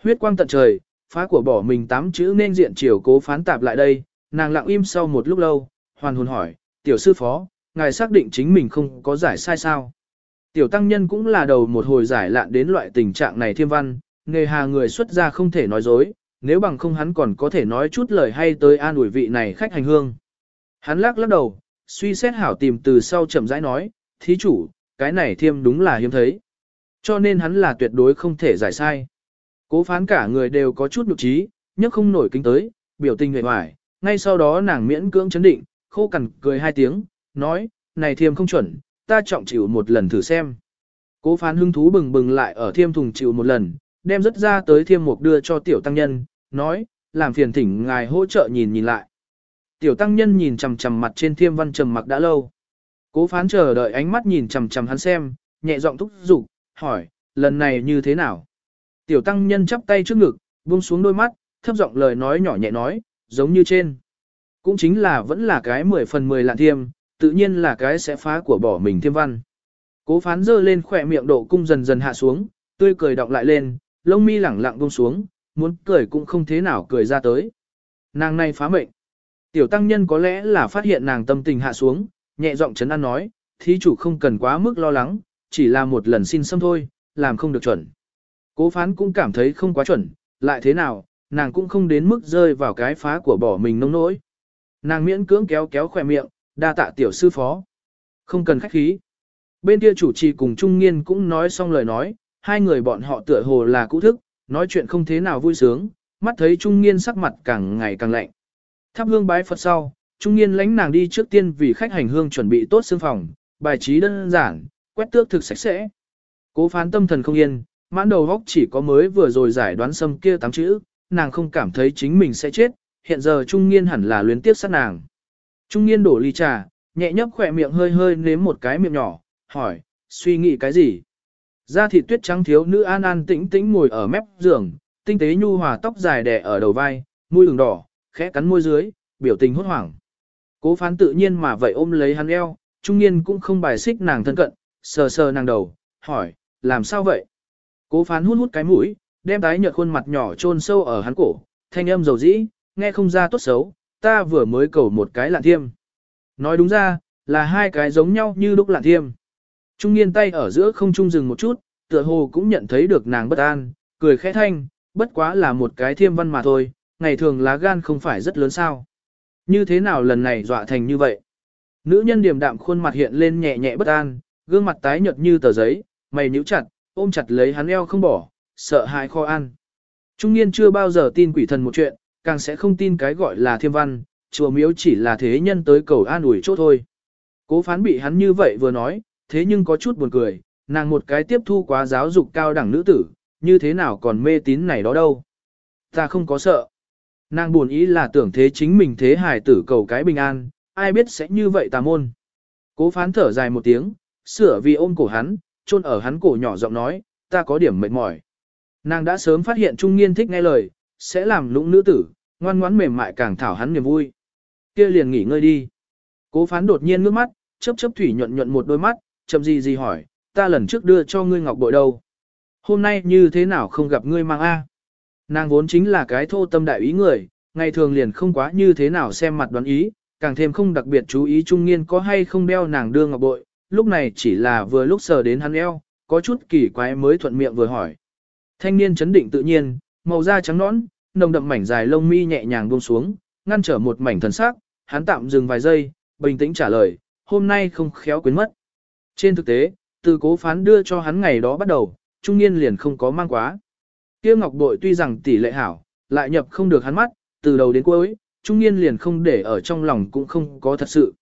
Huyết quang tận trời, phá của bỏ mình tám chữ nên diện chiều cố phán tạp lại đây, nàng lặng im sau một lúc lâu, hoàn hồn hỏi, tiểu sư phó, ngài xác định chính mình không có giải sai sao. Tiểu tăng nhân cũng là đầu một hồi giải lạn đến loại tình trạng này thiêm văn, nghề hà người xuất gia không thể nói dối, nếu bằng không hắn còn có thể nói chút lời hay tới an ủi vị này khách hành hương. Hắn lắc lắc đầu, suy xét hảo tìm từ sau chậm rãi nói, thí chủ, cái này thiêm đúng là hiếm thấy. Cho nên hắn là tuyệt đối không thể giải sai. Cố phán cả người đều có chút nhục trí, nhưng không nổi kính tới, biểu tình hề hoài, ngay sau đó nàng miễn cưỡng chấn định, khô cằn cười hai tiếng, nói, này thiêm không chuẩn, ta trọng chịu một lần thử xem. Cố phán hưng thú bừng bừng lại ở thiêm thùng chịu một lần, đem rất ra tới thiêm mục đưa cho tiểu tăng nhân, nói, làm phiền thỉnh ngài hỗ trợ nhìn nhìn lại. Tiểu tăng nhân nhìn chằm chằm mặt trên thiêm văn trầm mặc đã lâu. Cố phán chờ đợi ánh mắt nhìn chằm chằm hắn xem, nhẹ giọng thúc giục, hỏi, lần này như thế nào? Tiểu tăng nhân chắp tay trước ngực, buông xuống đôi mắt, thấp giọng lời nói nhỏ nhẹ nói, giống như trên. Cũng chính là vẫn là cái 10 phần 10 lạn thiêm, tự nhiên là cái sẽ phá của bỏ mình thiêm văn. Cố phán dơ lên khỏe miệng độ cung dần dần hạ xuống, tươi cười đọc lại lên, lông mi lẳng lặng buông xuống, muốn cười cũng không thế nào cười ra tới. Nàng này phá mệnh. Tiểu tăng nhân có lẽ là phát hiện nàng tâm tình hạ xuống, nhẹ giọng chấn an nói, thí chủ không cần quá mức lo lắng, chỉ là một lần xin xâm thôi, làm không được chuẩn. Cố phán cũng cảm thấy không quá chuẩn, lại thế nào, nàng cũng không đến mức rơi vào cái phá của bỏ mình nông nỗi. Nàng miễn cưỡng kéo kéo khỏe miệng, đa tạ tiểu sư phó. Không cần khách khí. Bên kia chủ trì cùng Trung Nghiên cũng nói xong lời nói, hai người bọn họ tựa hồ là cũ thức, nói chuyện không thế nào vui sướng, mắt thấy Trung Nghiên sắc mặt càng ngày càng lạnh. Thắp hương bái Phật sau, Trung Nghiên lãnh nàng đi trước tiên vì khách hành hương chuẩn bị tốt xương phòng, bài trí đơn giản, quét tước thực sạch sẽ. Cố phán tâm thần không yên, mãn đầu góc chỉ có mới vừa rồi giải đoán xâm kia tám chữ, nàng không cảm thấy chính mình sẽ chết, hiện giờ Trung Nghiên hẳn là luyến tiếp sát nàng. Trung Nghiên đổ ly trà, nhẹ nhấp khỏe miệng hơi hơi nếm một cái miệng nhỏ, hỏi, suy nghĩ cái gì? Da thịt tuyết trắng thiếu nữ an an tĩnh tĩnh ngồi ở mép giường, tinh tế nhu hòa tóc dài đè ở đầu vai, môi ửng đỏ, khẽ cắn môi dưới, biểu tình hốt hoảng. Cố phán tự nhiên mà vậy ôm lấy hắn eo, trung niên cũng không bài xích nàng thân cận, sờ sờ nàng đầu, hỏi, làm sao vậy? Cố phán hút hút cái mũi, đem tái nhợt khuôn mặt nhỏ chôn sâu ở hắn cổ, thanh âm dầu dĩ, nghe không ra tốt xấu, ta vừa mới cầu một cái lạn thiêm. Nói đúng ra, là hai cái giống nhau như đúc lạn thiêm. Trung niên tay ở giữa không trung dừng một chút, tựa hồ cũng nhận thấy được nàng bất an, cười khẽ thanh, bất quá là một cái thiêm văn mà thôi, ngày thường lá gan không phải rất lớn sao. Như thế nào lần này dọa thành như vậy? Nữ nhân điềm đạm khuôn mặt hiện lên nhẹ nhẹ bất an, gương mặt tái nhợt như tờ giấy, mày nhíu chặt, ôm chặt lấy hắn eo không bỏ, sợ hãi kho ăn. Trung niên chưa bao giờ tin quỷ thần một chuyện, càng sẽ không tin cái gọi là thiêm văn, chùa miếu chỉ là thế nhân tới cầu an ủi chỗ thôi. Cố phán bị hắn như vậy vừa nói, thế nhưng có chút buồn cười, nàng một cái tiếp thu quá giáo dục cao đẳng nữ tử, như thế nào còn mê tín này đó đâu. Ta không có sợ. Nàng buồn ý là tưởng thế chính mình thế hài tử cầu cái bình an, ai biết sẽ như vậy tà môn. Cố phán thở dài một tiếng, sửa vì ôm cổ hắn, chôn ở hắn cổ nhỏ giọng nói, ta có điểm mệt mỏi. Nàng đã sớm phát hiện Trung Nghiên thích nghe lời, sẽ làm lũng nữ tử, ngoan ngoãn mềm mại càng thảo hắn niềm vui. Kia liền nghỉ ngơi đi. Cố phán đột nhiên ngước mắt, chớp chớp thủy nhuận nhuận một đôi mắt, chậm gì gì hỏi, ta lần trước đưa cho ngươi ngọc bội đâu. Hôm nay như thế nào không gặp ngươi mang A. Nàng vốn chính là cái thô tâm đại ý người, ngày thường liền không quá như thế nào xem mặt đoán ý, càng thêm không đặc biệt chú ý trung nghiên có hay không đeo nàng đưa ngọc bội, lúc này chỉ là vừa lúc sờ đến hắn eo, có chút kỳ quái mới thuận miệng vừa hỏi. Thanh niên chấn định tự nhiên, màu da trắng nõn, nồng đậm mảnh dài lông mi nhẹ nhàng buông xuống, ngăn trở một mảnh thần sắc, hắn tạm dừng vài giây, bình tĩnh trả lời, hôm nay không khéo quên mất. Trên thực tế, từ cố phán đưa cho hắn ngày đó bắt đầu, trung niên liền không có mang quá. Kia ngọc bội tuy rằng tỷ lệ hảo, lại nhập không được hắn mắt, từ đầu đến cuối, trung niên liền không để ở trong lòng cũng không có thật sự.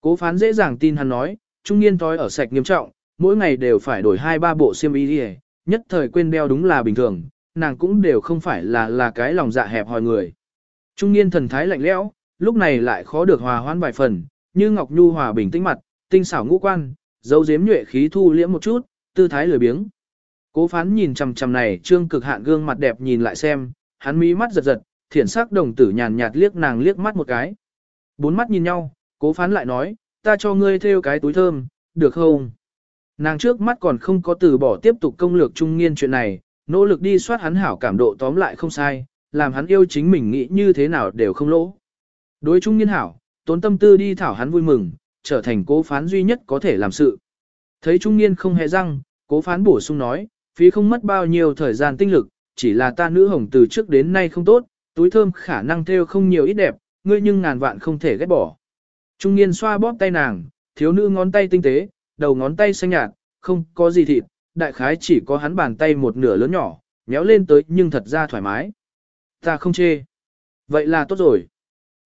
Cố phán dễ dàng tin hắn nói, trung niên tối ở sạch nghiêm trọng, mỗi ngày đều phải đổi hai ba bộ xiêm y đi nhất thời quên đeo đúng là bình thường, nàng cũng đều không phải là là cái lòng dạ hẹp hòi người. Trung niên thần thái lạnh lẽo, lúc này lại khó được hòa hoãn vài phần, như Ngọc Nhu hòa bình tĩnh mặt, tinh xảo ngũ quan, dấu dếm nhuệ khí thu liễm một chút, tư thái lười biếng. Cố phán nhìn chằm chằm này trương cực hạn gương mặt đẹp nhìn lại xem, hắn mí mắt giật giật, thiển sắc đồng tử nhàn nhạt liếc nàng liếc mắt một cái. Bốn mắt nhìn nhau, cố phán lại nói, ta cho ngươi theo cái túi thơm, được không? Nàng trước mắt còn không có từ bỏ tiếp tục công lược trung nghiên chuyện này, nỗ lực đi soát hắn hảo cảm độ tóm lại không sai, làm hắn yêu chính mình nghĩ như thế nào đều không lỗ. Đối trung nghiên hảo, tốn tâm tư đi thảo hắn vui mừng, trở thành cố phán duy nhất có thể làm sự. Thấy trung niên không hề răng, cố phán bổ sung nói, phí không mất bao nhiêu thời gian tinh lực, chỉ là ta nữ hồng từ trước đến nay không tốt, túi thơm khả năng theo không nhiều ít đẹp, ngươi nhưng ngàn vạn không thể ghét bỏ. Trung niên xoa bóp tay nàng, thiếu nữ ngón tay tinh tế, đầu ngón tay xanh nhạt, không có gì thịt, đại khái chỉ có hắn bàn tay một nửa lớn nhỏ, nhéo lên tới nhưng thật ra thoải mái. Ta không chê. Vậy là tốt rồi.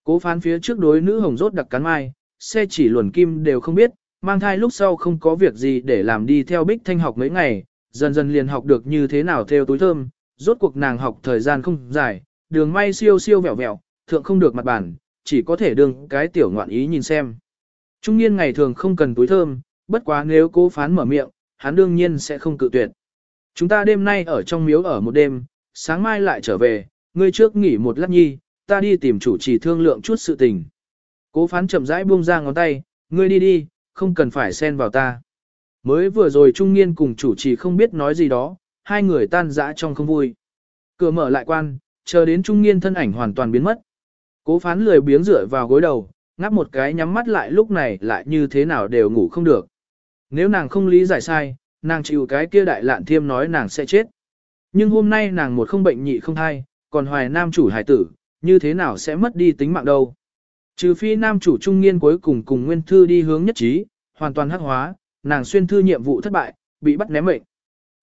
Cố phán phía trước đối nữ hồng rốt đặc cắn mai, xe chỉ luồn kim đều không biết, mang thai lúc sau không có việc gì để làm đi theo bích thanh học mấy ngày, dần dần liền học được như thế nào theo túi thơm, rốt cuộc nàng học thời gian không dài, đường may siêu siêu vẹo vẹo, thượng không được mặt bản, chỉ có thể đương cái tiểu ngoạn ý nhìn xem. Trung niên ngày thường không cần túi thơm, bất quá nếu cố phán mở miệng, hắn đương nhiên sẽ không cự tuyệt. Chúng ta đêm nay ở trong miếu ở một đêm, sáng mai lại trở về, ngươi trước nghỉ một lát nhi, ta đi tìm chủ trì thương lượng chút sự tình. Cố phán chậm rãi buông ra ngón tay, ngươi đi đi, không cần phải xen vào ta. Mới vừa rồi trung niên cùng chủ trì không biết nói gì đó, hai người tan dã trong không vui. Cửa mở lại quan, chờ đến trung niên thân ảnh hoàn toàn biến mất. Cố phán lười biếng rửa vào gối đầu, ngáp một cái nhắm mắt lại lúc này lại như thế nào đều ngủ không được. Nếu nàng không lý giải sai, nàng chịu cái kia đại lạn thiêm nói nàng sẽ chết. Nhưng hôm nay nàng một không bệnh nhị không thai, còn hoài nam chủ hải tử, như thế nào sẽ mất đi tính mạng đâu. Trừ phi nam chủ trung niên cuối cùng cùng nguyên thư đi hướng nhất trí, hoàn toàn hắc hóa, nàng xuyên thư nhiệm vụ thất bại, bị bắt ném mệnh.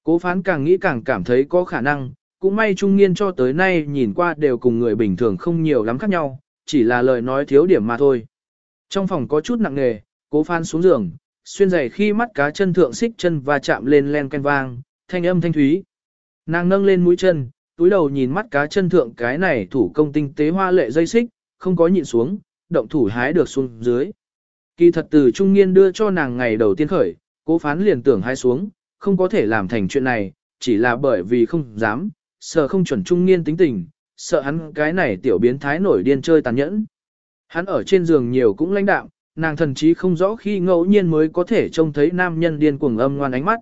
Cố phán càng nghĩ càng cảm thấy có khả năng, cũng may trung niên cho tới nay nhìn qua đều cùng người bình thường không nhiều lắm khác nhau, chỉ là lời nói thiếu điểm mà thôi. Trong phòng có chút nặng nề, cố phán xuống giường, xuyên giày khi mắt cá chân thượng xích chân và chạm lên len ken vang, thanh âm thanh thúy. Nàng nâng lên mũi chân, túi đầu nhìn mắt cá chân thượng cái này thủ công tinh tế hoa lệ dây xích, không có nhịn xuống, động thủ hái được xuống dưới. Kỳ thật từ trung niên đưa cho nàng ngày đầu tiên khởi, cố phán liền tưởng hái xuống, không có thể làm thành chuyện này, chỉ là bởi vì không dám, sợ không chuẩn trung niên tính tình, sợ hắn cái này tiểu biến thái nổi điên chơi tàn nhẫn. Hắn ở trên giường nhiều cũng lãnh đạm, nàng thần chí không rõ khi ngẫu nhiên mới có thể trông thấy nam nhân điên cuồng âm ngoan ánh mắt.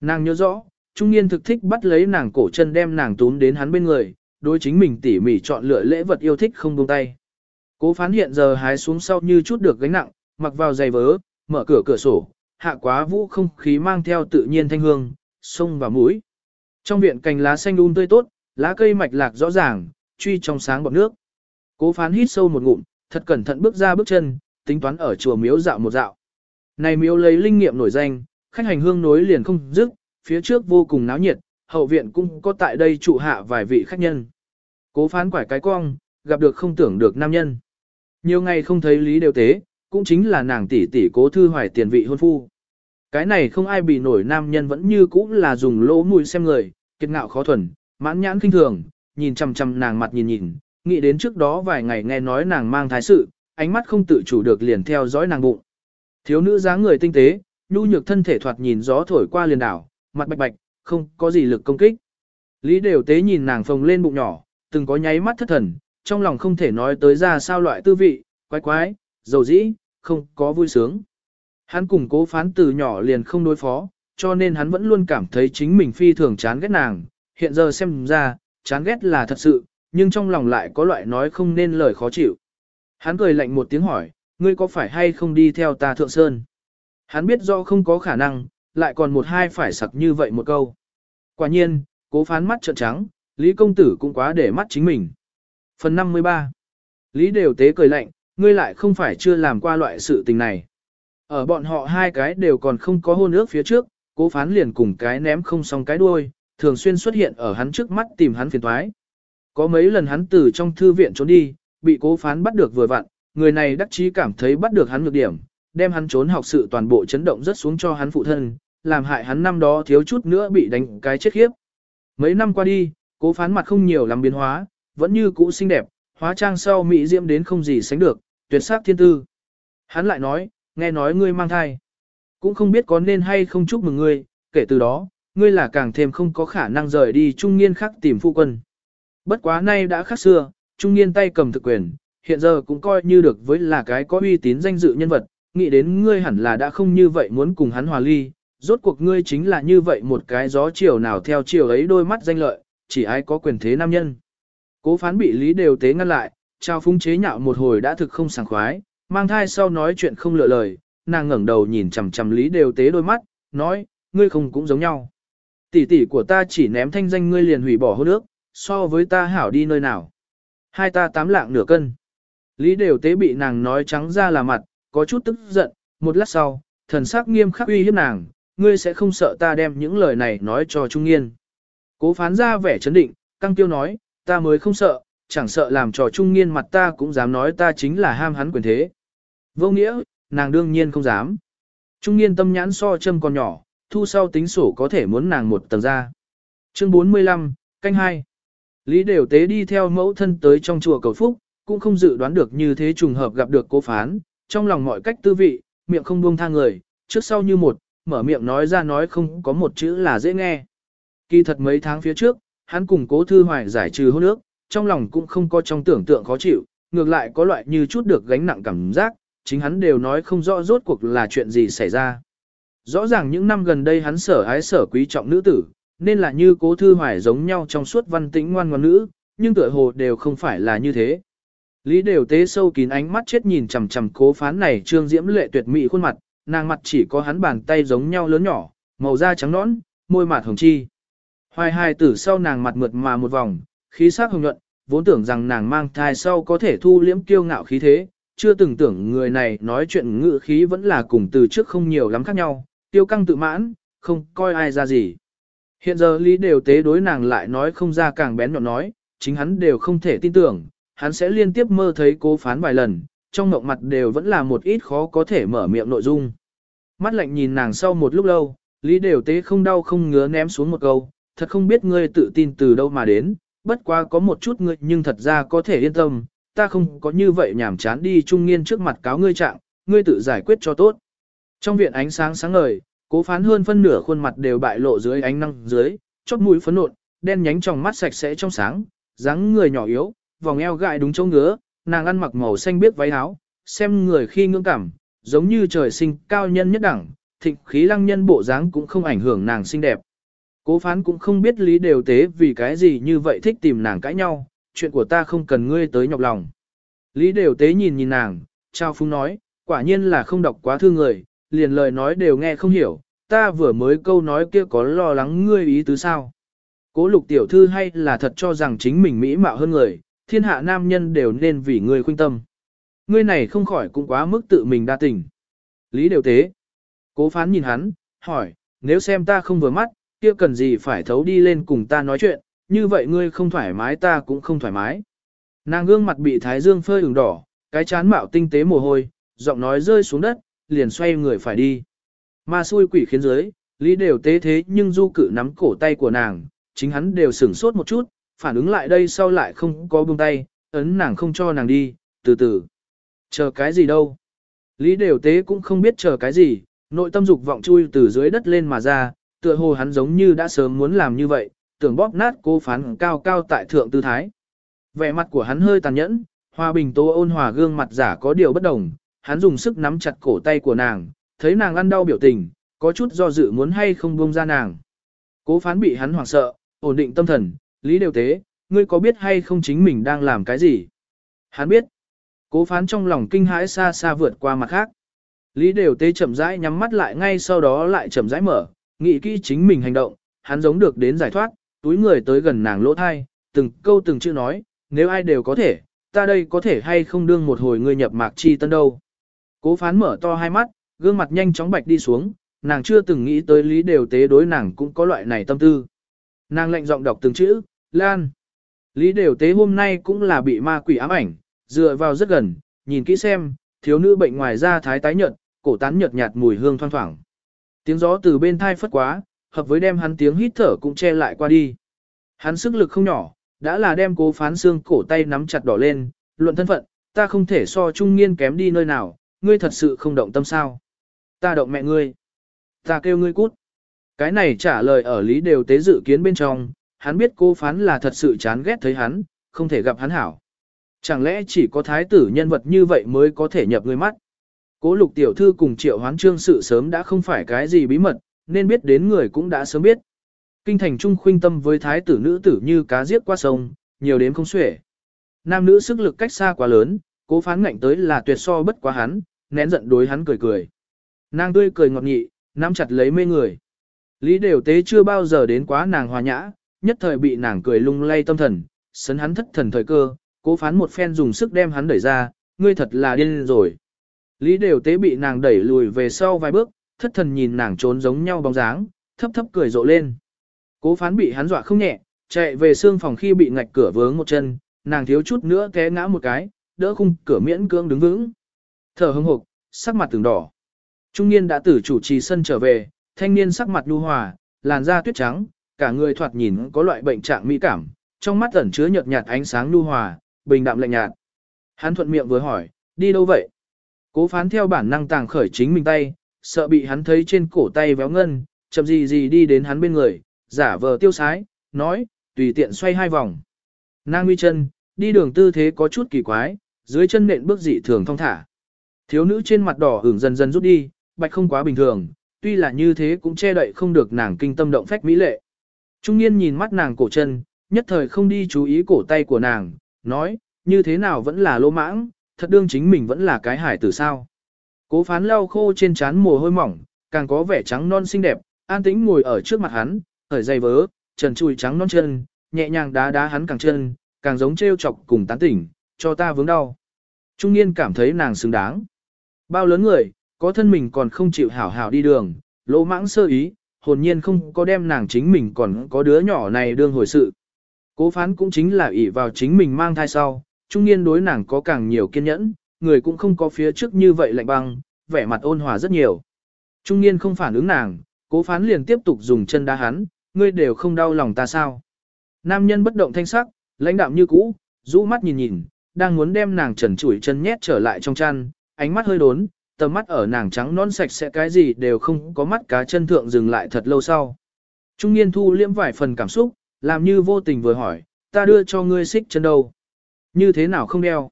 Nàng nhớ rõ, trung niên thực thích bắt lấy nàng cổ chân đem nàng túm đến hắn bên người, đối chính mình tỉ mỉ chọn lựa lễ vật yêu thích không buông tay. Cố phán hiện giờ hái xuống sau như chút được gánh nặng, mặc vào giày vớ, mở cửa cửa sổ, hạ quá vũ không khí mang theo tự nhiên thanh hương, sông và mũi. Trong viện cành lá xanh um tươi tốt, lá cây mạch lạc rõ ràng, truy trong sáng bọt nước. Cố phán hít sâu một ngụm, thật cẩn thận bước ra bước chân, tính toán ở chùa miếu dạo một dạo. Này miếu lấy linh nghiệm nổi danh, khách hành hương nối liền không dứt, phía trước vô cùng náo nhiệt, hậu viện cũng có tại đây trụ hạ vài vị khách nhân. Cố phán quải cái cong, gặp được không tưởng được nam nhân. Nhiều ngày không thấy lý đều tế, cũng chính là nàng tỷ tỷ cố thư hoài tiền vị hôn phu. Cái này không ai bị nổi nam nhân vẫn như cũ là dùng lỗ mũi xem người, kiệt ngạo khó thuần, mãn nhãn kinh thường, nhìn chằm chằm nàng mặt nhìn nhìn, nghĩ đến trước đó vài ngày nghe nói nàng mang thái sự, ánh mắt không tự chủ được liền theo dõi nàng bụng. Thiếu nữ dáng người tinh tế, nhu nhược thân thể thoạt nhìn gió thổi qua liền đảo, mặt bạch bạch, không có gì lực công kích. Lý đều tế nhìn nàng phồng lên bụng nhỏ, từng có nháy mắt thất thần, trong lòng không thể nói tới ra sao loại tư vị, quái quái, dầu dĩ, không có vui sướng. Hắn cùng cố phán từ nhỏ liền không đối phó, cho nên hắn vẫn luôn cảm thấy chính mình phi thường chán ghét nàng, hiện giờ xem ra, chán ghét là thật sự, nhưng trong lòng lại có loại nói không nên lời khó chịu. Hắn cười lạnh một tiếng hỏi, ngươi có phải hay không đi theo ta thượng sơn? Hắn biết do không có khả năng, lại còn một hai phải sặc như vậy một câu. Quả nhiên, cố phán mắt trợn trắng, Lý công tử cũng quá để mắt chính mình. Phần 53 Lý đều tế cười lạnh, ngươi lại không phải chưa làm qua loại sự tình này. Ở bọn họ hai cái đều còn không có hôn ước phía trước, cố phán liền cùng cái ném không xong cái đuôi, thường xuyên xuất hiện ở hắn trước mắt tìm hắn phiền toái. Có mấy lần hắn từ trong thư viện trốn đi, bị cố phán bắt được vừa vặn, người này đắc chí cảm thấy bắt được hắn nhược điểm, đem hắn trốn học sự toàn bộ chấn động rất xuống cho hắn phụ thân, làm hại hắn năm đó thiếu chút nữa bị đánh cái chết khiếp. Mấy năm qua đi, cố phán mặt không nhiều lắm biến hóa, vẫn như cũ xinh đẹp, hóa trang sau mỹ diễm đến không gì sánh được, tuyệt sắc thiên tư. Hắn lại nói, nghe nói ngươi mang thai. Cũng không biết có nên hay không chúc mừng ngươi, kể từ đó, ngươi là càng thêm không có khả năng rời đi trung niên khác tìm phu quân. Bất quá nay đã khác xưa, trung niên tay cầm thực quyền, hiện giờ cũng coi như được với là cái có uy tín danh dự nhân vật, nghĩ đến ngươi hẳn là đã không như vậy muốn cùng hắn hòa ly, rốt cuộc ngươi chính là như vậy một cái gió chiều nào theo chiều ấy đôi mắt danh lợi, chỉ ai có quyền thế nam nhân. Cố phán bị lý đều tế ngăn lại, trao phúng chế nhạo một hồi đã thực không sảng khoái, mang thai sau nói chuyện không lựa lời, nàng ngẩng đầu nhìn chằm chằm lý đều tế đôi mắt, nói, ngươi không cũng giống nhau. Tỷ tỷ của ta chỉ ném thanh danh ngươi liền hủy bỏ hôn ước, so với ta hảo đi nơi nào. Hai ta tám lạng nửa cân. Lý đều tế bị nàng nói trắng ra là mặt, có chút tức giận, một lát sau, thần sắc nghiêm khắc uy hiếp nàng, ngươi sẽ không sợ ta đem những lời này nói cho Trung Nghiên. Cố phán ra vẻ chấn định, căng tiêu nói, ta mới không sợ, chẳng sợ làm trò Trung niên mặt ta cũng dám nói ta chính là ham hắn quyền thế. Vô nghĩa, nàng đương nhiên không dám. Trung niên tâm nhãn so châm còn nhỏ, thu sau tính sổ có thể muốn nàng một tầng ra. Chương 45, canh 2. Lý đều tế đi theo mẫu thân tới trong chùa cầu phúc, cũng không dự đoán được như thế trùng hợp gặp được cố phán, trong lòng mọi cách tư vị, miệng không buông tha người, trước sau như một, mở miệng nói ra nói không có một chữ là dễ nghe. Kỳ thật mấy tháng phía trước, hắn cùng cố thư hoài giải trừ hôn ước, trong lòng cũng không có trong tưởng tượng khó chịu, ngược lại có loại như chút được gánh nặng cảm giác, chính hắn đều nói không rõ rốt cuộc là chuyện gì xảy ra. Rõ ràng những năm gần đây hắn sở ái sở quý trọng nữ tử, nên là như cố thư hoài giống nhau trong suốt văn tĩnh ngoan ngoan nữ, nhưng tựa hồ đều không phải là như thế. Lý đều tế sâu kín ánh mắt chết nhìn chằm chằm cố phán này trương diễm lệ tuyệt mỹ khuôn mặt, nàng mặt chỉ có hắn bàn tay giống nhau lớn nhỏ, màu da trắng nõn, môi mạt hồng chi. Hoài hài tử sau nàng mặt mượt mà một vòng, khí sắc hồng nhuận, vốn tưởng rằng nàng mang thai sau có thể thu liễm kiêu ngạo khí thế, chưa từng tưởng người này nói chuyện ngữ khí vẫn là cùng từ trước không nhiều lắm khác nhau, tiêu căng tự mãn, không coi ai ra gì. Hiện giờ Lý đều tế đối nàng lại nói không ra càng bén nhọn nói, chính hắn đều không thể tin tưởng, hắn sẽ liên tiếp mơ thấy cố phán vài lần, trong mộng mặt đều vẫn là một ít khó có thể mở miệng nội dung. Mắt lạnh nhìn nàng sau một lúc lâu, Lý đều tế không đau không ngứa ném xuống một câu, thật không biết ngươi tự tin từ đâu mà đến, bất quá có một chút ngươi nhưng thật ra có thể yên tâm, ta không có như vậy nhảm chán đi trung nghiên trước mặt cáo ngươi trạng, ngươi tự giải quyết cho tốt. Trong viện ánh sáng sáng ngời, cố phán hơn phân nửa khuôn mặt đều bại lộ dưới ánh năng dưới, chót mũi phấn nộn, đen nhánh trong mắt sạch sẽ trong sáng, dáng người nhỏ yếu, vòng eo gại đúng chỗ ngứa, nàng ăn mặc màu xanh biết váy áo, xem người khi ngưỡng cảm, giống như trời sinh cao nhân nhất đẳng, thịnh khí lăng nhân bộ dáng cũng không ảnh hưởng nàng xinh đẹp. Cố phán cũng không biết lý đều tế vì cái gì như vậy thích tìm nàng cãi nhau, chuyện của ta không cần ngươi tới nhọc lòng. Lý đều tế nhìn nhìn nàng, trao phúng nói, quả nhiên là không đọc quá thư người, liền lời nói đều nghe không hiểu, ta vừa mới câu nói kia có lo lắng ngươi ý tứ sao. Cố lục tiểu thư hay là thật cho rằng chính mình mỹ mạo hơn người, thiên hạ nam nhân đều nên vì ngươi khuyên tâm. Ngươi này không khỏi cũng quá mức tự mình đa tình. Lý đều tế. Cố phán nhìn hắn, hỏi, nếu xem ta không vừa mắt, kia cần gì phải thấu đi lên cùng ta nói chuyện, như vậy ngươi không thoải mái ta cũng không thoải mái. Nàng gương mặt bị thái dương phơi ửng đỏ, cái chán mạo tinh tế mồ hôi, giọng nói rơi xuống đất, liền xoay người phải đi. Ma xui quỷ khiến dưới, Lý đều tế thế nhưng du cử nắm cổ tay của nàng, chính hắn đều sửng sốt một chút, phản ứng lại đây sau lại không có buông tay, ấn nàng không cho nàng đi, từ từ. Chờ cái gì đâu? Lý đều tế cũng không biết chờ cái gì, nội tâm dục vọng chui từ dưới đất lên mà ra, tựa hồ hắn giống như đã sớm muốn làm như vậy, tưởng bóp nát cô phán cao cao tại thượng tư thái. Vẻ mặt của hắn hơi tàn nhẫn, hòa bình tố ôn hòa gương mặt giả có điều bất đồng, hắn dùng sức nắm chặt cổ tay của nàng, thấy nàng ăn đau biểu tình, có chút do dự muốn hay không buông ra nàng. Cố phán bị hắn hoảng sợ, ổn định tâm thần, lý đều tế, ngươi có biết hay không chính mình đang làm cái gì? Hắn biết. Cố phán trong lòng kinh hãi xa xa vượt qua mặt khác. Lý đều tế chậm rãi nhắm mắt lại ngay sau đó lại chậm rãi mở, nghĩ kỹ chính mình hành động, hắn giống được đến giải thoát, túi người tới gần nàng lỗ thai, từng câu từng chữ nói, nếu ai đều có thể, ta đây có thể hay không đương một hồi ngươi nhập mạc chi tân đâu. Cố phán mở to hai mắt, gương mặt nhanh chóng bạch đi xuống, nàng chưa từng nghĩ tới lý đều tế đối nàng cũng có loại này tâm tư. Nàng lệnh giọng đọc từng chữ, Lan. Lý đều tế hôm nay cũng là bị ma quỷ ám ảnh, dựa vào rất gần, nhìn kỹ xem, thiếu nữ bệnh ngoài da thái tái nhợt, cổ tán nhợt nhạt mùi hương thoang thoảng. Tiếng gió từ bên thai phất quá, hợp với đem hắn tiếng hít thở cũng che lại qua đi. Hắn sức lực không nhỏ, đã là đem cố phán xương cổ tay nắm chặt đỏ lên, luận thân phận, ta không thể so trung nghiên kém đi nơi nào, ngươi thật sự không động tâm sao. Ta động mẹ ngươi. Ta kêu ngươi cút. Cái này trả lời ở lý đều tế dự kiến bên trong, hắn biết cô phán là thật sự chán ghét thấy hắn, không thể gặp hắn hảo. Chẳng lẽ chỉ có thái tử nhân vật như vậy mới có thể nhập người mắt? Cố lục tiểu thư cùng triệu hoán trương sự sớm đã không phải cái gì bí mật, nên biết đến người cũng đã sớm biết. Kinh thành trung khuynh tâm với thái tử nữ tử như cá giết qua sông, nhiều đến không xuể. Nam nữ sức lực cách xa quá lớn, cố phán ngạnh tới là tuyệt so bất quá hắn, nén giận đối hắn cười cười. Nàng tươi cười ngọt nghị, nắm chặt lấy mê người. Lý đều tế chưa bao giờ đến quá nàng hòa nhã, nhất thời bị nàng cười lung lay tâm thần, sấn hắn thất thần thời cơ, cố phán một phen dùng sức đem hắn đẩy ra, ngươi thật là điên rồi. Lý đều tế bị nàng đẩy lùi về sau vài bước, thất thần nhìn nàng trốn giống nhau bóng dáng, thấp thấp cười rộ lên. Cố phán bị hắn dọa không nhẹ, chạy về xương phòng khi bị ngạch cửa vướng một chân, nàng thiếu chút nữa té ngã một cái, đỡ khung cửa miễn cưỡng đứng vững. Thở hững hộc, sắc mặt từng đỏ. Trung niên đã tử chủ trì sân trở về, thanh niên sắc mặt nhu hòa, làn da tuyết trắng, cả người thoạt nhìn có loại bệnh trạng mỹ cảm, trong mắt ẩn chứa nhợt nhạt ánh sáng nhu hòa, bình đạm lạnh nhạt. Hắn thuận miệng vừa hỏi, đi đâu vậy? Cố phán theo bản năng tàng khởi chính mình tay, sợ bị hắn thấy trên cổ tay véo ngân, chậm gì gì đi đến hắn bên người, giả vờ tiêu sái, nói, tùy tiện xoay hai vòng. Nàng nguy chân, đi đường tư thế có chút kỳ quái, dưới chân nện bước dị thường thong thả. Thiếu nữ trên mặt đỏ hưởng dần dần rút đi, bạch không quá bình thường, tuy là như thế cũng che đậy không được nàng kinh tâm động phách mỹ lệ. Trung niên nhìn mắt nàng cổ chân, nhất thời không đi chú ý cổ tay của nàng, nói, như thế nào vẫn là lô mãng, thật đương chính mình vẫn là cái hải tử sao. Cố phán lau khô trên trán mồ hôi mỏng, càng có vẻ trắng non xinh đẹp, an tĩnh ngồi ở trước mặt hắn, khởi dày vớ, trần chùi trắng non chân, nhẹ nhàng đá đá hắn càng chân, càng giống trêu chọc cùng tán tỉnh, cho ta vướng đau. Trung niên cảm thấy nàng xứng đáng. Bao lớn người, có thân mình còn không chịu hảo hảo đi đường, lỗ mãng sơ ý, hồn nhiên không có đem nàng chính mình còn có đứa nhỏ này đương hồi sự. Cố phán cũng chính là ỷ vào chính mình mang thai sau, trung niên đối nàng có càng nhiều kiên nhẫn, người cũng không có phía trước như vậy lạnh băng, vẻ mặt ôn hòa rất nhiều. Trung niên không phản ứng nàng, cố phán liền tiếp tục dùng chân đá hắn, ngươi đều không đau lòng ta sao. Nam nhân bất động thanh sắc, lãnh đạm như cũ, rũ mắt nhìn nhìn, đang muốn đem nàng trần chủi chân nhét trở lại trong chăn, ánh mắt hơi đốn, tầm mắt ở nàng trắng non sạch sẽ cái gì đều không có mắt cá chân thượng dừng lại thật lâu sau. Trung niên thu liễm vài phần cảm xúc, làm như vô tình vừa hỏi, ta đưa cho ngươi xích chân đâu. Như thế nào không đeo?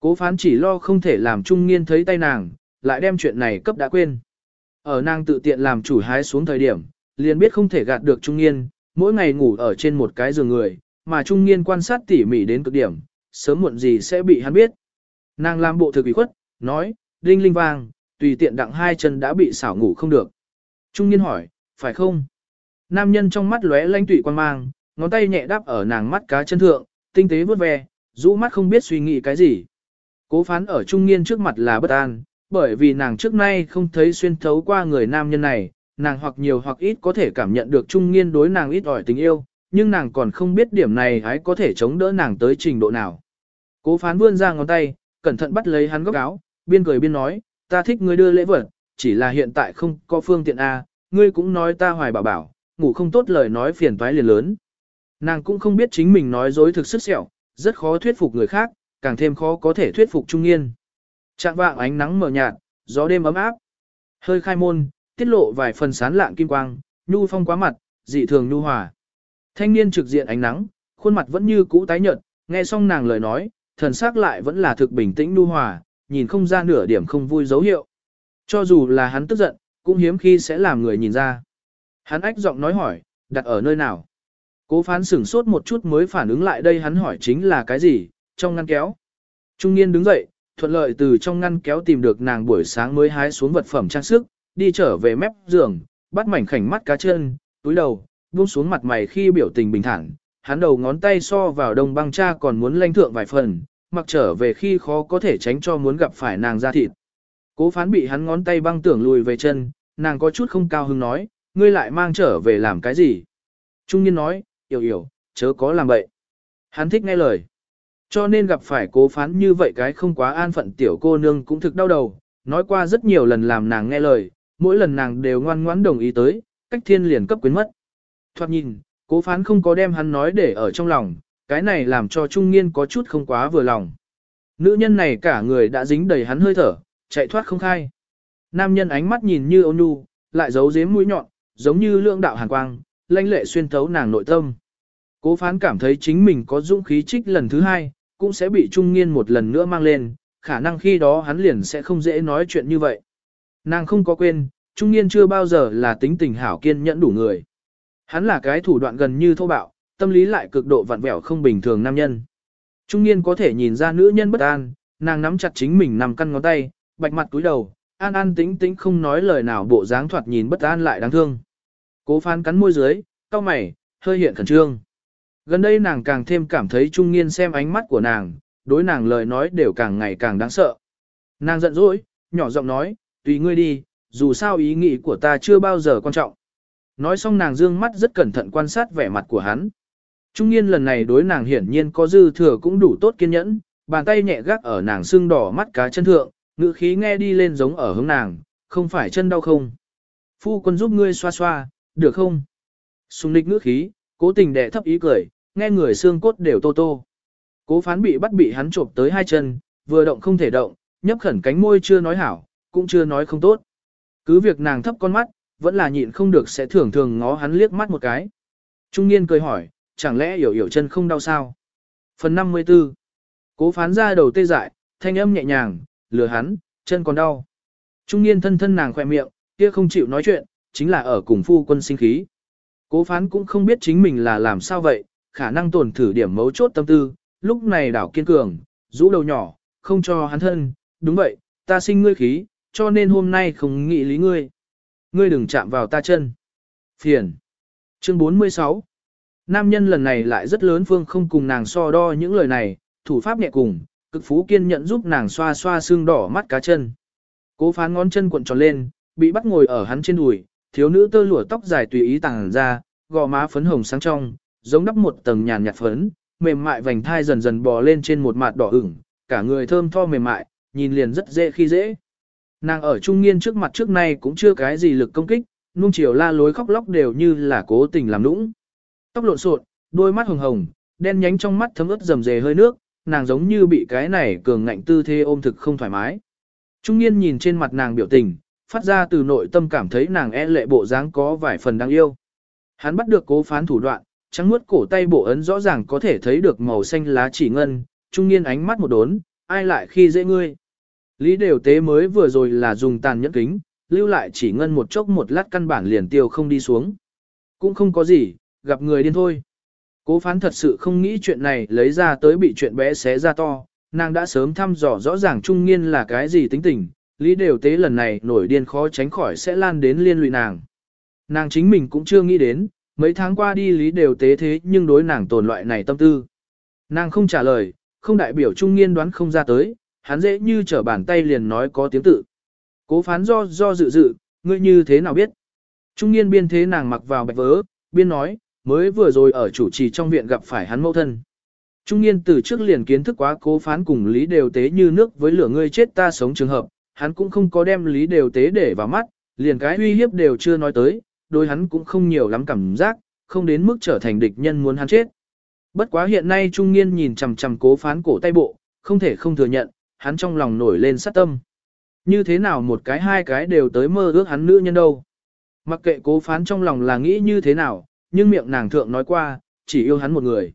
Cố phán chỉ lo không thể làm trung nghiên thấy tay nàng, lại đem chuyện này cấp đã quên. Ở nàng tự tiện làm chủ hái xuống thời điểm, liền biết không thể gạt được trung nghiên mỗi ngày ngủ ở trên một cái giường người, mà trung nghiên quan sát tỉ mỉ đến cực điểm, sớm muộn gì sẽ bị hắn biết. Nàng làm bộ thực ủy khuất, nói, đinh linh vang, tùy tiện đặng hai chân đã bị xảo ngủ không được. Trung niên hỏi, phải không? Nam nhân trong mắt lóe lanh tụy quan mang, ngón tay nhẹ đáp ở nàng mắt cá chân thượng, tinh tế vớt ve, rũ mắt không biết suy nghĩ cái gì. Cố phán ở trung niên trước mặt là bất an, bởi vì nàng trước nay không thấy xuyên thấu qua người nam nhân này, nàng hoặc nhiều hoặc ít có thể cảm nhận được trung niên đối nàng ít ỏi tình yêu, nhưng nàng còn không biết điểm này hãy có thể chống đỡ nàng tới trình độ nào. Cố phán vươn ra ngón tay, cẩn thận bắt lấy hắn góc áo, biên cười biên nói, ta thích ngươi đưa lễ vật, chỉ là hiện tại không có phương tiện A, ngươi cũng nói ta hoài bảo bảo, ngủ không tốt lời nói phiền toái liền lớn. Nàng cũng không biết chính mình nói dối thực sức sẹo, rất khó thuyết phục người khác, càng thêm khó có thể thuyết phục trung niên. Trạng vạng ánh nắng mờ nhạt, gió đêm ấm áp. Hơi khai môn, tiết lộ vài phần sán lạng kim quang, nhu phong quá mặt, dị thường nhu hòa. Thanh niên trực diện ánh nắng, khuôn mặt vẫn như cũ tái nhợt, nghe xong nàng lời nói, thần sắc lại vẫn là thực bình tĩnh nhu hòa, nhìn không ra nửa điểm không vui dấu hiệu. Cho dù là hắn tức giận, cũng hiếm khi sẽ làm người nhìn ra. Hắn ách giọng nói hỏi, đặt ở nơi nào? Cố phán sửng sốt một chút mới phản ứng lại đây hắn hỏi chính là cái gì, trong ngăn kéo. Trung niên đứng dậy, thuận lợi từ trong ngăn kéo tìm được nàng buổi sáng mới hái xuống vật phẩm trang sức, đi trở về mép giường, bắt mảnh khảnh mắt cá chân, túi đầu, buông xuống mặt mày khi biểu tình bình thản, hắn đầu ngón tay so vào đông băng cha còn muốn lanh thượng vài phần, mặc trở về khi khó có thể tránh cho muốn gặp phải nàng ra thịt. Cố phán bị hắn ngón tay băng tưởng lùi về chân, nàng có chút không cao hứng nói, ngươi lại mang trở về làm cái gì? Trung niên nói, Yểu yểu, chớ có làm vậy. Hắn thích nghe lời. Cho nên gặp phải cố phán như vậy cái không quá an phận tiểu cô nương cũng thực đau đầu, nói qua rất nhiều lần làm nàng nghe lời, mỗi lần nàng đều ngoan ngoãn đồng ý tới, cách thiên liền cấp quyến mất. Thoạt nhìn, cố phán không có đem hắn nói để ở trong lòng, cái này làm cho trung niên có chút không quá vừa lòng. Nữ nhân này cả người đã dính đầy hắn hơi thở, chạy thoát không khai. Nam nhân ánh mắt nhìn như ôn nhu, lại giấu dếm mũi nhọn, giống như lượng đạo hàn quang, lanh lệ xuyên thấu nàng nội tâm. Cố phán cảm thấy chính mình có dũng khí trích lần thứ hai, cũng sẽ bị trung niên một lần nữa mang lên, khả năng khi đó hắn liền sẽ không dễ nói chuyện như vậy. Nàng không có quên, trung niên chưa bao giờ là tính tình hảo kiên nhẫn đủ người. Hắn là cái thủ đoạn gần như thô bạo, tâm lý lại cực độ vặn vẹo không bình thường nam nhân. Trung niên có thể nhìn ra nữ nhân bất an, nàng nắm chặt chính mình nằm căn ngón tay, bạch mặt túi đầu, an an tĩnh tĩnh không nói lời nào bộ dáng thoạt nhìn bất an lại đáng thương. Cố phán cắn môi dưới, cao mày, hơi hiện khẩn trương. Gần đây nàng càng thêm cảm thấy trung niên xem ánh mắt của nàng, đối nàng lời nói đều càng ngày càng đáng sợ. Nàng giận dỗi, nhỏ giọng nói, tùy ngươi đi, dù sao ý nghĩ của ta chưa bao giờ quan trọng. Nói xong nàng dương mắt rất cẩn thận quan sát vẻ mặt của hắn. Trung niên lần này đối nàng hiển nhiên có dư thừa cũng đủ tốt kiên nhẫn, bàn tay nhẹ gác ở nàng xương đỏ mắt cá chân thượng, ngữ khí nghe đi lên giống ở hướng nàng, không phải chân đau không. Phu quân giúp ngươi xoa xoa, được không? Sùng nịch ngữ khí, cố tình đẻ thấp ý cười, nghe người xương cốt đều tô tô. Cố phán bị bắt bị hắn trộm tới hai chân, vừa động không thể động, nhấp khẩn cánh môi chưa nói hảo, cũng chưa nói không tốt. Cứ việc nàng thấp con mắt, vẫn là nhịn không được sẽ thường thường ngó hắn liếc mắt một cái. Trung niên cười hỏi, chẳng lẽ hiểu hiểu chân không đau sao? Phần 54 Cố phán ra đầu tê dại, thanh âm nhẹ nhàng, lừa hắn, chân còn đau. Trung niên thân thân nàng khỏe miệng, kia không chịu nói chuyện, chính là ở cùng phu quân sinh khí. Cố phán cũng không biết chính mình là làm sao vậy, khả năng tổn thử điểm mấu chốt tâm tư, lúc này đảo kiên cường, rũ đầu nhỏ, không cho hắn thân, đúng vậy, ta sinh ngươi khí, cho nên hôm nay không nghĩ lý ngươi. Ngươi đừng chạm vào ta chân. Phiền. Chương 46 Nam nhân lần này lại rất lớn phương không cùng nàng so đo những lời này, thủ pháp nhẹ cùng, cực phú kiên nhận giúp nàng xoa xoa xương đỏ mắt cá chân. Cố phán ngón chân cuộn tròn lên, bị bắt ngồi ở hắn trên đùi, thiếu nữ tơ lụa tóc dài tùy ý tàng ra, gò má phấn hồng sáng trong, giống đắp một tầng nhàn nhạt phấn, mềm mại vành thai dần dần bò lên trên một mặt đỏ ửng, cả người thơm tho mềm mại, nhìn liền rất dễ khi dễ. Nàng ở trung niên trước mặt trước nay cũng chưa cái gì lực công kích, nung chiều la lối khóc lóc đều như là cố tình làm nũng. Tóc lộn xộn, đôi mắt hồng hồng, đen nhánh trong mắt thấm ướt rầm rề hơi nước, nàng giống như bị cái này cường ngạnh tư thế ôm thực không thoải mái. Trung niên nhìn trên mặt nàng biểu tình, phát ra từ nội tâm cảm thấy nàng e lệ bộ dáng có vài phần đáng yêu. Hắn bắt được cố phán thủ đoạn, trắng muốt cổ tay bộ ấn rõ ràng có thể thấy được màu xanh lá chỉ ngân, trung niên ánh mắt một đốn, ai lại khi dễ ngươi. Lý đều tế mới vừa rồi là dùng tàn nhẫn kính, lưu lại chỉ ngân một chốc một lát căn bản liền tiêu không đi xuống. Cũng không có gì, gặp người điên thôi. Cố phán thật sự không nghĩ chuyện này lấy ra tới bị chuyện bé xé ra to, nàng đã sớm thăm dò rõ ràng trung niên là cái gì tính tình, lý đều tế lần này nổi điên khó tránh khỏi sẽ lan đến liên lụy nàng. Nàng chính mình cũng chưa nghĩ đến, mấy tháng qua đi lý đều tế thế nhưng đối nàng tồn loại này tâm tư. Nàng không trả lời, không đại biểu trung nghiên đoán không ra tới, hắn dễ như trở bàn tay liền nói có tiếng tự. Cố phán do do dự dự, ngươi như thế nào biết? Trung nghiên biên thế nàng mặc vào bạch vớ, biên nói, mới vừa rồi ở chủ trì trong viện gặp phải hắn mẫu thân. Trung nghiên từ trước liền kiến thức quá cố phán cùng lý đều tế như nước với lửa ngươi chết ta sống trường hợp, hắn cũng không có đem lý đều tế để vào mắt, liền cái uy hiếp đều chưa nói tới, đôi hắn cũng không nhiều lắm cảm giác, không đến mức trở thành địch nhân muốn hắn chết. Bất quá hiện nay Trung Nghiên nhìn chằm chằm cố phán cổ tay bộ, không thể không thừa nhận, hắn trong lòng nổi lên sát tâm. Như thế nào một cái hai cái đều tới mơ ước hắn nữ nhân đâu. Mặc kệ cố phán trong lòng là nghĩ như thế nào, nhưng miệng nàng thượng nói qua, chỉ yêu hắn một người.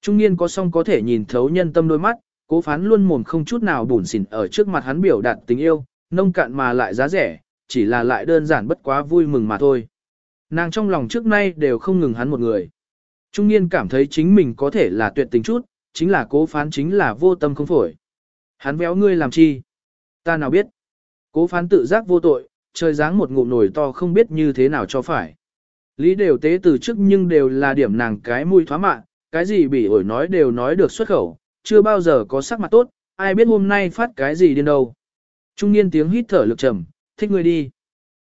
Trung Nghiên có song có thể nhìn thấu nhân tâm đôi mắt, cố phán luôn mồm không chút nào bùn xỉn ở trước mặt hắn biểu đạt tình yêu, nông cạn mà lại giá rẻ, chỉ là lại đơn giản bất quá vui mừng mà thôi. Nàng trong lòng trước nay đều không ngừng hắn một người. Trung niên cảm thấy chính mình có thể là tuyệt tình chút, chính là cố phán chính là vô tâm không phổi. Hắn véo ngươi làm chi? Ta nào biết? Cố phán tự giác vô tội, trời dáng một ngụm nổi to không biết như thế nào cho phải. Lý đều tế từ trước nhưng đều là điểm nàng cái mùi thoá mạn, cái gì bị ổi nói đều nói được xuất khẩu, chưa bao giờ có sắc mặt tốt, ai biết hôm nay phát cái gì điên đâu. Trung niên tiếng hít thở lực trầm, thích ngươi đi.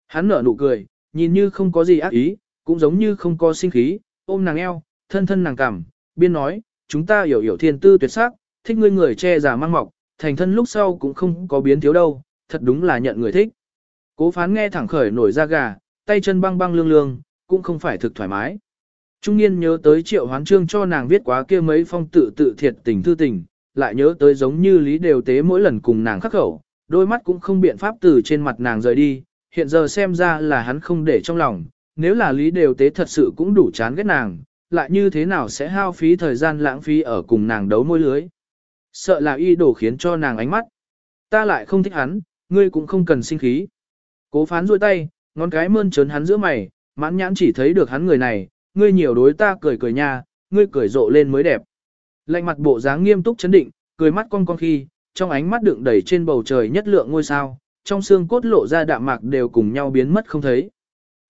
Hắn nở nụ cười, nhìn như không có gì ác ý, cũng giống như không có sinh khí, ôm nàng eo, thân thân nàng cảm, biên nói, chúng ta hiểu hiểu thiên tư tuyệt sắc, thích ngươi người che giả mang mọc, thành thân lúc sau cũng không có biến thiếu đâu, thật đúng là nhận người thích. Cố phán nghe thẳng khởi nổi da gà, tay chân băng băng lương lương, cũng không phải thực thoải mái. Trung niên nhớ tới triệu hoán trương cho nàng viết quá kia mấy phong tự tự thiệt tình thư tình, lại nhớ tới giống như lý đều tế mỗi lần cùng nàng khắc khẩu, đôi mắt cũng không biện pháp từ trên mặt nàng rời đi, hiện giờ xem ra là hắn không để trong lòng, nếu là lý đều tế thật sự cũng đủ chán ghét nàng, lại như thế nào sẽ hao phí thời gian lãng phí ở cùng nàng đấu môi lưới. Sợ là y đổ khiến cho nàng ánh mắt. Ta lại không thích hắn, ngươi cũng không cần sinh khí. Cố phán rôi tay, ngón cái mơn trớn hắn giữa mày, mãn nhãn chỉ thấy được hắn người này, ngươi nhiều đối ta cười cười nha, ngươi cười rộ lên mới đẹp. Lạnh mặt bộ dáng nghiêm túc chấn định, cười mắt cong cong khi, trong ánh mắt đựng đầy trên bầu trời nhất lượng ngôi sao, trong xương cốt lộ ra đạm mạc đều cùng nhau biến mất không thấy.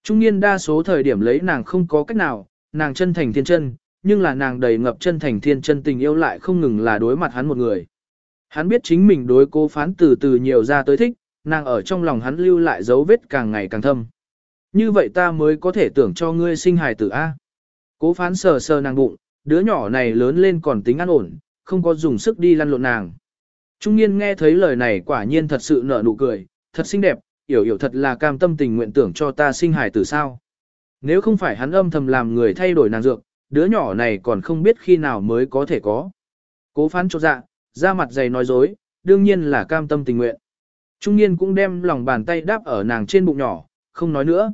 Trung niên đa số thời điểm lấy nàng không có cách nào, nàng chân thành thiên chân, nhưng là nàng đầy ngập chân thành thiên chân tình yêu lại không ngừng là đối mặt hắn một người. Hắn biết chính mình đối cố phán từ từ nhiều ra tới thích, nàng ở trong lòng hắn lưu lại dấu vết càng ngày càng thâm. Như vậy ta mới có thể tưởng cho ngươi sinh hài tử A. Cố phán sờ sờ nàng bụng, đứa nhỏ này lớn lên còn tính an ổn, không có dùng sức đi lăn lộn nàng. Trung niên nghe thấy lời này quả nhiên thật sự nở nụ cười, thật xinh đẹp, hiểu hiểu thật là cam tâm tình nguyện tưởng cho ta sinh hài tử sao. Nếu không phải hắn âm thầm làm người thay đổi nàng dược, đứa nhỏ này còn không biết khi nào mới có thể có. Cố phán cho dạ, ra mặt dày nói dối, đương nhiên là cam tâm tình nguyện. Trung niên cũng đem lòng bàn tay đáp ở nàng trên bụng nhỏ, không nói nữa.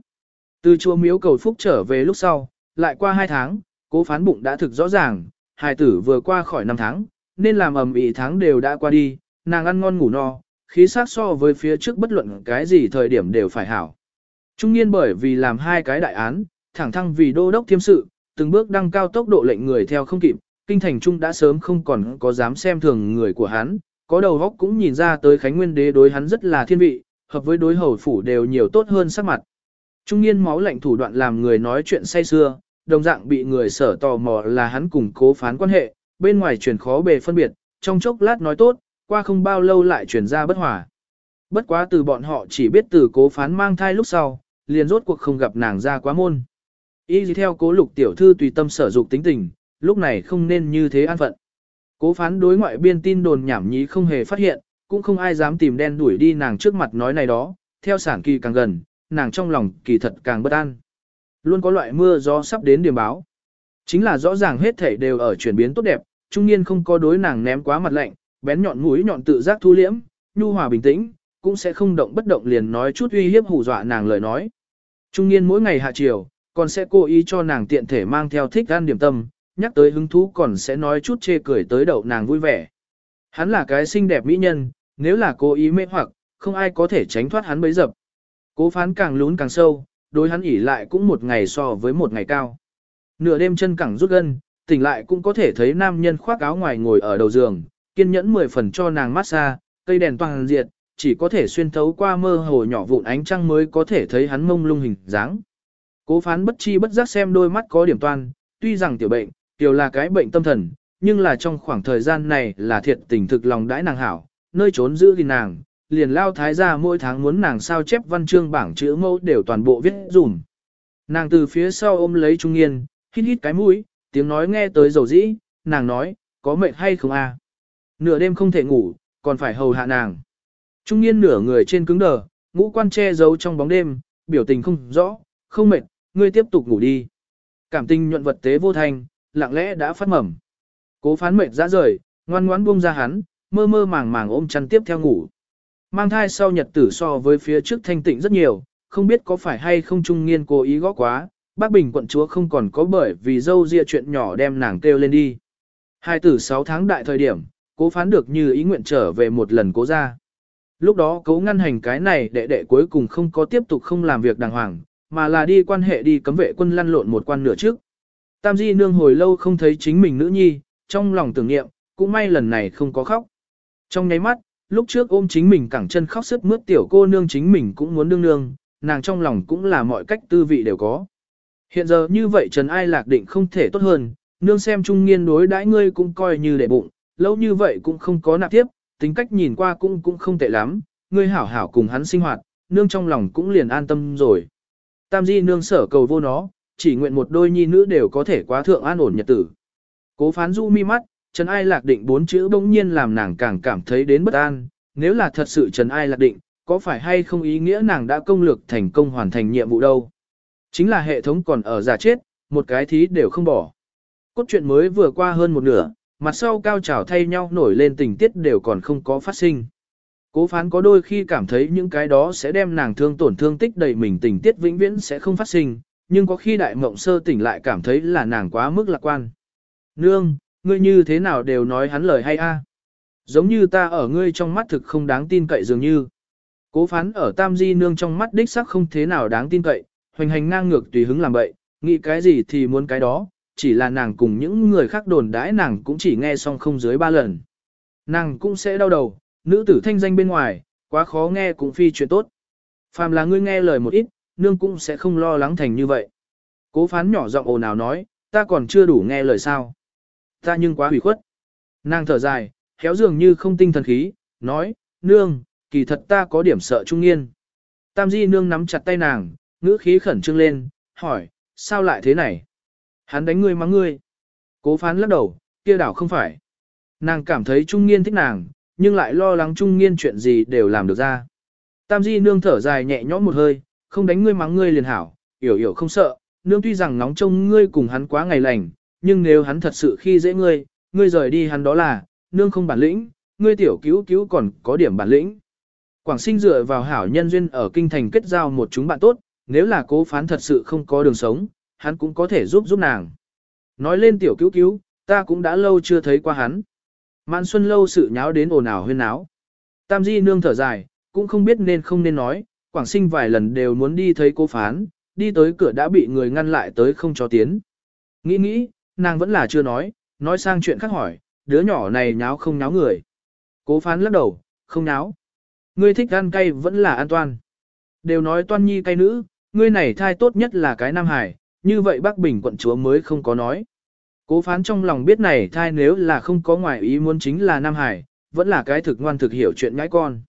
Từ chùa miếu cầu phúc trở về lúc sau, lại qua hai tháng, cố phán bụng đã thực rõ ràng, hài tử vừa qua khỏi năm tháng, nên làm ầm ĩ tháng đều đã qua đi, nàng ăn ngon ngủ no, khí sắc so với phía trước bất luận cái gì thời điểm đều phải hảo. Trung niên bởi vì làm hai cái đại án, thẳng thăng vì đô đốc thiêm sự, từng bước đăng cao tốc độ lệnh người theo không kịp, kinh thành trung đã sớm không còn có dám xem thường người của hắn, có đầu góc cũng nhìn ra tới Khánh Nguyên đế đối hắn rất là thiên vị, hợp với đối hầu phủ đều nhiều tốt hơn sắc mặt. Trung niên máu lạnh thủ đoạn làm người nói chuyện say xưa, đồng dạng bị người sở tò mò là hắn cùng cố phán quan hệ, bên ngoài truyền khó bề phân biệt, trong chốc lát nói tốt, qua không bao lâu lại truyền ra bất hòa. Bất quá từ bọn họ chỉ biết từ cố phán mang thai lúc sau, liền rốt cuộc không gặp nàng ra quá môn. Y gì theo cố lục tiểu thư tùy tâm sở dục tính tình, lúc này không nên như thế an phận. Cố phán đối ngoại biên tin đồn nhảm nhí không hề phát hiện, cũng không ai dám tìm đen đuổi đi nàng trước mặt nói này đó, theo sản kỳ càng gần, nàng trong lòng kỳ thật càng bất an. Luôn có loại mưa gió sắp đến điểm báo. Chính là rõ ràng hết thảy đều ở chuyển biến tốt đẹp, trung niên không có đối nàng ném quá mặt lạnh, bén nhọn mũi nhọn tự giác thu liễm, nhu hòa bình tĩnh, cũng sẽ không động bất động liền nói chút uy hiếp hù dọa nàng lời nói. Trung niên mỗi ngày hạ chiều, còn sẽ cố ý cho nàng tiện thể mang theo thích gan điểm tâm, nhắc tới hứng thú còn sẽ nói chút chê cười tới đậu nàng vui vẻ. Hắn là cái xinh đẹp mỹ nhân, nếu là cố ý mê hoặc, không ai có thể tránh thoát hắn bấy dập. Cố phán càng lún càng sâu, đối hắn ỉ lại cũng một ngày so với một ngày cao. Nửa đêm chân cẳng rút gân, tỉnh lại cũng có thể thấy nam nhân khoác áo ngoài ngồi ở đầu giường, kiên nhẫn mười phần cho nàng massage, cây đèn toàn diệt, chỉ có thể xuyên thấu qua mơ hồ nhỏ vụn ánh trăng mới có thể thấy hắn mông lung hình dáng. Cố phán bất chi bất giác xem đôi mắt có điểm toan, tuy rằng tiểu bệnh, tiểu là cái bệnh tâm thần, nhưng là trong khoảng thời gian này là thiệt tình thực lòng đãi nàng hảo, nơi trốn giữ gìn nàng, liền lao thái gia mỗi tháng muốn nàng sao chép văn chương bảng chữ mẫu đều toàn bộ viết dùm. Nàng từ phía sau ôm lấy Trung Nghiên, hít hít cái mũi, tiếng nói nghe tới dầu dĩ, nàng nói, có mệt hay không a? Nửa đêm không thể ngủ, còn phải hầu hạ nàng. Trung Nghiên nửa người trên cứng đờ, ngũ quan che giấu trong bóng đêm, biểu tình không rõ, không mệt, ngươi tiếp tục ngủ đi. Cảm tình nhuận vật tế vô thành, lặng lẽ đã phát mầm. Cố phán mệt ra rời, ngoan ngoãn buông ra hắn, mơ mơ màng màng ôm chăn tiếp theo ngủ. Mang thai sau nhật tử so với phía trước thanh tịnh rất nhiều, không biết có phải hay không trung nghiên cố ý gõ quá, bác Bình quận chúa không còn có bởi vì dâu ria chuyện nhỏ đem nàng kêu lên đi. Hai tử 6 tháng đại thời điểm, cố phán được như ý nguyện trở về một lần cố ra. Lúc đó cố ngăn hành cái này đệ đệ cuối cùng không có tiếp tục không làm việc đàng hoàng, mà là đi quan hệ đi cấm vệ quân lăn lộn một quan nửa trước. Tam Di nương hồi lâu không thấy chính mình nữ nhi, trong lòng tưởng niệm, cũng may lần này không có khóc. Trong nháy mắt, lúc trước ôm chính mình cẳng chân khóc sức mướt tiểu cô nương chính mình cũng muốn đương nương, nàng trong lòng cũng là mọi cách tư vị đều có. Hiện giờ như vậy Trần Ai Lạc định không thể tốt hơn, nương xem trung nghiên đối đãi ngươi cũng coi như để bụng, lâu như vậy cũng không có nạp tiếp, tính cách nhìn qua cũng cũng không tệ lắm, ngươi hảo hảo cùng hắn sinh hoạt, nương trong lòng cũng liền an tâm rồi. Tam di nương sở cầu vô nó, chỉ nguyện một đôi nhi nữ đều có thể quá thượng an ổn nhật tử. Cố phán du mi mắt, Trần Ai Lạc định bốn chữ bỗng nhiên làm nàng càng cảm thấy đến bất an, nếu là thật sự Trần Ai Lạc định, có phải hay không ý nghĩa nàng đã công lược thành công hoàn thành nhiệm vụ đâu. Chính là hệ thống còn ở giả chết, một cái thí đều không bỏ. Cốt truyện mới vừa qua hơn một nửa, mặt sau cao trào thay nhau nổi lên tình tiết đều còn không có phát sinh. Cố phán có đôi khi cảm thấy những cái đó sẽ đem nàng thương tổn thương tích đầy mình tình tiết vĩnh viễn sẽ không phát sinh, nhưng có khi đại mộng sơ tỉnh lại cảm thấy là nàng quá mức lạc quan. Nương, ngươi như thế nào đều nói hắn lời hay a? Giống như ta ở ngươi trong mắt thực không đáng tin cậy dường như. Cố phán ở tam di nương trong mắt đích sắc không thế nào đáng tin cậy, hoành hành ngang ngược tùy hứng làm bậy, nghĩ cái gì thì muốn cái đó, chỉ là nàng cùng những người khác đồn đãi nàng cũng chỉ nghe xong không dưới ba lần. Nàng cũng sẽ đau đầu, nữ tử thanh danh bên ngoài, quá khó nghe cũng phi chuyện tốt. Phàm là ngươi nghe lời một ít, nương cũng sẽ không lo lắng thành như vậy. Cố phán nhỏ giọng ồn ào nói, ta còn chưa đủ nghe lời sao. Ta nhưng quá hủy khuất. Nàng thở dài, khéo dường như không tinh thần khí, nói, nương, kỳ thật ta có điểm sợ trung nghiên. Tam di nương nắm chặt tay nàng, ngữ khí khẩn trương lên, hỏi, sao lại thế này? Hắn đánh ngươi mắng ngươi. Cố phán lắc đầu, kia đảo không phải. Nàng cảm thấy trung nghiên thích nàng, nhưng lại lo lắng trung nghiên chuyện gì đều làm được ra. Tam di nương thở dài nhẹ nhõm một hơi, không đánh ngươi mắng ngươi liền hảo, hiểu hiểu không sợ, nương tuy rằng nóng trông ngươi cùng hắn quá ngày lành, nhưng nếu hắn thật sự khi dễ ngươi, ngươi rời đi hắn đó là, nương không bản lĩnh, ngươi tiểu cứu cứu còn có điểm bản lĩnh. Quảng sinh dựa vào hảo nhân duyên ở kinh thành kết giao một chúng bạn tốt, nếu là cố phán thật sự không có đường sống, hắn cũng có thể giúp giúp nàng. Nói lên tiểu cứu cứu, ta cũng đã lâu chưa thấy qua hắn. Mạn Xuân lâu sự nháo đến ồn ào huyên náo. Tam Di nương thở dài, cũng không biết nên không nên nói, Quảng Sinh vài lần đều muốn đi thấy cố phán, đi tới cửa đã bị người ngăn lại tới không cho tiến. Nghĩ nghĩ, nàng vẫn là chưa nói, nói sang chuyện khác hỏi, đứa nhỏ này nháo không nháo người. Cố phán lắc đầu, không nháo. Ngươi thích ăn cay vẫn là an toan. Đều nói toan nhi cay nữ, ngươi này thai tốt nhất là cái Nam Hải, như vậy bác Bình quận chúa mới không có nói. Cố phán trong lòng biết này thai nếu là không có ngoại ý muốn chính là Nam Hải, vẫn là cái thực ngoan thực hiểu chuyện ngãi con.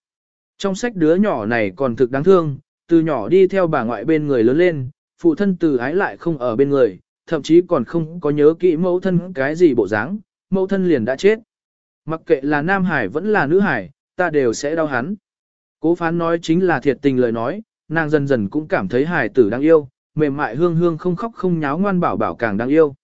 Trong sách đứa nhỏ này còn thực đáng thương, từ nhỏ đi theo bà ngoại bên người lớn lên, phụ thân từ ái lại không ở bên người, thậm chí còn không có nhớ kỹ mẫu thân cái gì bộ dáng, mẫu thân liền đã chết. Mặc kệ là Nam Hải vẫn là nữ Hải, ta đều sẽ đau hắn. Cố phán nói chính là thiệt tình lời nói, nàng dần dần cũng cảm thấy Hải tử đáng yêu, mềm mại hương hương không khóc không nháo ngoan bảo bảo càng đáng yêu.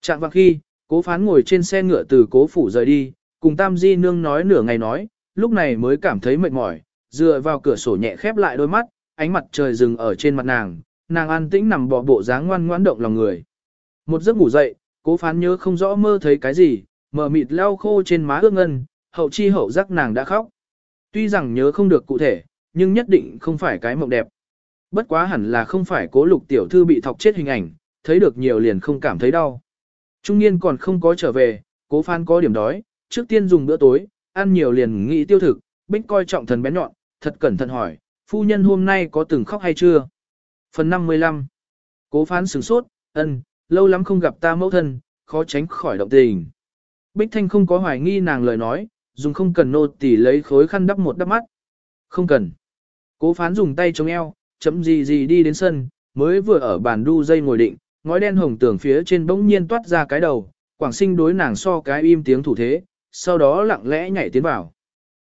Chạm vào khi, cố phán ngồi trên xe ngựa từ cố phủ rời đi, cùng Tam Di Nương nói nửa ngày nói, lúc này mới cảm thấy mệt mỏi, dựa vào cửa sổ nhẹ khép lại đôi mắt, ánh mặt trời rừng ở trên mặt nàng, nàng an tĩnh nằm bò bộ dáng ngoan ngoãn động lòng người. Một giấc ngủ dậy, cố phán nhớ không rõ mơ thấy cái gì, mở mịt leo khô trên má ước ngân, hậu chi hậu giác nàng đã khóc. Tuy rằng nhớ không được cụ thể, nhưng nhất định không phải cái mộng đẹp. Bất quá hẳn là không phải cố lục tiểu thư bị thọc chết hình ảnh, thấy được nhiều liền không cảm thấy đau. Trung niên còn không có trở về, cố phán có điểm đói, trước tiên dùng bữa tối, ăn nhiều liền nghĩ tiêu thực, bích coi trọng thần bé nhọn, thật cẩn thận hỏi, phu nhân hôm nay có từng khóc hay chưa? Phần 55 Cố phán sửng sốt, ân, lâu lắm không gặp ta mẫu thân, khó tránh khỏi động tình. Bích Thanh không có hoài nghi nàng lời nói, dùng không cần nô tỉ lấy khối khăn đắp một đắp mắt. Không cần. Cố phán dùng tay chống eo, chấm gì gì đi đến sân, mới vừa ở bàn đu dây ngồi định, ngói đen hồng tường phía trên bỗng nhiên toát ra cái đầu, quảng sinh đối nàng so cái im tiếng thủ thế, sau đó lặng lẽ nhảy tiến vào.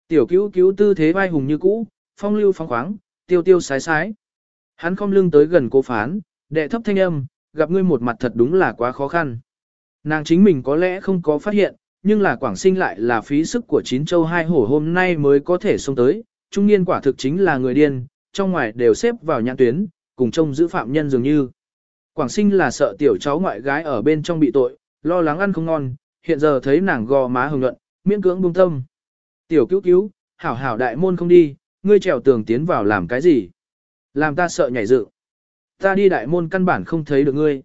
Tiểu cứu cứu tư thế vai hùng như cũ, phong lưu phong khoáng, tiêu tiêu sái sái. Hắn không lưng tới gần cố phán, đệ thấp thanh âm, gặp ngươi một mặt thật đúng là quá khó khăn. Nàng chính mình có lẽ không có phát hiện, nhưng là quảng sinh lại là phí sức của chín châu hai hổ hôm nay mới có thể xông tới, trung niên quả thực chính là người điên, trong ngoài đều xếp vào nhãn tuyến, cùng trông giữ phạm nhân dường như. Quảng sinh là sợ tiểu cháu ngoại gái ở bên trong bị tội, lo lắng ăn không ngon, hiện giờ thấy nàng gò má hồng nhuận, miễn cưỡng buông tâm. Tiểu cứu cứu, hảo hảo đại môn không đi, ngươi trèo tường tiến vào làm cái gì? Làm ta sợ nhảy dựng. Ta đi đại môn căn bản không thấy được ngươi.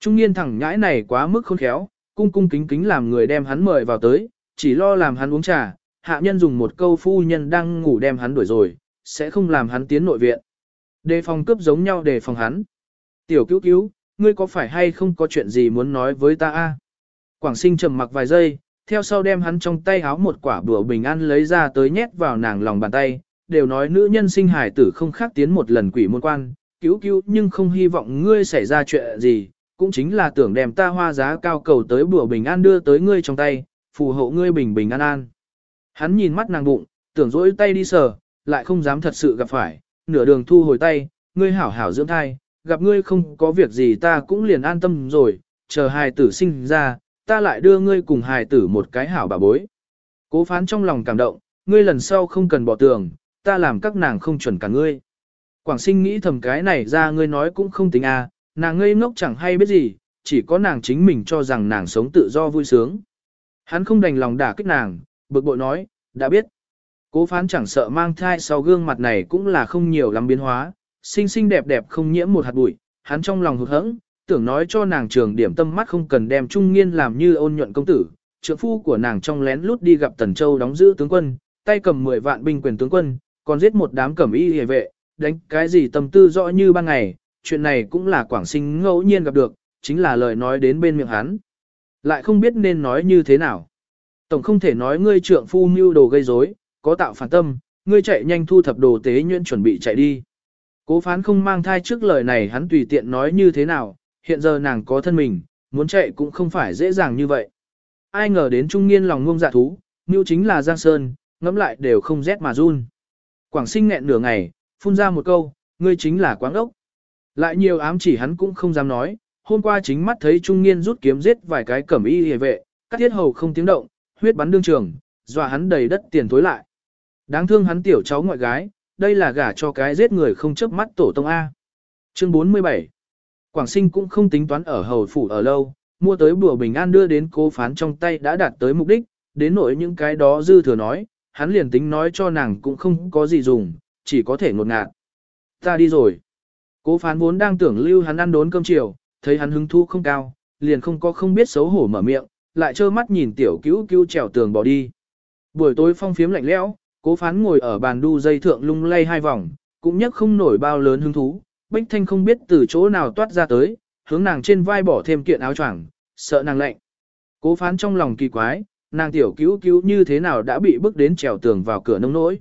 Trung niên thẳng nhãi này quá mức khôn khéo, cung cung kính kính làm người đem hắn mời vào tới, chỉ lo làm hắn uống trà, hạ nhân dùng một câu phu nhân đang ngủ đem hắn đuổi rồi, sẽ không làm hắn tiến nội viện. Đề phòng cướp giống nhau đề phòng hắn. Tiểu cứu cứu, ngươi có phải hay không có chuyện gì muốn nói với ta a? Quảng sinh trầm mặc vài giây, theo sau đem hắn trong tay háo một quả bùa bình an lấy ra tới nhét vào nàng lòng bàn tay, đều nói nữ nhân sinh hải tử không khác tiến một lần quỷ môn quan, cứu cứu nhưng không hy vọng ngươi xảy ra chuyện gì, cũng chính là tưởng đem ta hoa giá cao cầu tới bùa bình an đưa tới ngươi trong tay, phù hộ ngươi bình bình an an. Hắn nhìn mắt nàng bụng, tưởng dỗi tay đi sờ, lại không dám thật sự gặp phải, nửa đường thu hồi tay, ngươi hảo hảo dưỡng thai, gặp ngươi không có việc gì ta cũng liền an tâm rồi, chờ hài tử sinh ra, ta lại đưa ngươi cùng hài tử một cái hảo bà bối. Cố phán trong lòng cảm động, ngươi lần sau không cần bỏ tường, ta làm các nàng không chuẩn cả ngươi. Quảng sinh nghĩ thầm cái này ra ngươi nói cũng không tính à, nàng ngây ngốc chẳng hay biết gì, chỉ có nàng chính mình cho rằng nàng sống tự do vui sướng. Hắn không đành lòng đả kích nàng, bực bội nói, đã biết. Cố phán chẳng sợ mang thai sau gương mặt này cũng là không nhiều lắm biến hóa, xinh xinh đẹp đẹp không nhiễm một hạt bụi, hắn trong lòng hụt hẫng, tưởng nói cho nàng trường điểm tâm mắt không cần đem trung nghiên làm như ôn nhuận công tử. Trượng phu của nàng trong lén lút đi gặp Tần Châu đóng giữ tướng quân, tay cầm 10 vạn binh quyền tướng quân, còn giết một đám cẩm y hề vệ, đánh cái gì tâm tư rõ như ban ngày, chuyện này cũng là quảng sinh ngẫu nhiên gặp được, chính là lời nói đến bên miệng hắn. Lại không biết nên nói như thế nào. Tổng không thể nói ngươi trượng phu mưu đồ gây rối, có tạo phản tâm, ngươi chạy nhanh thu thập đồ tế nhuyễn chuẩn bị chạy đi. Cố phán không mang thai trước lời này hắn tùy tiện nói như thế nào, hiện giờ nàng có thân mình, muốn chạy cũng không phải dễ dàng như vậy. Ai ngờ đến trung niên lòng ngông dạ thú, mưu chính là Giang Sơn, ngẫm lại đều không rét mà run. Quảng sinh nghẹn nửa ngày, phun ra một câu, ngươi chính là quáng ốc. Lại nhiều ám chỉ hắn cũng không dám nói, hôm qua chính mắt thấy trung niên rút kiếm giết vài cái cẩm y hề vệ, cắt thiết hầu không tiếng động, huyết bắn đương trường, dọa hắn đầy đất tiền tối lại. Đáng thương hắn tiểu cháu ngoại gái, đây là gả cho cái giết người không chớp mắt tổ tông A. Chương 47 Quảng sinh cũng không tính toán ở hầu phủ ở lâu, mua tới bùa bình an đưa đến cố phán trong tay đã đạt tới mục đích, đến nỗi những cái đó dư thừa nói, hắn liền tính nói cho nàng cũng không có gì dùng, chỉ có thể ngột ngạt. Ta đi rồi. Cố phán vốn đang tưởng lưu hắn ăn đốn cơm chiều, thấy hắn hứng thú không cao, liền không có không biết xấu hổ mở miệng, lại trơ mắt nhìn tiểu cứu cứu trèo tường bỏ đi. Buổi tối phong phiếm lạnh lẽo, cố phán ngồi ở bàn đu dây thượng lung lay hai vòng, cũng nhấc không nổi bao lớn hứng thú, Bách Thanh không biết từ chỗ nào toát ra tới, hướng nàng trên vai bỏ thêm kiện áo choàng, sợ nàng lạnh. Cố phán trong lòng kỳ quái, nàng tiểu cứu cứu như thế nào đã bị bước đến trèo tường vào cửa nông nỗi.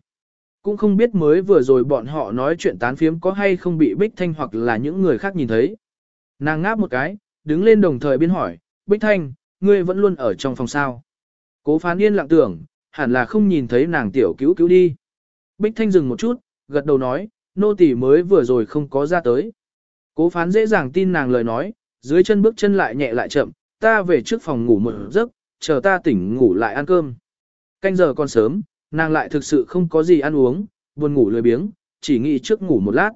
Cũng không biết mới vừa rồi bọn họ nói chuyện tán phiếm có hay không bị Bích Thanh hoặc là những người khác nhìn thấy. Nàng ngáp một cái, đứng lên đồng thời biên hỏi, Bích Thanh, ngươi vẫn luôn ở trong phòng sao. Cố phán yên lặng tưởng, hẳn là không nhìn thấy nàng tiểu cứu cứu đi. Bích Thanh dừng một chút, gật đầu nói, nô tỳ mới vừa rồi không có ra tới. Cố phán dễ dàng tin nàng lời nói, dưới chân bước chân lại nhẹ lại chậm, ta về trước phòng ngủ một giấc, chờ ta tỉnh ngủ lại ăn cơm. Canh giờ còn sớm, nàng lại thực sự không có gì ăn uống, buồn ngủ lười biếng, chỉ nghĩ trước ngủ một lát.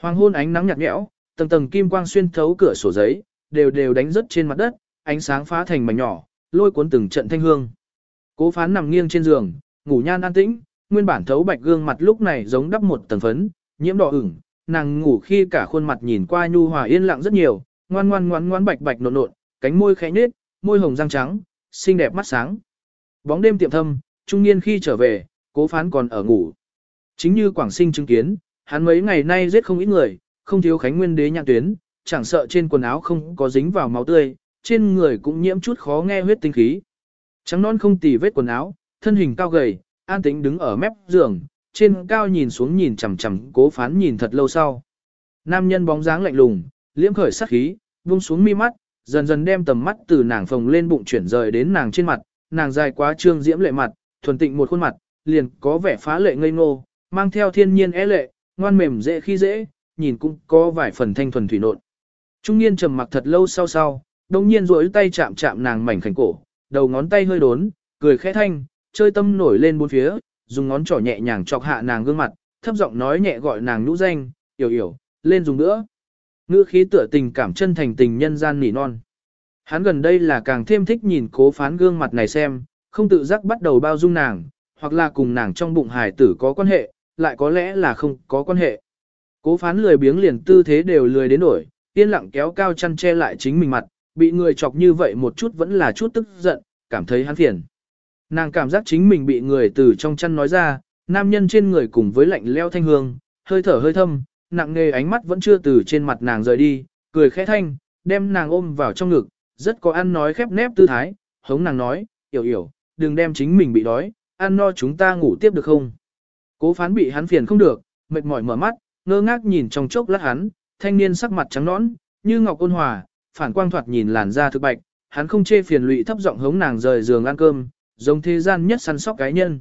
Hoàng hôn ánh nắng nhạt nhẽo, tầng tầng kim quang xuyên thấu cửa sổ giấy, đều đều đánh rớt trên mặt đất, ánh sáng phá thành mảnh nhỏ, lôi cuốn từng trận thanh hương. Cố phán nằm nghiêng trên giường, ngủ nhan an tĩnh, nguyên bản thấu bạch gương mặt lúc này giống đắp một tầng phấn, nhiễm đỏ ửng, nàng ngủ khi cả khuôn mặt nhìn qua nhu hòa yên lặng rất nhiều, ngoan ngoan ngoan ngoan bạch bạch nộn nộn, cánh môi khẽ nhếch, môi hồng răng trắng, xinh đẹp mắt sáng. Bóng đêm tiệm thâm, trung niên khi trở về, cố phán còn ở ngủ. Chính như Quảng Sinh chứng kiến, hắn mấy ngày nay giết không ít người, không thiếu khánh nguyên đế nhạc tuyến, chẳng sợ trên quần áo không có dính vào máu tươi, trên người cũng nhiễm chút khó nghe huyết tinh khí. Trắng non không tì vết quần áo, thân hình cao gầy, an tĩnh đứng ở mép giường, trên cao nhìn xuống nhìn chằm chằm cố phán nhìn thật lâu sau. Nam nhân bóng dáng lạnh lùng, liễm khởi sát khí, buông xuống mi mắt, dần dần đem tầm mắt từ nàng phồng lên bụng chuyển rời đến nàng trên mặt, nàng dài quá trương diễm lệ mặt, thuần tịnh một khuôn mặt, liền có vẻ phá lệ ngây ngô, mang theo thiên nhiên é lệ, ngoan mềm dễ khi dễ, nhìn cũng có vài phần thanh thuần thủy nộn. Trung niên trầm mặc thật lâu sau sau, đồng nhiên duỗi tay chạm chạm nàng mảnh khảnh cổ, đầu ngón tay hơi đốn, cười khẽ thanh, chơi tâm nổi lên bốn phía, dùng ngón trỏ nhẹ nhàng chọc hạ nàng gương mặt, thấp giọng nói nhẹ gọi nàng nhũ danh, yểu yểu, lên dùng nữa. Ngữ khí tựa tình cảm chân thành tình nhân gian nỉ non. Hắn gần đây là càng thêm thích nhìn cố phán gương mặt này xem, không tự giác bắt đầu bao dung nàng, hoặc là cùng nàng trong bụng hài tử có quan hệ, lại có lẽ là không có quan hệ. Cố phán lười biếng liền tư thế đều lười đến nổi yên lặng kéo cao chăn che lại chính mình mặt, bị người chọc như vậy một chút vẫn là chút tức giận, cảm thấy hắn phiền. Nàng cảm giác chính mình bị người từ trong chăn nói ra, nam nhân trên người cùng với lạnh leo thanh hương, hơi thở hơi thâm, nặng nề ánh mắt vẫn chưa từ trên mặt nàng rời đi, cười khẽ thanh, đem nàng ôm vào trong ngực, rất có ăn nói khép nép tư thái, hống nàng nói, hiểu hiểu, đừng đem chính mình bị đói, ăn no chúng ta ngủ tiếp được không? Cố phán bị hắn phiền không được, mệt mỏi mở mắt, ngơ ngác nhìn trong chốc lát hắn, thanh niên sắc mặt trắng nõn, như ngọc ôn hòa, phản quang thoạt nhìn làn da thực bạch, hắn không chê phiền lụy thấp giọng hống nàng rời giường ăn cơm, giống thế gian nhất săn sóc cái nhân.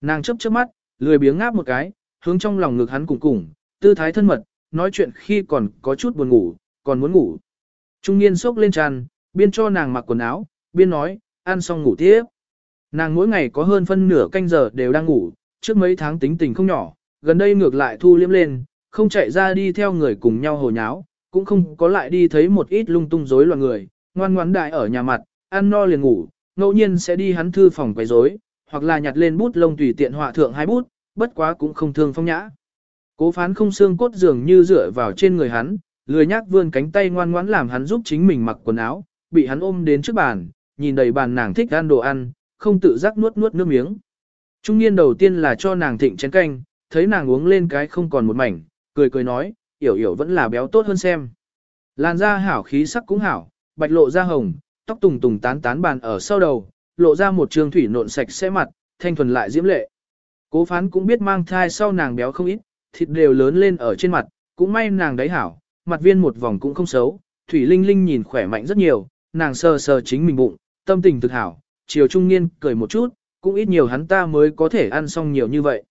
Nàng chớp chớp mắt, lười biếng ngáp một cái, hướng trong lòng ngực hắn cùng cùng, tư thái thân mật, nói chuyện khi còn có chút buồn ngủ, còn muốn ngủ. Trung niên sốc lên tràn, biên cho nàng mặc quần áo, biên nói, ăn xong ngủ tiếp. Nàng mỗi ngày có hơn phân nửa canh giờ đều đang ngủ, trước mấy tháng tính tình không nhỏ, gần đây ngược lại thu liếm lên, không chạy ra đi theo người cùng nhau hồ nháo, cũng không có lại đi thấy một ít lung tung rối loạn người, ngoan ngoãn đại ở nhà mặt, ăn no liền ngủ, ngẫu nhiên sẽ đi hắn thư phòng quấy rối, hoặc là nhặt lên bút lông tùy tiện họa thượng hai bút, bất quá cũng không thương phong nhã. Cố phán không xương cốt dường như dựa vào trên người hắn, lười nhác vươn cánh tay ngoan ngoãn làm hắn giúp chính mình mặc quần áo, bị hắn ôm đến trước bàn, nhìn đầy bàn nàng thích ăn đồ ăn, không tự giác nuốt nuốt nước miếng. Trung niên đầu tiên là cho nàng thịnh chén canh, thấy nàng uống lên cái không còn một mảnh, cười cười nói, yểu yểu vẫn là béo tốt hơn xem. Làn da hảo khí sắc cũng hảo, bạch lộ da hồng, tóc tùng tùng tán tán bàn ở sau đầu, lộ ra một trường thủy nộn sạch sẽ mặt, thanh thuần lại diễm lệ. Cố phán cũng biết mang thai sau nàng béo không ít, thịt đều lớn lên ở trên mặt, cũng may nàng đấy hảo, mặt viên một vòng cũng không xấu, thủy linh linh nhìn khỏe mạnh rất nhiều, nàng sờ sờ chính mình bụng, tâm tình thực hảo, chiều trung niên cười một chút, cũng ít nhiều hắn ta mới có thể ăn xong nhiều như vậy.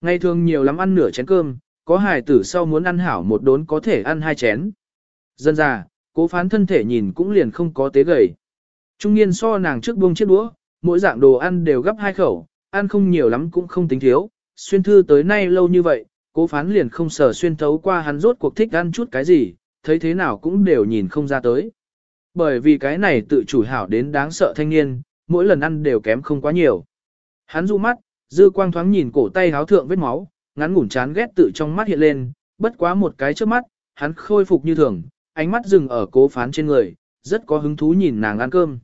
Ngày thường nhiều lắm ăn nửa chén cơm, có hài tử sau muốn ăn hảo một đốn có thể ăn hai chén. Dân già cố phán thân thể nhìn cũng liền không có tế gầy. Trung niên so nàng trước buông chiếc đũa, mỗi dạng đồ ăn đều gấp hai khẩu, ăn không nhiều lắm cũng không tính thiếu. Xuyên thư tới nay lâu như vậy, cố phán liền không sở xuyên thấu qua hắn rốt cuộc thích ăn chút cái gì, thấy thế nào cũng đều nhìn không ra tới. Bởi vì cái này tự chủ hảo đến đáng sợ thanh niên, mỗi lần ăn đều kém không quá nhiều. Hắn du mắt, dư quang thoáng nhìn cổ tay háo thượng vết máu, ngắn ngủn chán ghét tự trong mắt hiện lên, bất quá một cái trước mắt, hắn khôi phục như thường, ánh mắt dừng ở cố phán trên người, rất có hứng thú nhìn nàng ăn cơm.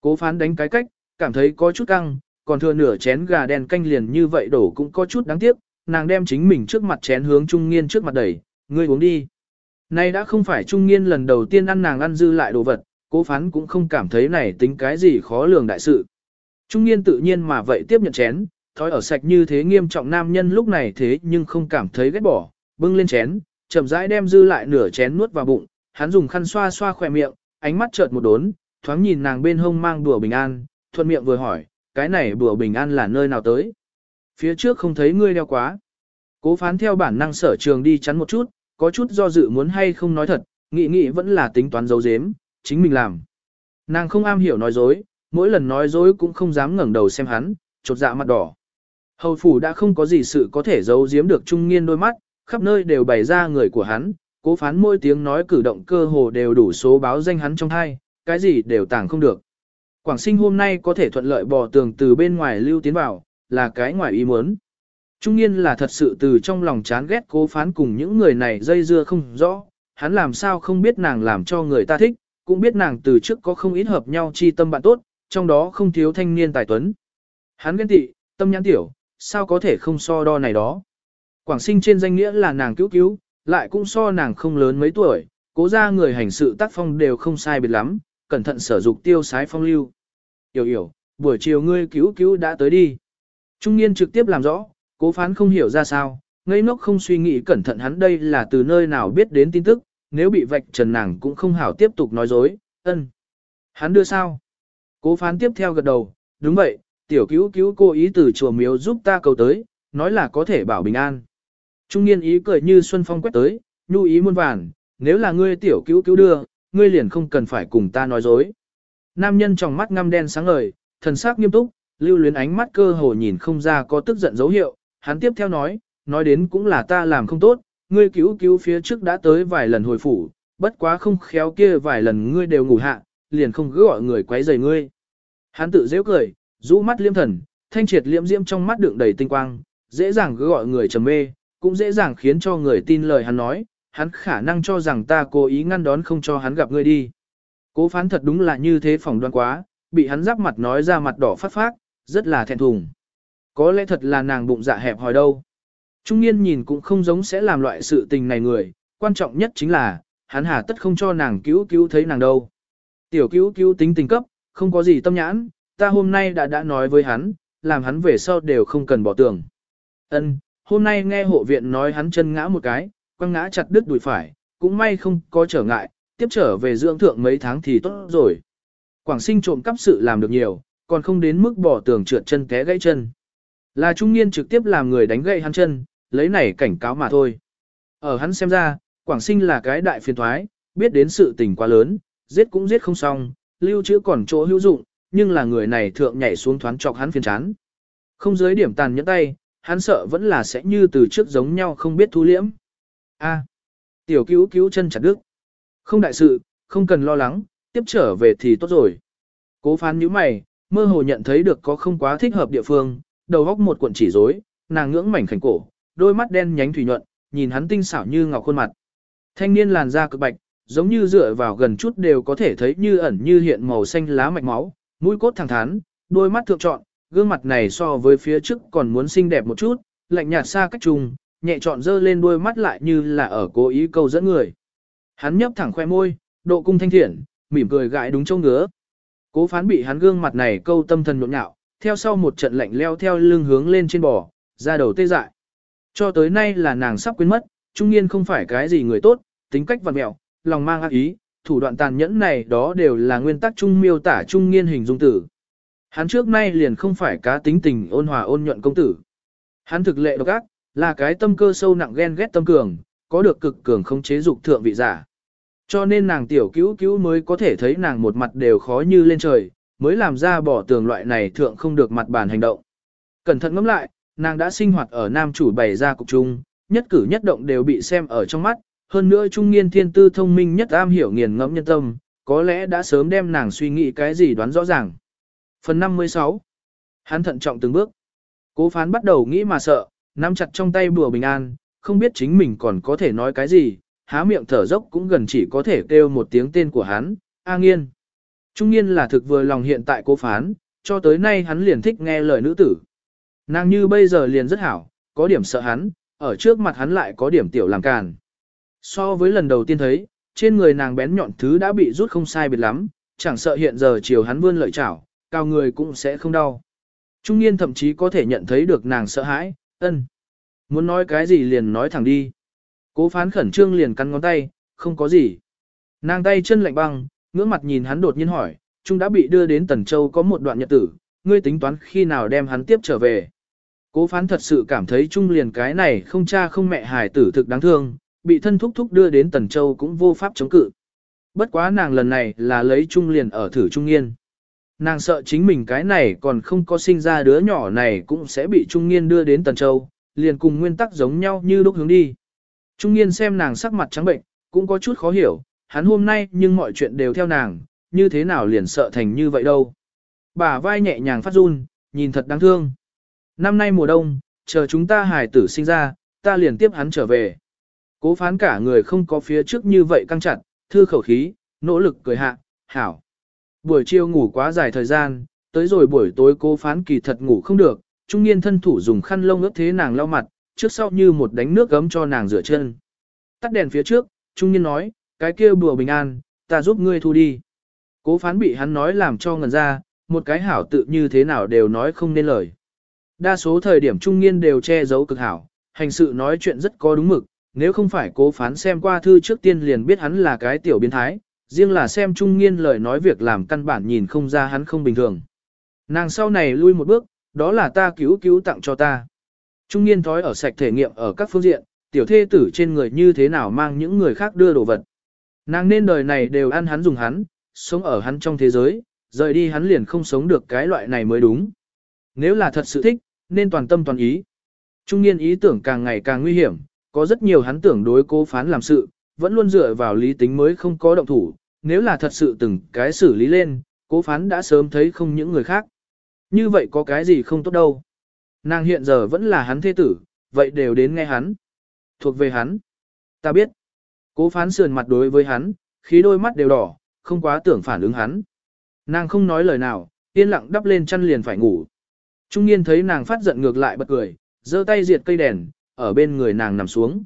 Cố phán đánh cái cách, cảm thấy có chút căng, còn thừa nửa chén gà đen canh liền như vậy đổ cũng có chút đáng tiếc, nàng đem chính mình trước mặt chén hướng trung nghiên trước mặt đẩy, ngươi uống đi. Nay đã không phải trung nghiên lần đầu tiên ăn nàng ăn dư lại đồ vật, cố phán cũng không cảm thấy này tính cái gì khó lường đại sự. Trung niên tự nhiên mà vậy tiếp nhận chén, thói ở sạch như thế nghiêm trọng nam nhân lúc này thế nhưng không cảm thấy ghét bỏ, bưng lên chén, chậm rãi đem dư lại nửa chén nuốt vào bụng, hắn dùng khăn xoa xoa khỏe miệng, ánh mắt chợt một đốn, thoáng nhìn nàng bên hông mang đùa bình an, thuận miệng vừa hỏi, cái này đùa bình an là nơi nào tới? Phía trước không thấy ngươi đeo quá. Cố phán theo bản năng sở trường đi chắn một chút, có chút do dự muốn hay không nói thật, nghĩ nghĩ vẫn là tính toán dấu dếm, chính mình làm. Nàng không am hiểu nói dối, mỗi lần nói dối cũng không dám ngẩng đầu xem hắn, chột dạ mặt đỏ. Hầu phủ đã không có gì sự có thể giấu giếm được trung nghiên đôi mắt, khắp nơi đều bày ra người của hắn, cố phán mỗi tiếng nói cử động cơ hồ đều đủ số báo danh hắn trong hai, cái gì đều tàng không được. Quảng sinh hôm nay có thể thuận lợi bò tường từ bên ngoài lưu tiến vào, là cái ngoài ý muốn. Trung niên là thật sự từ trong lòng chán ghét cố phán cùng những người này dây dưa không rõ, hắn làm sao không biết nàng làm cho người ta thích, cũng biết nàng từ trước có không ít hợp nhau chi tâm bạn tốt, trong đó không thiếu thanh niên tài tuấn. Hắn ghen tị, tâm nhãn tiểu, sao có thể không so đo này đó. Quảng sinh trên danh nghĩa là nàng cứu cứu, lại cũng so nàng không lớn mấy tuổi, cố ra người hành sự tác phong đều không sai biệt lắm, cẩn thận sở dục tiêu sái phong lưu. Yểu yểu, buổi chiều ngươi cứu cứu đã tới đi. Trung niên trực tiếp làm rõ, cố phán không hiểu ra sao, ngây ngốc không suy nghĩ cẩn thận hắn đây là từ nơi nào biết đến tin tức, nếu bị vạch trần nàng cũng không hảo tiếp tục nói dối, ân. Hắn đưa sao? Cố phán tiếp theo gật đầu, đúng vậy, tiểu cứu cứu cô ý từ chùa miếu giúp ta cầu tới, nói là có thể bảo bình an. Trung niên ý cười như xuân phong quét tới, nhu ý muôn vàn, nếu là ngươi tiểu cứu cứu đưa, ngươi liền không cần phải cùng ta nói dối. Nam nhân trong mắt ngăm đen sáng ngời, thần sắc nghiêm túc, lưu luyến ánh mắt cơ hồ nhìn không ra có tức giận dấu hiệu, hắn tiếp theo nói, nói đến cũng là ta làm không tốt, ngươi cứu cứu phía trước đã tới vài lần hồi phủ, bất quá không khéo kia vài lần ngươi đều ngủ hạ, liền không cứ gọi người quấy rầy ngươi. Hắn tự dễ cười, rũ mắt liêm thần, thanh triệt liễm diễm trong mắt đựng đầy tinh quang, dễ dàng cứ gọi người trầm mê, cũng dễ dàng khiến cho người tin lời hắn nói, hắn khả năng cho rằng ta cố ý ngăn đón không cho hắn gặp ngươi đi. Cố phán thật đúng là như thế phỏng đoán quá, bị hắn giáp mặt nói ra mặt đỏ phát phát, rất là thẹn thùng. Có lẽ thật là nàng bụng dạ hẹp hòi đâu. Trung niên nhìn cũng không giống sẽ làm loại sự tình này người, quan trọng nhất chính là, hắn hà tất không cho nàng cứu cứu thấy nàng đâu. Tiểu cứu cứu tính tình cấp, không có gì tâm nhãn, ta hôm nay đã đã nói với hắn, làm hắn về sau đều không cần bỏ tường. Ân, hôm nay nghe hộ viện nói hắn chân ngã một cái, quăng ngã chặt đứt đùi phải, cũng may không có trở ngại, tiếp trở về dưỡng thượng mấy tháng thì tốt rồi. Quảng sinh trộm cắp sự làm được nhiều, còn không đến mức bỏ tường trượt chân té gãy chân. Là trung niên trực tiếp làm người đánh gãy hắn chân, lấy này cảnh cáo mà thôi. Ở hắn xem ra, Quảng sinh là cái đại phiền thoái, biết đến sự tình quá lớn, giết cũng giết không xong, lưu trữ còn chỗ hữu dụng, nhưng là người này thượng nhảy xuống thoáng chọc hắn phiền chán. Không dưới điểm tàn nhẫn tay, hắn sợ vẫn là sẽ như từ trước giống nhau không biết thu liễm. A, tiểu cứu cứu chân chặt đứt. Không đại sự, không cần lo lắng, tiếp trở về thì tốt rồi. Cố phán nhíu mày, mơ hồ nhận thấy được có không quá thích hợp địa phương, đầu góc một cuộn chỉ rối, nàng ngưỡng mảnh khảnh cổ, đôi mắt đen nhánh thủy nhuận, nhìn hắn tinh xảo như ngọc khuôn mặt. Thanh niên làn da cực bạch, giống như dựa vào gần chút đều có thể thấy như ẩn như hiện màu xanh lá mạch máu, mũi cốt thẳng thắn, đôi mắt thượng trọn, gương mặt này so với phía trước còn muốn xinh đẹp một chút, lạnh nhạt xa cách trùng, nhẹ trọn dơ lên đôi mắt lại như là ở cố ý câu dẫn người. Hắn nhấp thẳng khoe môi, độ cung thanh thiện, mỉm cười gãi đúng châu ngứa. Cố phán bị hắn gương mặt này câu tâm thần nhộn nhạo, theo sau một trận lạnh leo theo lưng hướng lên trên bò, ra đầu tê dại. Cho tới nay là nàng sắp quên mất, trung niên không phải cái gì người tốt, tính cách vặn mẹo, lòng mang ác ý, thủ đoạn tàn nhẫn này đó đều là nguyên tắc trung miêu tả trung niên hình dung tử. Hắn trước nay liền không phải cá tính tình ôn hòa ôn nhuận công tử. Hắn thực lệ độc ác, là cái tâm cơ sâu nặng ghen ghét tâm cường, có được cực cường không chế dục thượng vị giả. Cho nên nàng tiểu cứu cứu mới có thể thấy nàng một mặt đều khó như lên trời, mới làm ra bỏ tường loại này thượng không được mặt bàn hành động. Cẩn thận ngẫm lại, nàng đã sinh hoạt ở nam chủ bày ra cục trung, nhất cử nhất động đều bị xem ở trong mắt, hơn nữa trung niên thiên tư thông minh nhất am hiểu nghiền ngẫm nhân tâm, có lẽ đã sớm đem nàng suy nghĩ cái gì đoán rõ ràng. Phần 56 Hắn thận trọng từng bước. Cố phán bắt đầu nghĩ mà sợ, nắm chặt trong tay bùa bình an, không biết chính mình còn có thể nói cái gì, há miệng thở dốc cũng gần chỉ có thể kêu một tiếng tên của hắn, A Nghiên. Trung niên là thực vừa lòng hiện tại cố phán, cho tới nay hắn liền thích nghe lời nữ tử. Nàng như bây giờ liền rất hảo, có điểm sợ hắn, ở trước mặt hắn lại có điểm tiểu làm càn. So với lần đầu tiên thấy, trên người nàng bén nhọn thứ đã bị rút không sai biệt lắm, chẳng sợ hiện giờ chiều hắn vươn lợi chảo, cao người cũng sẽ không đau. Trung niên thậm chí có thể nhận thấy được nàng sợ hãi, ân. Muốn nói cái gì liền nói thẳng đi. Cố phán khẩn trương liền cắn ngón tay, không có gì. Nàng tay chân lạnh băng, ngưỡng mặt nhìn hắn đột nhiên hỏi, Trung đã bị đưa đến Tần Châu có một đoạn nhật tử, ngươi tính toán khi nào đem hắn tiếp trở về. Cố phán thật sự cảm thấy Trung liền cái này không cha không mẹ hài tử thực đáng thương, bị thân thúc thúc đưa đến Tần Châu cũng vô pháp chống cự. Bất quá nàng lần này là lấy Trung liền ở thử Trung Nghiên. Nàng sợ chính mình cái này còn không có sinh ra đứa nhỏ này cũng sẽ bị Trung Nghiên đưa đến Tần Châu, liền cùng nguyên tắc giống nhau như lúc hướng đi. Trung Nghiên xem nàng sắc mặt trắng bệnh, cũng có chút khó hiểu, hắn hôm nay nhưng mọi chuyện đều theo nàng, như thế nào liền sợ thành như vậy đâu. Bà vai nhẹ nhàng phát run, nhìn thật đáng thương. Năm nay mùa đông, chờ chúng ta hài tử sinh ra, ta liền tiếp hắn trở về. Cố phán cả người không có phía trước như vậy căng chặt, thư khẩu khí, nỗ lực cười hạ, hảo. Buổi chiều ngủ quá dài thời gian, tới rồi buổi tối cố phán kỳ thật ngủ không được, trung niên thân thủ dùng khăn lông ướt thế nàng lau mặt, trước sau như một đánh nước gấm cho nàng rửa chân. Tắt đèn phía trước, trung niên nói, cái kia bùa bình an, ta giúp ngươi thu đi. Cố phán bị hắn nói làm cho ngần ra, một cái hảo tự như thế nào đều nói không nên lời. Đa số thời điểm trung niên đều che giấu cực hảo, hành sự nói chuyện rất có đúng mực, nếu không phải cố phán xem qua thư trước tiên liền biết hắn là cái tiểu biến thái, riêng là xem trung niên lời nói việc làm căn bản nhìn không ra hắn không bình thường. Nàng sau này lui một bước, đó là ta cứu cứu tặng cho ta. Trung niên thói ở sạch thể nghiệm ở các phương diện, tiểu thê tử trên người như thế nào mang những người khác đưa đồ vật. Nàng nên đời này đều ăn hắn dùng hắn, sống ở hắn trong thế giới, rời đi hắn liền không sống được cái loại này mới đúng. Nếu là thật sự thích, nên toàn tâm toàn ý. Trung niên ý tưởng càng ngày càng nguy hiểm, có rất nhiều hắn tưởng đối cố phán làm sự, vẫn luôn dựa vào lý tính mới không có động thủ, nếu là thật sự từng cái xử lý lên, cố phán đã sớm thấy không những người khác. Như vậy có cái gì không tốt đâu. Nàng hiện giờ vẫn là hắn thế tử, vậy đều đến nghe hắn. Thuộc về hắn. Ta biết. Cố phán sườn mặt đối với hắn, khí đôi mắt đều đỏ, không quá tưởng phản ứng hắn. Nàng không nói lời nào, yên lặng đắp lên chăn liền phải ngủ. Trung niên thấy nàng phát giận ngược lại bật cười, giơ tay diệt cây đèn, ở bên người nàng nằm xuống.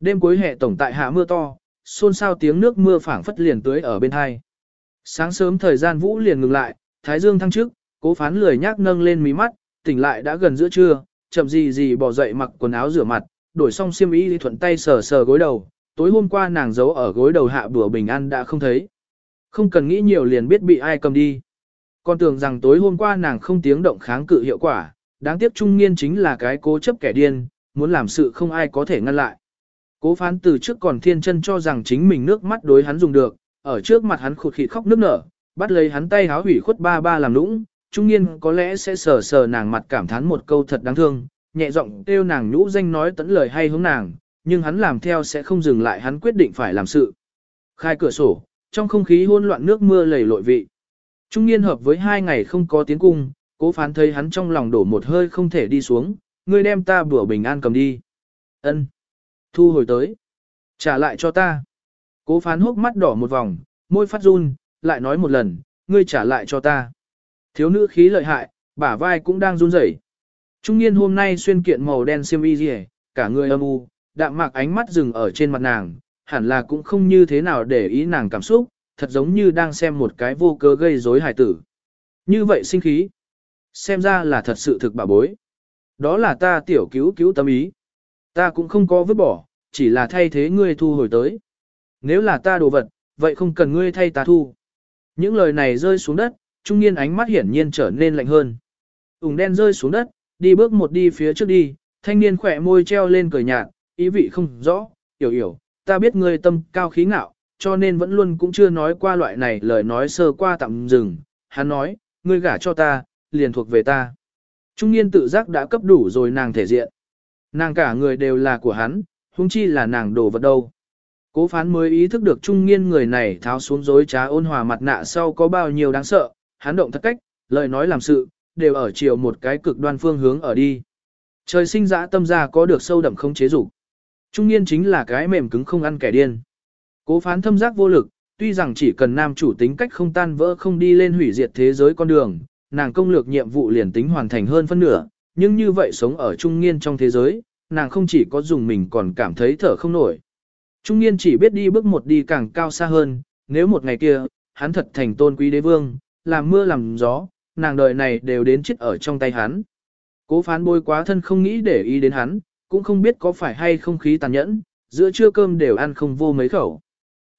Đêm cuối hè tổng tại hạ mưa to, xôn xao tiếng nước mưa phảng phất liền tưới ở bên hai. Sáng sớm thời gian vũ liền ngừng lại, thái dương thăng trước, cố phán lười nhác nâng lên mí mắt, tỉnh lại đã gần giữa trưa, chậm gì gì bỏ dậy mặc quần áo rửa mặt, đổi xong xiêm y thuận tay sờ sờ gối đầu, tối hôm qua nàng giấu ở gối đầu hạ bữa bình an đã không thấy. Không cần nghĩ nhiều liền biết bị ai cầm đi. Con tưởng rằng tối hôm qua nàng không tiếng động kháng cự hiệu quả, đáng tiếc trung nghiên chính là cái cố chấp kẻ điên, muốn làm sự không ai có thể ngăn lại. Cố phán từ trước còn thiên chân cho rằng chính mình nước mắt đối hắn dùng được, ở trước mặt hắn khụt khịt khóc nước nở, bắt lấy hắn tay háo hủy khuất ba ba làm nũng, trung nghiên có lẽ sẽ sờ sờ nàng mặt cảm thán một câu thật đáng thương, nhẹ giọng kêu nàng nhũ danh nói tẫn lời hay hướng nàng, nhưng hắn làm theo sẽ không dừng lại hắn quyết định phải làm sự. Khai cửa sổ, trong không khí hỗn loạn nước mưa lầy lội vị. Trung niên hợp với hai ngày không có tiến cung, cố phán thấy hắn trong lòng đổ một hơi không thể đi xuống, ngươi đem ta bữa bình an cầm đi. ân Thu hồi tới. Trả lại cho ta. Cố phán hốc mắt đỏ một vòng, môi phát run, lại nói một lần, ngươi trả lại cho ta. Thiếu nữ khí lợi hại, bả vai cũng đang run rẩy. Trung niên hôm nay xuyên kiện màu đen xiêm y rìa, cả người âm u, đạm mạc ánh mắt dừng ở trên mặt nàng, hẳn là cũng không như thế nào để ý nàng cảm xúc, thật giống như đang xem một cái vô cớ gây rối hài tử. Như vậy sinh khí. Xem ra là thật sự thực bà bối. Đó là ta tiểu cứu cứu tâm ý. Ta cũng không có vứt bỏ, chỉ là thay thế ngươi thu hồi tới. Nếu là ta đồ vật, vậy không cần ngươi thay ta thu. Những lời này rơi xuống đất, trung niên ánh mắt hiển nhiên trở nên lạnh hơn. Úng đen rơi xuống đất, đi bước một đi phía trước đi, thanh niên khỏe môi treo lên cười nhạt, ý vị không rõ, hiểu hiểu, ta biết ngươi tâm cao khí ngạo, cho nên vẫn luôn cũng chưa nói qua loại này lời nói sơ qua tạm dừng. Hắn nói, ngươi gả cho ta, liền thuộc về ta. Trung niên tự giác đã cấp đủ rồi nàng thể diện. Nàng cả người đều là của hắn, huống chi là nàng đồ vật đâu. Cố phán mới ý thức được trung niên người này tháo xuống dối trá ôn hòa mặt nạ sau có bao nhiêu đáng sợ, hắn động thất cách, lời nói làm sự, đều ở chiều một cái cực đoan phương hướng ở đi. Trời sinh dã tâm ra có được sâu đậm không chế dục Trung niên chính là cái mềm cứng không ăn kẻ điên. Cố phán thâm giác vô lực, tuy rằng chỉ cần nam chủ tính cách không tan vỡ không đi lên hủy diệt thế giới con đường, nàng công lược nhiệm vụ liền tính hoàn thành hơn phân nửa, nhưng như vậy sống ở trung niên trong thế giới, nàng không chỉ có dùng mình còn cảm thấy thở không nổi. Trung niên chỉ biết đi bước một đi càng cao xa hơn, nếu một ngày kia, hắn thật thành tôn quý đế vương, làm mưa làm gió, nàng đời này đều đến chết ở trong tay hắn. Cố phán bôi quá thân không nghĩ để ý đến hắn, cũng không biết có phải hay không khí tàn nhẫn, giữa trưa cơm đều ăn không vô mấy khẩu.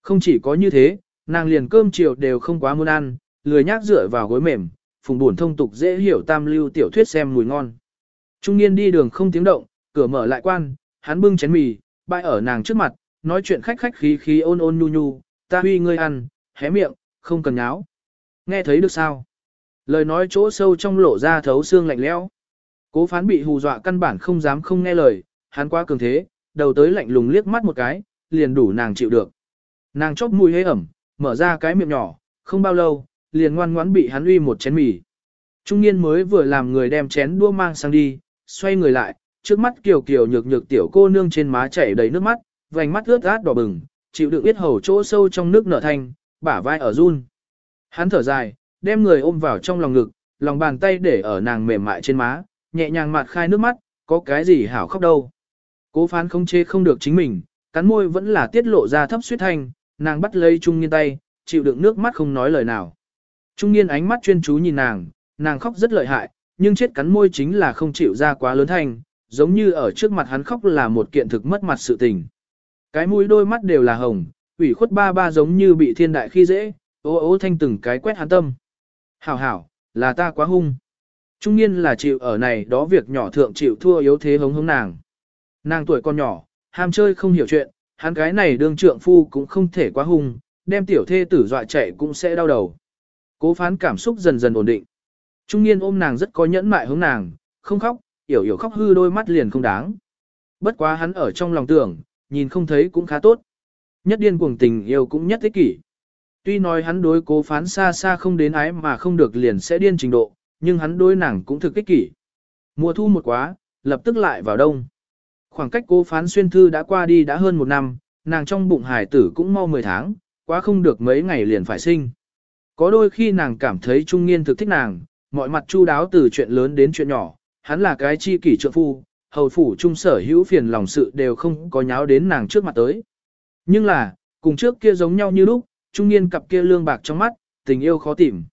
Không chỉ có như thế, nàng liền cơm chiều đều không quá muốn ăn, lười nhác dựa vào gối mềm, phùng buồn thông tục dễ hiểu tam lưu tiểu thuyết xem mùi ngon. Trung niên đi đường không tiếng động, cửa mở lại quan, hắn bưng chén mì, bãi ở nàng trước mặt, nói chuyện khách khách khí khí ôn ôn nhu nhu, ta huy ngươi ăn, hé miệng, không cần nháo. Nghe thấy được sao? Lời nói chỗ sâu trong lộ ra thấu xương lạnh lẽo. Cố phán bị hù dọa căn bản không dám không nghe lời, hắn quá cường thế, đầu tới lạnh lùng liếc mắt một cái, liền đủ nàng chịu được. Nàng chóp mùi hế ẩm, mở ra cái miệng nhỏ, không bao lâu, liền ngoan ngoãn bị hắn uy một chén mì. Trung niên mới vừa làm người đem chén đua mang sang đi, xoay người lại, trước mắt kiều kiều nhược nhược tiểu cô nương trên má chảy đầy nước mắt, vành mắt ướt át đỏ bừng, chịu đựng biết hầu chỗ sâu trong nước nở thanh, bả vai ở run. Hắn thở dài, đem người ôm vào trong lòng ngực, lòng bàn tay để ở nàng mềm mại trên má, nhẹ nhàng mặt khai nước mắt, có cái gì hảo khóc đâu. Cố phán không chê không được chính mình, cắn môi vẫn là tiết lộ ra thấp suyết thanh, nàng bắt lấy trung niên tay, chịu đựng nước mắt không nói lời nào. Trung niên ánh mắt chuyên chú nhìn nàng, nàng khóc rất lợi hại, nhưng chết cắn môi chính là không chịu ra quá lớn thanh, giống như ở trước mặt hắn khóc là một kiện thực mất mặt sự tình. Cái mũi đôi mắt đều là hồng, ủy khuất ba ba giống như bị thiên đại khi dễ, ô ô thanh từng cái quét hắn tâm. Hảo hảo, là ta quá hung. Trung niên là chịu ở này đó việc nhỏ thượng chịu thua yếu thế hống hống nàng. Nàng tuổi còn nhỏ, ham chơi không hiểu chuyện, hắn cái này đương trượng phu cũng không thể quá hung, đem tiểu thê tử dọa chạy cũng sẽ đau đầu. Cố phán cảm xúc dần dần ổn định. Trung niên ôm nàng rất có nhẫn mại hướng nàng, không khóc, yểu yểu khóc hư đôi mắt liền không đáng. Bất quá hắn ở trong lòng tưởng, nhìn không thấy cũng khá tốt. Nhất điên cuồng tình yêu cũng nhất thế kỷ. Tuy nói hắn đối cố phán xa xa không đến ái mà không được liền sẽ điên trình độ, nhưng hắn đối nàng cũng thực kích kỷ. Mùa thu một quá, lập tức lại vào đông. Khoảng cách cố phán xuyên thư đã qua đi đã hơn một năm, nàng trong bụng hải tử cũng mau 10 tháng, quá không được mấy ngày liền phải sinh. Có đôi khi nàng cảm thấy trung niên thực thích nàng, mọi mặt chu đáo từ chuyện lớn đến chuyện nhỏ, hắn là cái chi kỷ trượng phu, hầu phủ trung sở hữu phiền lòng sự đều không có nháo đến nàng trước mặt tới. Nhưng là, cùng trước kia giống nhau như lúc, trung niên cặp kia lương bạc trong mắt, tình yêu khó tìm.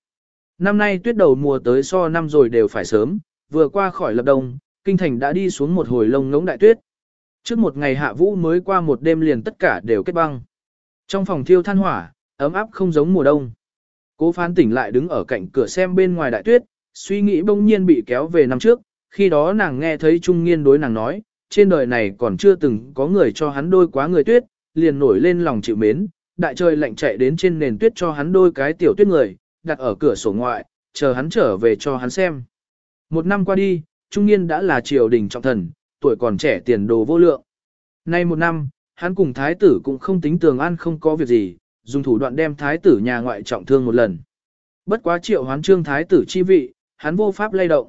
Năm nay tuyết đầu mùa tới so năm rồi đều phải sớm, vừa qua khỏi lập đông, kinh thành đã đi xuống một hồi lông ngống đại tuyết. Trước một ngày hạ vũ mới qua một đêm liền tất cả đều kết băng. Trong phòng thiêu than hỏa, ấm áp không giống mùa đông. Cố phán tỉnh lại đứng ở cạnh cửa xem bên ngoài đại tuyết, suy nghĩ bỗng nhiên bị kéo về năm trước, khi đó nàng nghe thấy Trung Nghiên đối nàng nói, trên đời này còn chưa từng có người cho hắn đôi quá người tuyết, liền nổi lên lòng chịu mến, đại trời lạnh chạy đến trên nền tuyết cho hắn đôi cái tiểu tuyết người, đặt ở cửa sổ ngoại, chờ hắn trở về cho hắn xem. Một năm qua đi, Trung Nghiên đã là triều đình trọng thần, tuổi còn trẻ tiền đồ vô lượng. Nay một năm, hắn cùng thái tử cũng không tính tường ăn không có việc gì, dùng thủ đoạn đem thái tử nhà ngoại trọng thương một lần. Bất quá triệu hoán trương thái tử chi vị, hắn vô pháp lay động.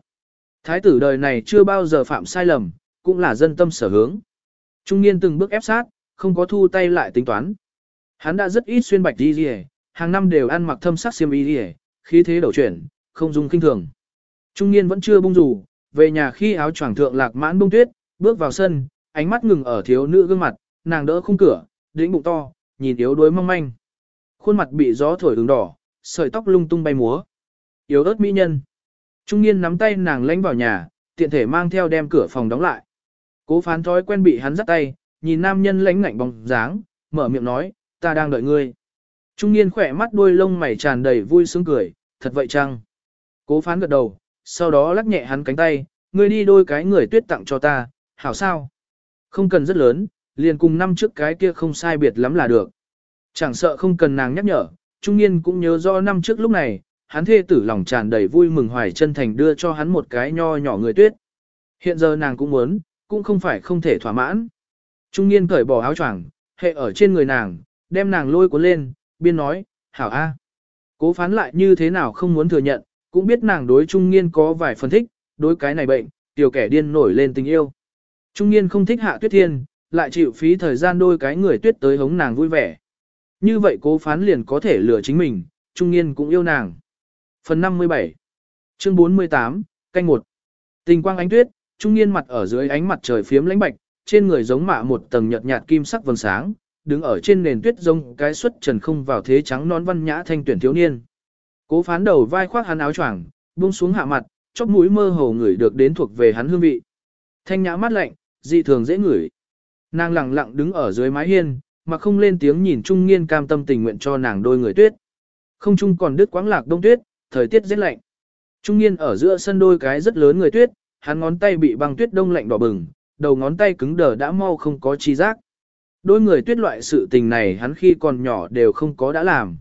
Thái tử đời này chưa bao giờ phạm sai lầm, cũng là dân tâm sở hướng. Trung niên từng bước ép sát, không có thu tay lại tính toán. Hắn đã rất ít xuyên bạch đi rìa, hàng năm đều ăn mặc thâm sắc xiêm y rìa, khí thế đầu chuyển, không dùng kinh thường. Trung niên vẫn chưa bung rủ, về nhà khi áo choàng thượng lạc mãn bông tuyết, bước vào sân, ánh mắt ngừng ở thiếu nữ gương mặt, nàng đỡ khung cửa, đĩnh bụng to, nhìn yếu đuối mong manh. Khuôn mặt bị gió thổi ứng đỏ, sợi tóc lung tung bay múa. Yếu ớt mỹ nhân. Trung niên nắm tay nàng lánh vào nhà, tiện thể mang theo đem cửa phòng đóng lại. Cố phán thói quen bị hắn dắt tay, nhìn nam nhân lánh ngạnh bóng dáng, mở miệng nói, ta đang đợi ngươi. Trung niên khỏe mắt đuôi lông mày tràn đầy vui sướng cười, thật vậy chăng? Cố phán gật đầu, sau đó lắc nhẹ hắn cánh tay, ngươi đi đôi cái người tuyết tặng cho ta, hảo sao? Không cần rất lớn, liền cùng năm trước cái kia không sai biệt lắm là được. Chẳng sợ không cần nàng nhắc nhở, Trung niên cũng nhớ do năm trước lúc này, hắn thê tử lòng tràn đầy vui mừng hoài chân thành đưa cho hắn một cái nho nhỏ người tuyết. Hiện giờ nàng cũng muốn, cũng không phải không thể thỏa mãn. Trung niên cởi bỏ áo choàng, hệ ở trên người nàng, đem nàng lôi cuốn lên, biên nói, hảo a. Cố phán lại như thế nào không muốn thừa nhận, cũng biết nàng đối trung niên có vài phân thích, đối cái này bệnh, tiểu kẻ điên nổi lên tình yêu. Trung niên không thích hạ tuyết thiên, lại chịu phí thời gian đôi cái người tuyết tới hống nàng vui vẻ. Như vậy cố phán liền có thể lừa chính mình, trung niên cũng yêu nàng. Phần 57 Chương 48, canh 1 Tình quang ánh tuyết, trung niên mặt ở dưới ánh mặt trời phiếm lãnh bạch, trên người giống mạ một tầng nhợt nhạt kim sắc vầng sáng, đứng ở trên nền tuyết rông cái xuất trần không vào thế trắng nón văn nhã thanh tuyển thiếu niên. Cố phán đầu vai khoác hắn áo choàng, buông xuống hạ mặt, chóp mũi mơ hồ người được đến thuộc về hắn hương vị. Thanh nhã mát lạnh, dị thường dễ ngửi. Nàng lặng lặng đứng ở dưới mái hiên, mà không lên tiếng nhìn trung niên cam tâm tình nguyện cho nàng đôi người tuyết. Không trung còn đứt quãng lạc đông tuyết, thời tiết rất lạnh. Trung niên ở giữa sân đôi cái rất lớn người tuyết, hắn ngón tay bị băng tuyết đông lạnh đỏ bừng, đầu ngón tay cứng đờ đã mau không có chi giác. Đôi người tuyết loại sự tình này hắn khi còn nhỏ đều không có đã làm.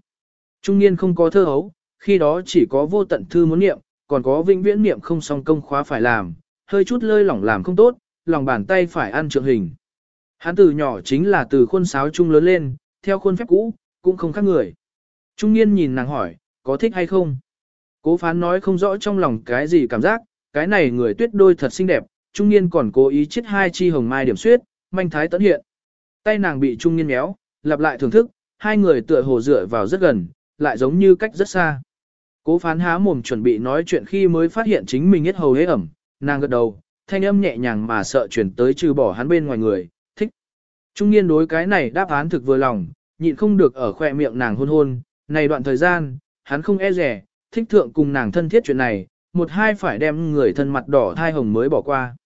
Trung niên không có thơ hấu, khi đó chỉ có vô tận thư muốn niệm, còn có vĩnh viễn niệm không song công khóa phải làm, hơi chút lơi lỏng làm không tốt, lòng bàn tay phải ăn trượng hình. Hắn từ nhỏ chính là từ khuôn sáo chung lớn lên, theo khuôn phép cũ, cũng không khác người. Trung niên nhìn nàng hỏi, có thích hay không? Cố phán nói không rõ trong lòng cái gì cảm giác, cái này người tuyết đôi thật xinh đẹp, trung niên còn cố ý chết hai chi hồng mai điểm suyết, manh thái tấn hiện. Tay nàng bị trung niên méo, lặp lại thưởng thức, hai người tựa hồ dựa vào rất gần, lại giống như cách rất xa. Cố phán há mồm chuẩn bị nói chuyện khi mới phát hiện chính mình hết hầu hế ẩm, nàng gật đầu, thanh âm nhẹ nhàng mà sợ chuyển tới trừ bỏ hắn bên ngoài người, thích. Trung niên đối cái này đáp án thực vừa lòng, nhịn không được ở khoe miệng nàng hôn hôn, này đoạn thời gian, hắn không e rẻ, thích thượng cùng nàng thân thiết chuyện này, một hai phải đem người thân mặt đỏ thai hồng mới bỏ qua.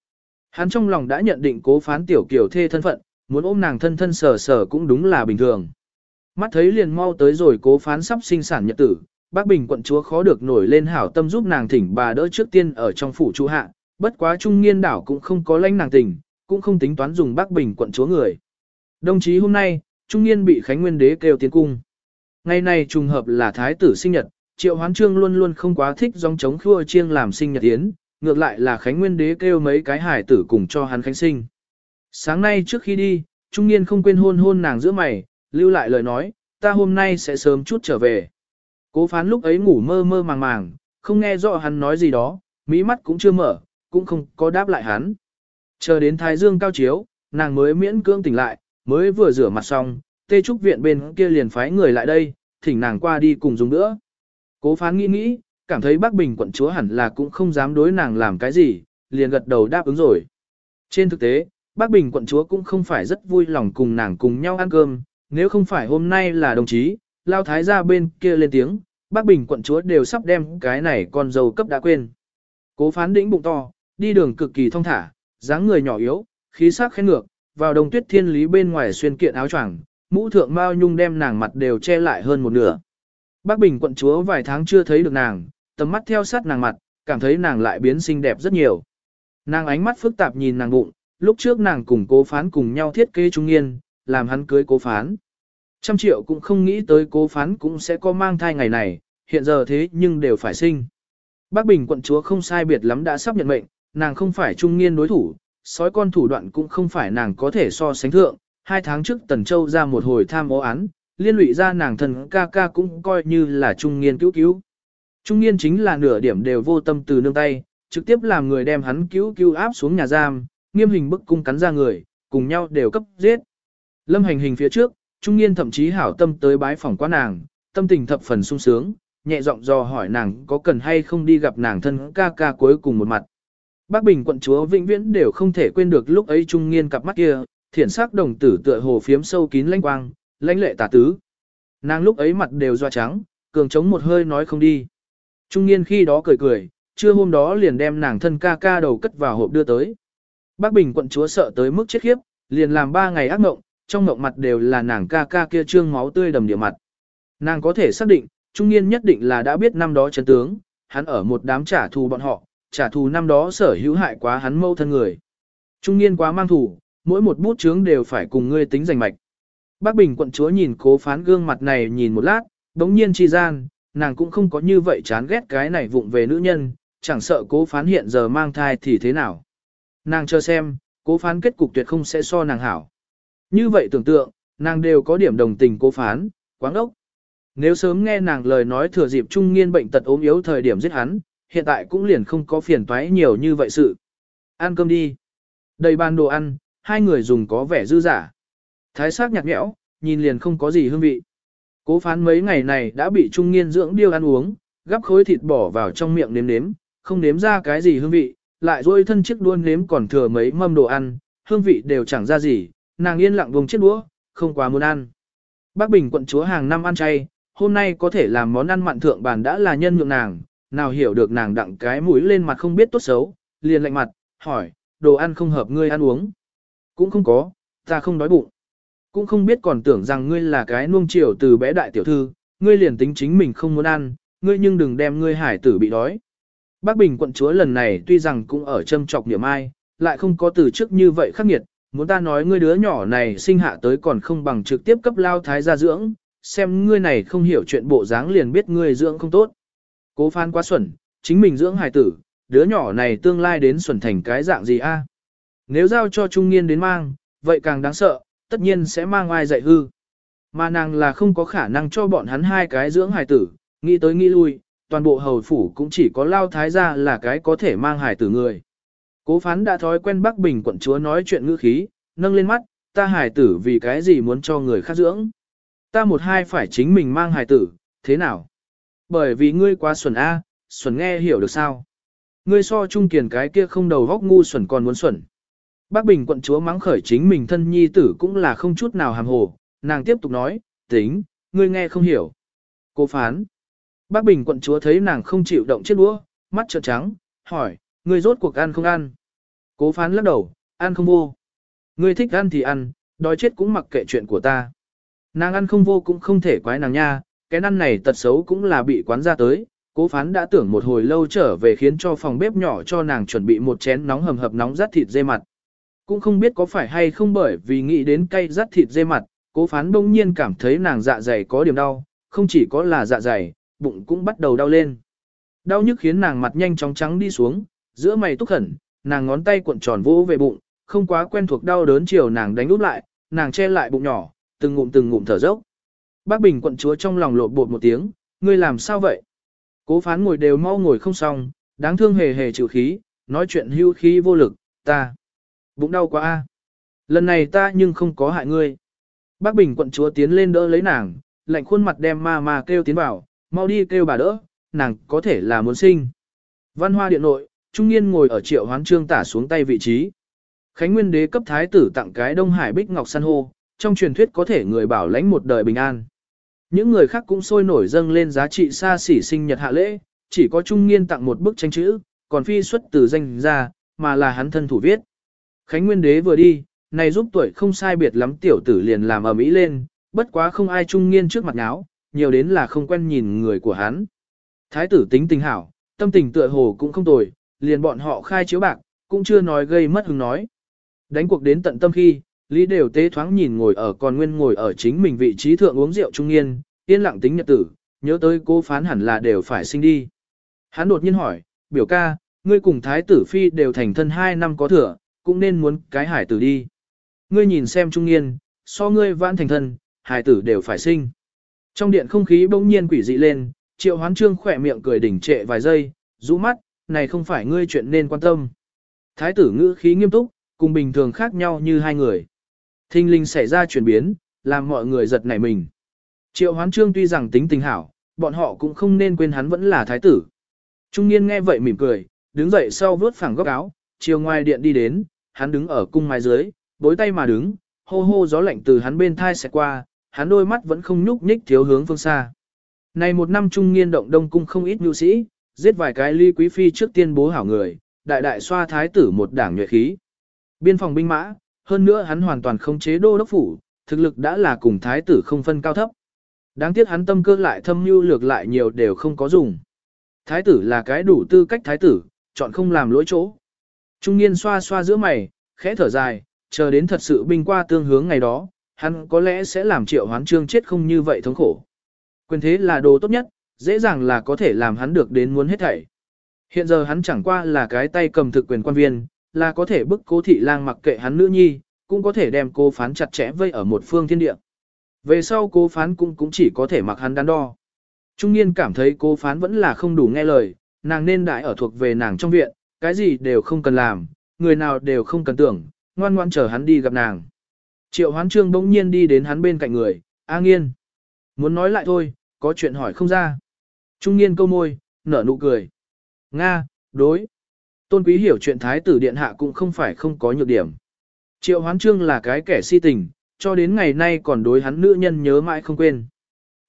Hắn trong lòng đã nhận định cố phán tiểu kiểu thê thân phận, muốn ôm nàng thân thân sờ sờ cũng đúng là bình thường. Mắt thấy liền mau tới rồi cố phán sắp sinh sản nhật tử, bác Bình quận chúa khó được nổi lên hảo tâm giúp nàng thỉnh bà đỡ trước tiên ở trong phủ chú hạ, bất quá trung nghiên đảo cũng không có lãnh nàng tình, cũng không tính toán dùng bác Bình quận chúa người. Đồng chí hôm nay, trung nghiên bị Khánh Nguyên Đế kêu tiến cung. Ngày này trùng hợp là thái tử sinh nhật, triệu hoán trương luôn luôn không quá thích dòng chống khua chiêng làm sinh nhật yến, ngược lại là Khánh Nguyên Đế kêu mấy cái hải tử cùng cho hắn khánh sinh. Sáng nay trước khi đi, trung niên không quên hôn hôn nàng giữa mày, lưu lại lời nói, ta hôm nay sẽ sớm chút trở về. Cố phán lúc ấy ngủ mơ mơ màng màng, không nghe rõ hắn nói gì đó, mỹ mắt cũng chưa mở, cũng không có đáp lại hắn. Chờ đến thái dương cao chiếu, nàng mới miễn cưỡng tỉnh lại, mới vừa rửa mặt xong, tê trúc viện bên kia liền phái người lại đây, thỉnh nàng qua đi cùng dùng nữa. Cố phán nghĩ nghĩ, cảm thấy bác Bình quận chúa hẳn là cũng không dám đối nàng làm cái gì, liền gật đầu đáp ứng rồi. Trên thực tế, bác Bình quận chúa cũng không phải rất vui lòng cùng nàng cùng nhau ăn cơm, nếu không phải hôm nay là đồng chí, lao thái ra bên kia lên tiếng, bác Bình quận chúa đều sắp đem cái này con dâu cấp đã quên. Cố phán đĩnh bụng to, đi đường cực kỳ thông thả, dáng người nhỏ yếu, khí sắc khen ngược, vào đồng tuyết thiên lý bên ngoài xuyên kiện áo choàng, mũ thượng mao nhung đem nàng mặt đều che lại hơn một nửa. Bác Bình quận chúa vài tháng chưa thấy được nàng, tầm mắt theo sát nàng mặt, cảm thấy nàng lại biến xinh đẹp rất nhiều. Nàng ánh mắt phức tạp nhìn nàng bụng, lúc trước nàng cùng cố phán cùng nhau thiết kế trung niên, làm hắn cưới cố phán. Trăm triệu cũng không nghĩ tới cố phán cũng sẽ có mang thai ngày này, hiện giờ thế nhưng đều phải sinh. Bác Bình quận chúa không sai biệt lắm đã sắp nhận mệnh, nàng không phải trung niên đối thủ, sói con thủ đoạn cũng không phải nàng có thể so sánh thượng. Hai tháng trước Tần Châu ra một hồi tham ô án, liên lụy ra nàng thần ca ca cũng coi như là trung niên cứu cứu. Trung niên chính là nửa điểm đều vô tâm từ nương tay, trực tiếp làm người đem hắn cứu cứu áp xuống nhà giam, nghiêm hình bức cung cắn ra người, cùng nhau đều cấp giết. Lâm hành hình phía trước, trung niên thậm chí hảo tâm tới bái phỏng qua nàng, tâm tình thập phần sung sướng, nhẹ giọng dò hỏi nàng có cần hay không đi gặp nàng thân ca ca cuối cùng một mặt. Bác Bình quận chúa vĩnh viễn đều không thể quên được lúc ấy trung nghiên cặp mắt kia, thiển sắc đồng tử tựa hồ phiếm sâu kín lanh quang, lãnh lệ tà tứ. Nàng lúc ấy mặt đều doa trắng, cường chống một hơi nói không đi. Trung niên khi đó cười cười, trưa hôm đó liền đem nàng thân ca ca đầu cất vào hộp đưa tới. Bác Bình quận chúa sợ tới mức chết khiếp, liền làm ba ngày ác mộng, trong mộng mặt đều là nàng ca ca kia trương máu tươi đầm địa mặt. Nàng có thể xác định, trung niên nhất định là đã biết năm đó chân tướng, hắn ở một đám trả thù bọn họ, trả thù năm đó sở hữu hại quá hắn mâu thân người. Trung niên quá mang thủ, mỗi một bút chướng đều phải cùng ngươi tính giành mạch. Bác Bình quận chúa nhìn cố phán gương mặt này nhìn một lát, đống nhiên chi gian, nàng cũng không có như vậy chán ghét cái này vụng về nữ nhân, chẳng sợ cố phán hiện giờ mang thai thì thế nào. Nàng chờ xem, cố phán kết cục tuyệt không sẽ so nàng hảo. Như vậy tưởng tượng, nàng đều có điểm đồng tình cố phán, quáng ốc. Nếu sớm nghe nàng lời nói thừa dịp trung niên bệnh tật ốm yếu thời điểm giết hắn, hiện tại cũng liền không có phiền toái nhiều như vậy sự. Ăn cơm đi. Đầy bàn đồ ăn, hai người dùng có vẻ dư giả. Thái sắc nhạt nhẽo, nhìn liền không có gì hương vị. Cố phán mấy ngày này đã bị trung nghiên dưỡng điêu ăn uống, gắp khối thịt bỏ vào trong miệng nếm nếm, không nếm ra cái gì hương vị, lại rôi thân chiếc đuôn nếm còn thừa mấy mâm đồ ăn, hương vị đều chẳng ra gì, nàng yên lặng vùng chiếc đũa, không quá muốn ăn. Bác Bình quận chúa hàng năm ăn chay, hôm nay có thể làm món ăn mặn thượng bàn đã là nhân nhượng nàng, nào hiểu được nàng đặng cái mũi lên mặt không biết tốt xấu, liền lạnh mặt, hỏi, đồ ăn không hợp ngươi ăn uống. Cũng không có, ta không đói bụng. Cũng không biết còn tưởng rằng ngươi là cái nuông chiều từ bé đại tiểu thư, ngươi liền tính chính mình không muốn ăn, ngươi nhưng đừng đem ngươi hải tử bị đói. Bác Bình quận chúa lần này tuy rằng cũng ở châm trọc niệm ai, lại không có từ trước như vậy khắc nghiệt, muốn ta nói ngươi đứa nhỏ này sinh hạ tới còn không bằng trực tiếp cấp lao thái gia dưỡng, xem ngươi này không hiểu chuyện bộ dáng liền biết ngươi dưỡng không tốt. Cố phan quá xuẩn, chính mình dưỡng hài tử, đứa nhỏ này tương lai đến xuẩn thành cái dạng gì a? Nếu giao cho trung niên đến mang, vậy càng đáng sợ, tất nhiên sẽ mang ai dạy hư. Mà nàng là không có khả năng cho bọn hắn hai cái dưỡng hài tử, nghĩ tới nghĩ lui, toàn bộ hầu phủ cũng chỉ có lao thái gia là cái có thể mang hài tử người. Cố phán đã thói quen Bắc Bình quận chúa nói chuyện ngữ khí, nâng lên mắt, ta hài tử vì cái gì muốn cho người khác dưỡng. Ta một hai phải chính mình mang hài tử, thế nào? Bởi vì ngươi quá xuẩn A, xuẩn nghe hiểu được sao? Ngươi so trung kiền cái kia không đầu góc ngu xuẩn còn muốn xuẩn. Bác Bình quận chúa mắng khởi chính mình thân nhi tử cũng là không chút nào hàm hồ, nàng tiếp tục nói, tính, ngươi nghe không hiểu. Cô phán, Bác Bình quận chúa thấy nàng không chịu động chiếc đũa, mắt trợn trắng, hỏi, ngươi rốt cuộc ăn không ăn? Cố phán lắc đầu, ăn không vô. Ngươi thích ăn thì ăn, đói chết cũng mặc kệ chuyện của ta. Nàng ăn không vô cũng không thể quái nàng nha, cái năn này tật xấu cũng là bị quán ra tới. Cố phán đã tưởng một hồi lâu trở về khiến cho phòng bếp nhỏ cho nàng chuẩn bị một chén nóng hầm hập nóng rát thịt dê mặt. Cũng không biết có phải hay không bởi vì nghĩ đến cay rát thịt dê mặt, cố phán bỗng nhiên cảm thấy nàng dạ dày có điểm đau, không chỉ có là dạ dày, bụng cũng bắt đầu đau lên. Đau nhức khiến nàng mặt nhanh chóng trắng đi xuống, giữa mày túc khẩn, nàng ngón tay cuộn tròn vỗ về bụng, không quá quen thuộc đau đớn chiều nàng đánh úp lại, nàng che lại bụng nhỏ, từng ngụm từng ngụm thở dốc. Bác Bình quận chúa trong lòng lột bột một tiếng, ngươi làm sao vậy? Cố phán ngồi đều mau ngồi không xong, đáng thương hề hề chịu khí, nói chuyện hưu khí vô lực, ta. Bụng đau quá a. Lần này ta nhưng không có hại ngươi. Bác Bình quận chúa tiến lên đỡ lấy nàng, lạnh khuôn mặt đem ma ma kêu tiến vào, mau đi kêu bà đỡ, nàng có thể là muốn sinh. Văn hoa điện nội, trung niên ngồi ở triệu hoán trương tả xuống tay vị trí. Khánh Nguyên đế cấp thái tử tặng cái Đông Hải Bích Ngọc San hô, trong truyền thuyết có thể người bảo lãnh một đời bình an. Những người khác cũng sôi nổi dâng lên giá trị xa xỉ sinh nhật hạ lễ, chỉ có trung nghiên tặng một bức tranh chữ, còn phi xuất từ danh ra, mà là hắn thân thủ viết. Khánh Nguyên đế vừa đi, này giúp tuổi không sai biệt lắm tiểu tử liền làm ở mỹ lên, bất quá không ai trung nghiên trước mặt áo, nhiều đến là không quen nhìn người của hắn. Thái tử tính tình hảo, tâm tình tựa hồ cũng không tồi, liền bọn họ khai chiếu bạc, cũng chưa nói gây mất hứng nói. Đánh cuộc đến tận tâm khi, Lý đều tế thoáng nhìn ngồi ở còn nguyên ngồi ở chính mình vị trí thượng uống rượu trung niên, yên lặng tính nhật tử, nhớ tới cô phán hẳn là đều phải sinh đi. Hắn đột nhiên hỏi, biểu ca, ngươi cùng thái tử phi đều thành thân hai năm có thừa, cũng nên muốn cái hải tử đi. Ngươi nhìn xem trung niên, so ngươi vãn thành thân, hải tử đều phải sinh. Trong điện không khí bỗng nhiên quỷ dị lên, triệu hoán trương khỏe miệng cười đỉnh trệ vài giây, rũ mắt, này không phải ngươi chuyện nên quan tâm. Thái tử ngữ khí nghiêm túc, cùng bình thường khác nhau như hai người. Thinh linh xảy ra chuyển biến, làm mọi người giật nảy mình. Triệu hoán trương tuy rằng tính tình hảo, bọn họ cũng không nên quên hắn vẫn là thái tử. Trung niên nghe vậy mỉm cười, đứng dậy sau vớt phẳng góc áo, chiều ngoài điện đi đến, hắn đứng ở cung mái dưới, bối tay mà đứng, hô hô gió lạnh từ hắn bên thai xẹt qua, hắn đôi mắt vẫn không nhúc nhích thiếu hướng phương xa. Này một năm trung niên động đông cung không ít nhu sĩ, giết vài cái ly quý phi trước tiên bố hảo người, đại đại xoa thái tử một đảng nhuệ khí. Biên phòng binh mã, hơn nữa hắn hoàn toàn không chế đô đốc phủ, thực lực đã là cùng thái tử không phân cao thấp. Đáng tiếc hắn tâm cơ lại thâm mưu lược lại nhiều đều không có dùng. Thái tử là cái đủ tư cách thái tử, chọn không làm lỗi chỗ. Trung niên xoa xoa giữa mày, khẽ thở dài, chờ đến thật sự binh qua tương hướng ngày đó, hắn có lẽ sẽ làm triệu hoán trương chết không như vậy thống khổ. Quyền thế là đồ tốt nhất, dễ dàng là có thể làm hắn được đến muốn hết thảy. Hiện giờ hắn chẳng qua là cái tay cầm thực quyền quan viên, là có thể bức cố thị lang mặc kệ hắn nữ nhi, cũng có thể đem cô phán chặt chẽ vây ở một phương thiên địa. Về sau cô phán cũng cũng chỉ có thể mặc hắn đắn đo. Trung niên cảm thấy cô phán vẫn là không đủ nghe lời, nàng nên đại ở thuộc về nàng trong viện, cái gì đều không cần làm, người nào đều không cần tưởng, ngoan ngoan chờ hắn đi gặp nàng. Triệu hoán trương bỗng nhiên đi đến hắn bên cạnh người, A nghiên. Muốn nói lại thôi, có chuyện hỏi không ra. Trung niên câu môi, nở nụ cười. Nga, đối. Tôn quý hiểu chuyện thái tử điện hạ cũng không phải không có nhược điểm. Triệu hoán trương là cái kẻ si tình, cho đến ngày nay còn đối hắn nữ nhân nhớ mãi không quên.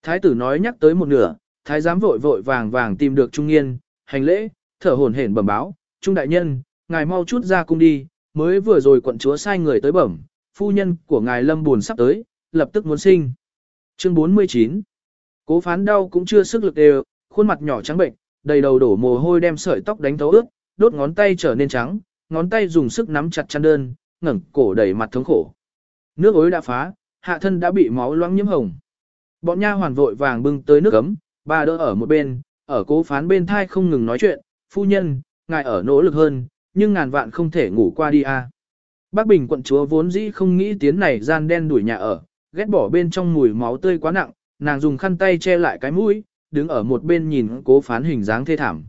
Thái tử nói nhắc tới một nửa, thái giám vội vội vàng vàng tìm được trung niên, hành lễ, thở hổn hển bẩm báo, trung đại nhân, ngài mau chút ra cung đi, mới vừa rồi quận chúa sai người tới bẩm, phu nhân của ngài lâm buồn sắp tới, lập tức muốn sinh. Chương 49 Cố phán đau cũng chưa sức lực đều, khuôn mặt nhỏ trắng bệnh, đầy đầu đổ mồ hôi đem sợi tóc đánh thấu ướt, đốt ngón tay trở nên trắng, ngón tay dùng sức nắm chặt chăn đơn, ngẩng cổ đầy mặt thống khổ. Nước ối đã phá, hạ thân đã bị máu loãng nhiễm hồng. Bọn nha hoàn vội vàng bưng tới nước ấm, bà đỡ ở một bên, ở cố phán bên thai không ngừng nói chuyện, phu nhân, ngài ở nỗ lực hơn, nhưng ngàn vạn không thể ngủ qua đi a. À. Bác Bình quận chúa vốn dĩ không nghĩ tiến này gian đen đuổi nhà ở, ghét bỏ bên trong mùi máu tươi quá nặng, nàng dùng khăn tay che lại cái mũi, đứng ở một bên nhìn cố phán hình dáng thê thảm.